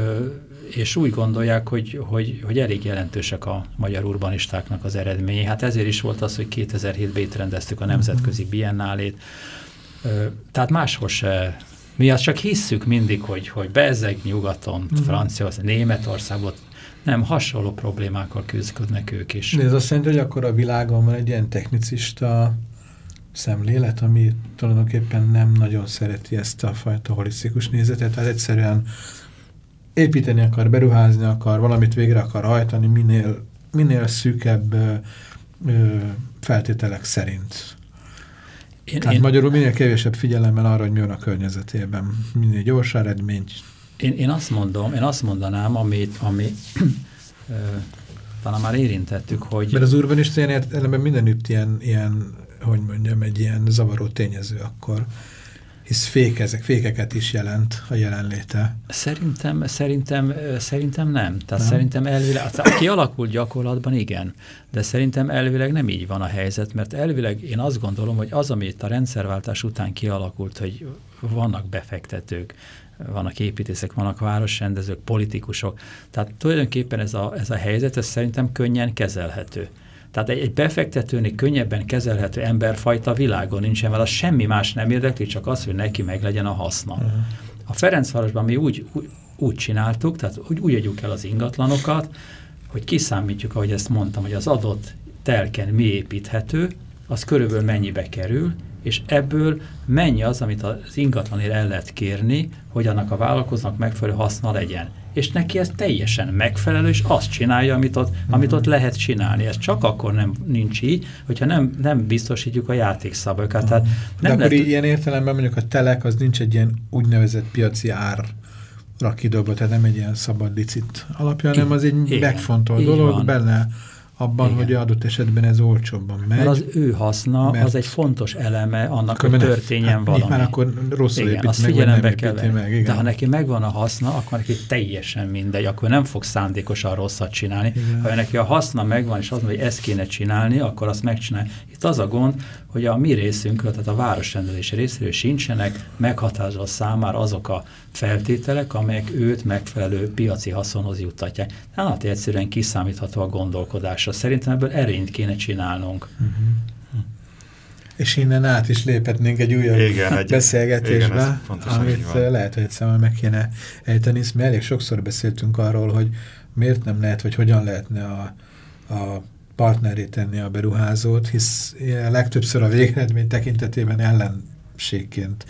és úgy gondolják, hogy, hogy, hogy elég jelentősek a magyar urbanistáknak az eredményei. Hát ezért is volt az, hogy 2007-ben itt rendeztük a Nemzetközi Biennálét. Tehát máshol se mi azt csak hisszük mindig, hogy, hogy bezzeg nyugaton, mm. Franciaország, Németországban nem, hasonló problémákkal küzdködnek ők is. De ez azt jelenti, hogy akkor a világon van egy ilyen technicista szemlélet, ami tulajdonképpen nem nagyon szereti ezt a fajta holisztikus nézetet, tehát egyszerűen építeni akar, beruházni akar, valamit végre akar hajtani, minél, minél szűkebb ö, ö, feltételek szerint. Én, Tehát én, magyarul minél kevésebb figyelemmel arra, hogy mi van a környezetében. Minél gyors eredményt én, én azt mondom, én azt mondanám, amit, ami talán már érintettük, hogy... Mert az urbanista ilyen értelemben mindenütt ilyen, ilyen, hogy mondjam, egy ilyen zavaró tényező akkor hisz fékezek, fékeket is jelent a jelenléte. Szerintem, szerintem, szerintem nem. Tehát nem? szerintem elvileg, hát kialakult gyakorlatban igen, de szerintem elvileg nem így van a helyzet, mert elvileg én azt gondolom, hogy az, amit a rendszerváltás után kialakult, hogy vannak befektetők, vannak építészek, vannak városrendezők, politikusok. Tehát tulajdonképpen ez a, ez a helyzet, ez szerintem könnyen kezelhető. Tehát egy, egy befektetőnek könnyebben kezelhető emberfajta világon nincsen vele, semmi más nem érdekli, csak az, hogy neki meg legyen a haszna. -huh. A Ferencvárosban mi úgy, úgy, úgy csináltuk, tehát úgy, úgy adjuk el az ingatlanokat, hogy kiszámítjuk, ahogy ezt mondtam, hogy az adott telken mi építhető, az körülbelül mennyibe kerül, és ebből mennyi az, amit az ingatlanért el lehet kérni, hogy annak a vállalkozónak megfelelő haszna legyen. És neki ez teljesen megfelelő, és azt csinálja, amit ott, mm. amit ott lehet csinálni. Ez csak akkor nem nincs így, hogyha nem, nem biztosítjuk a játékszabályokat. Tehát nem De akkor lehet, ilyen értelemben mondjuk a telek az nincs egy ilyen úgynevezett piaci ár kidobva, tehát nem egy ilyen szabad licit alapja, hanem az egy igen, megfontolt dolog, van. benne abban, Igen. hogy adott esetben ez olcsóbban megy. Mert az ő haszna mert az egy fontos eleme annak, hogy történjen hát, valami. Már akkor rosszul igen, azt meg, figyelembe kell meg, igen. De ha neki megvan a haszna, akkor neki teljesen mindegy, akkor nem fog szándékosan rosszat csinálni. Igen. Ha neki a haszna megvan, és azt mondja, hogy ezt kéne csinálni, akkor azt megcsinálja. Itt az a gond, hogy a mi részünkről, tehát a városrendelés részéről sincsenek meghatározva számára azok a feltételek, amelyek őt megfelelő piaci haszonhoz juttatják. Hát egyszerűen kiszámítható a gondolkodása. Szerintem ebből erényt kéne csinálnunk. Uh. -huh. És innen át is léphetnénk egy újabb igen, egy, beszélgetésbe, igen, amit lehet, hogy egyszer meg kéne ejteni, mi elég sokszor beszéltünk arról, hogy miért nem lehet, vagy hogyan lehetne a, a partneré tenni a beruházót, hisz legtöbbször a végeredmény tekintetében ellen kisebbségként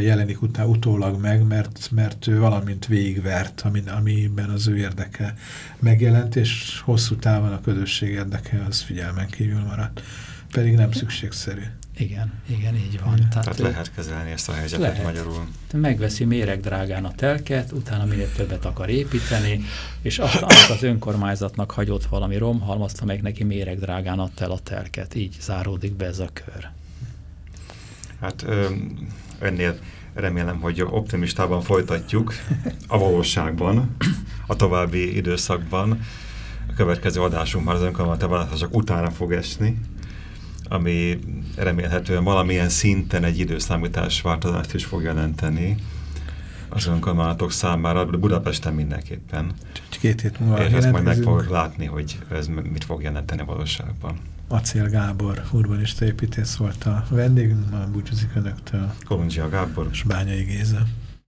jelenik utá, utólag meg, mert, mert ő valamint végigvert, ami, amiben az ő érdeke megjelent, és hosszú távon a közösség érdeke az figyelmen kívül maradt. Pedig nem szükségszerű. Igen, igen, így van. Igen. Tehát, Tehát lehet kezelni ezt a helyzetet lehet. magyarul. Megveszi méreg drágán a telket, utána minél többet akar építeni, és azt, azt az önkormányzatnak hagyott valami romhalmazt, amelyik neki méreg drágán adta el a telket. Így záródik be ez a kör. Hát önnél remélem, hogy optimistában folytatjuk a valóságban, a további időszakban. A következő adásunk már az önkormányzati választások utána fog esni ami remélhetően valamilyen szinten egy időszámítás változást is fog jelenteni az önkormányzatok számára, Budapesten mindenképpen. Két hét múlva És ezt majd meg fogok látni, hogy ez mit fog jelenteni a valóságban. Acél Gábor, urbanista építész volt a vendégünk, ma búcsúzik önöktől. Kolundzsia Gábor. És Bányai Géza.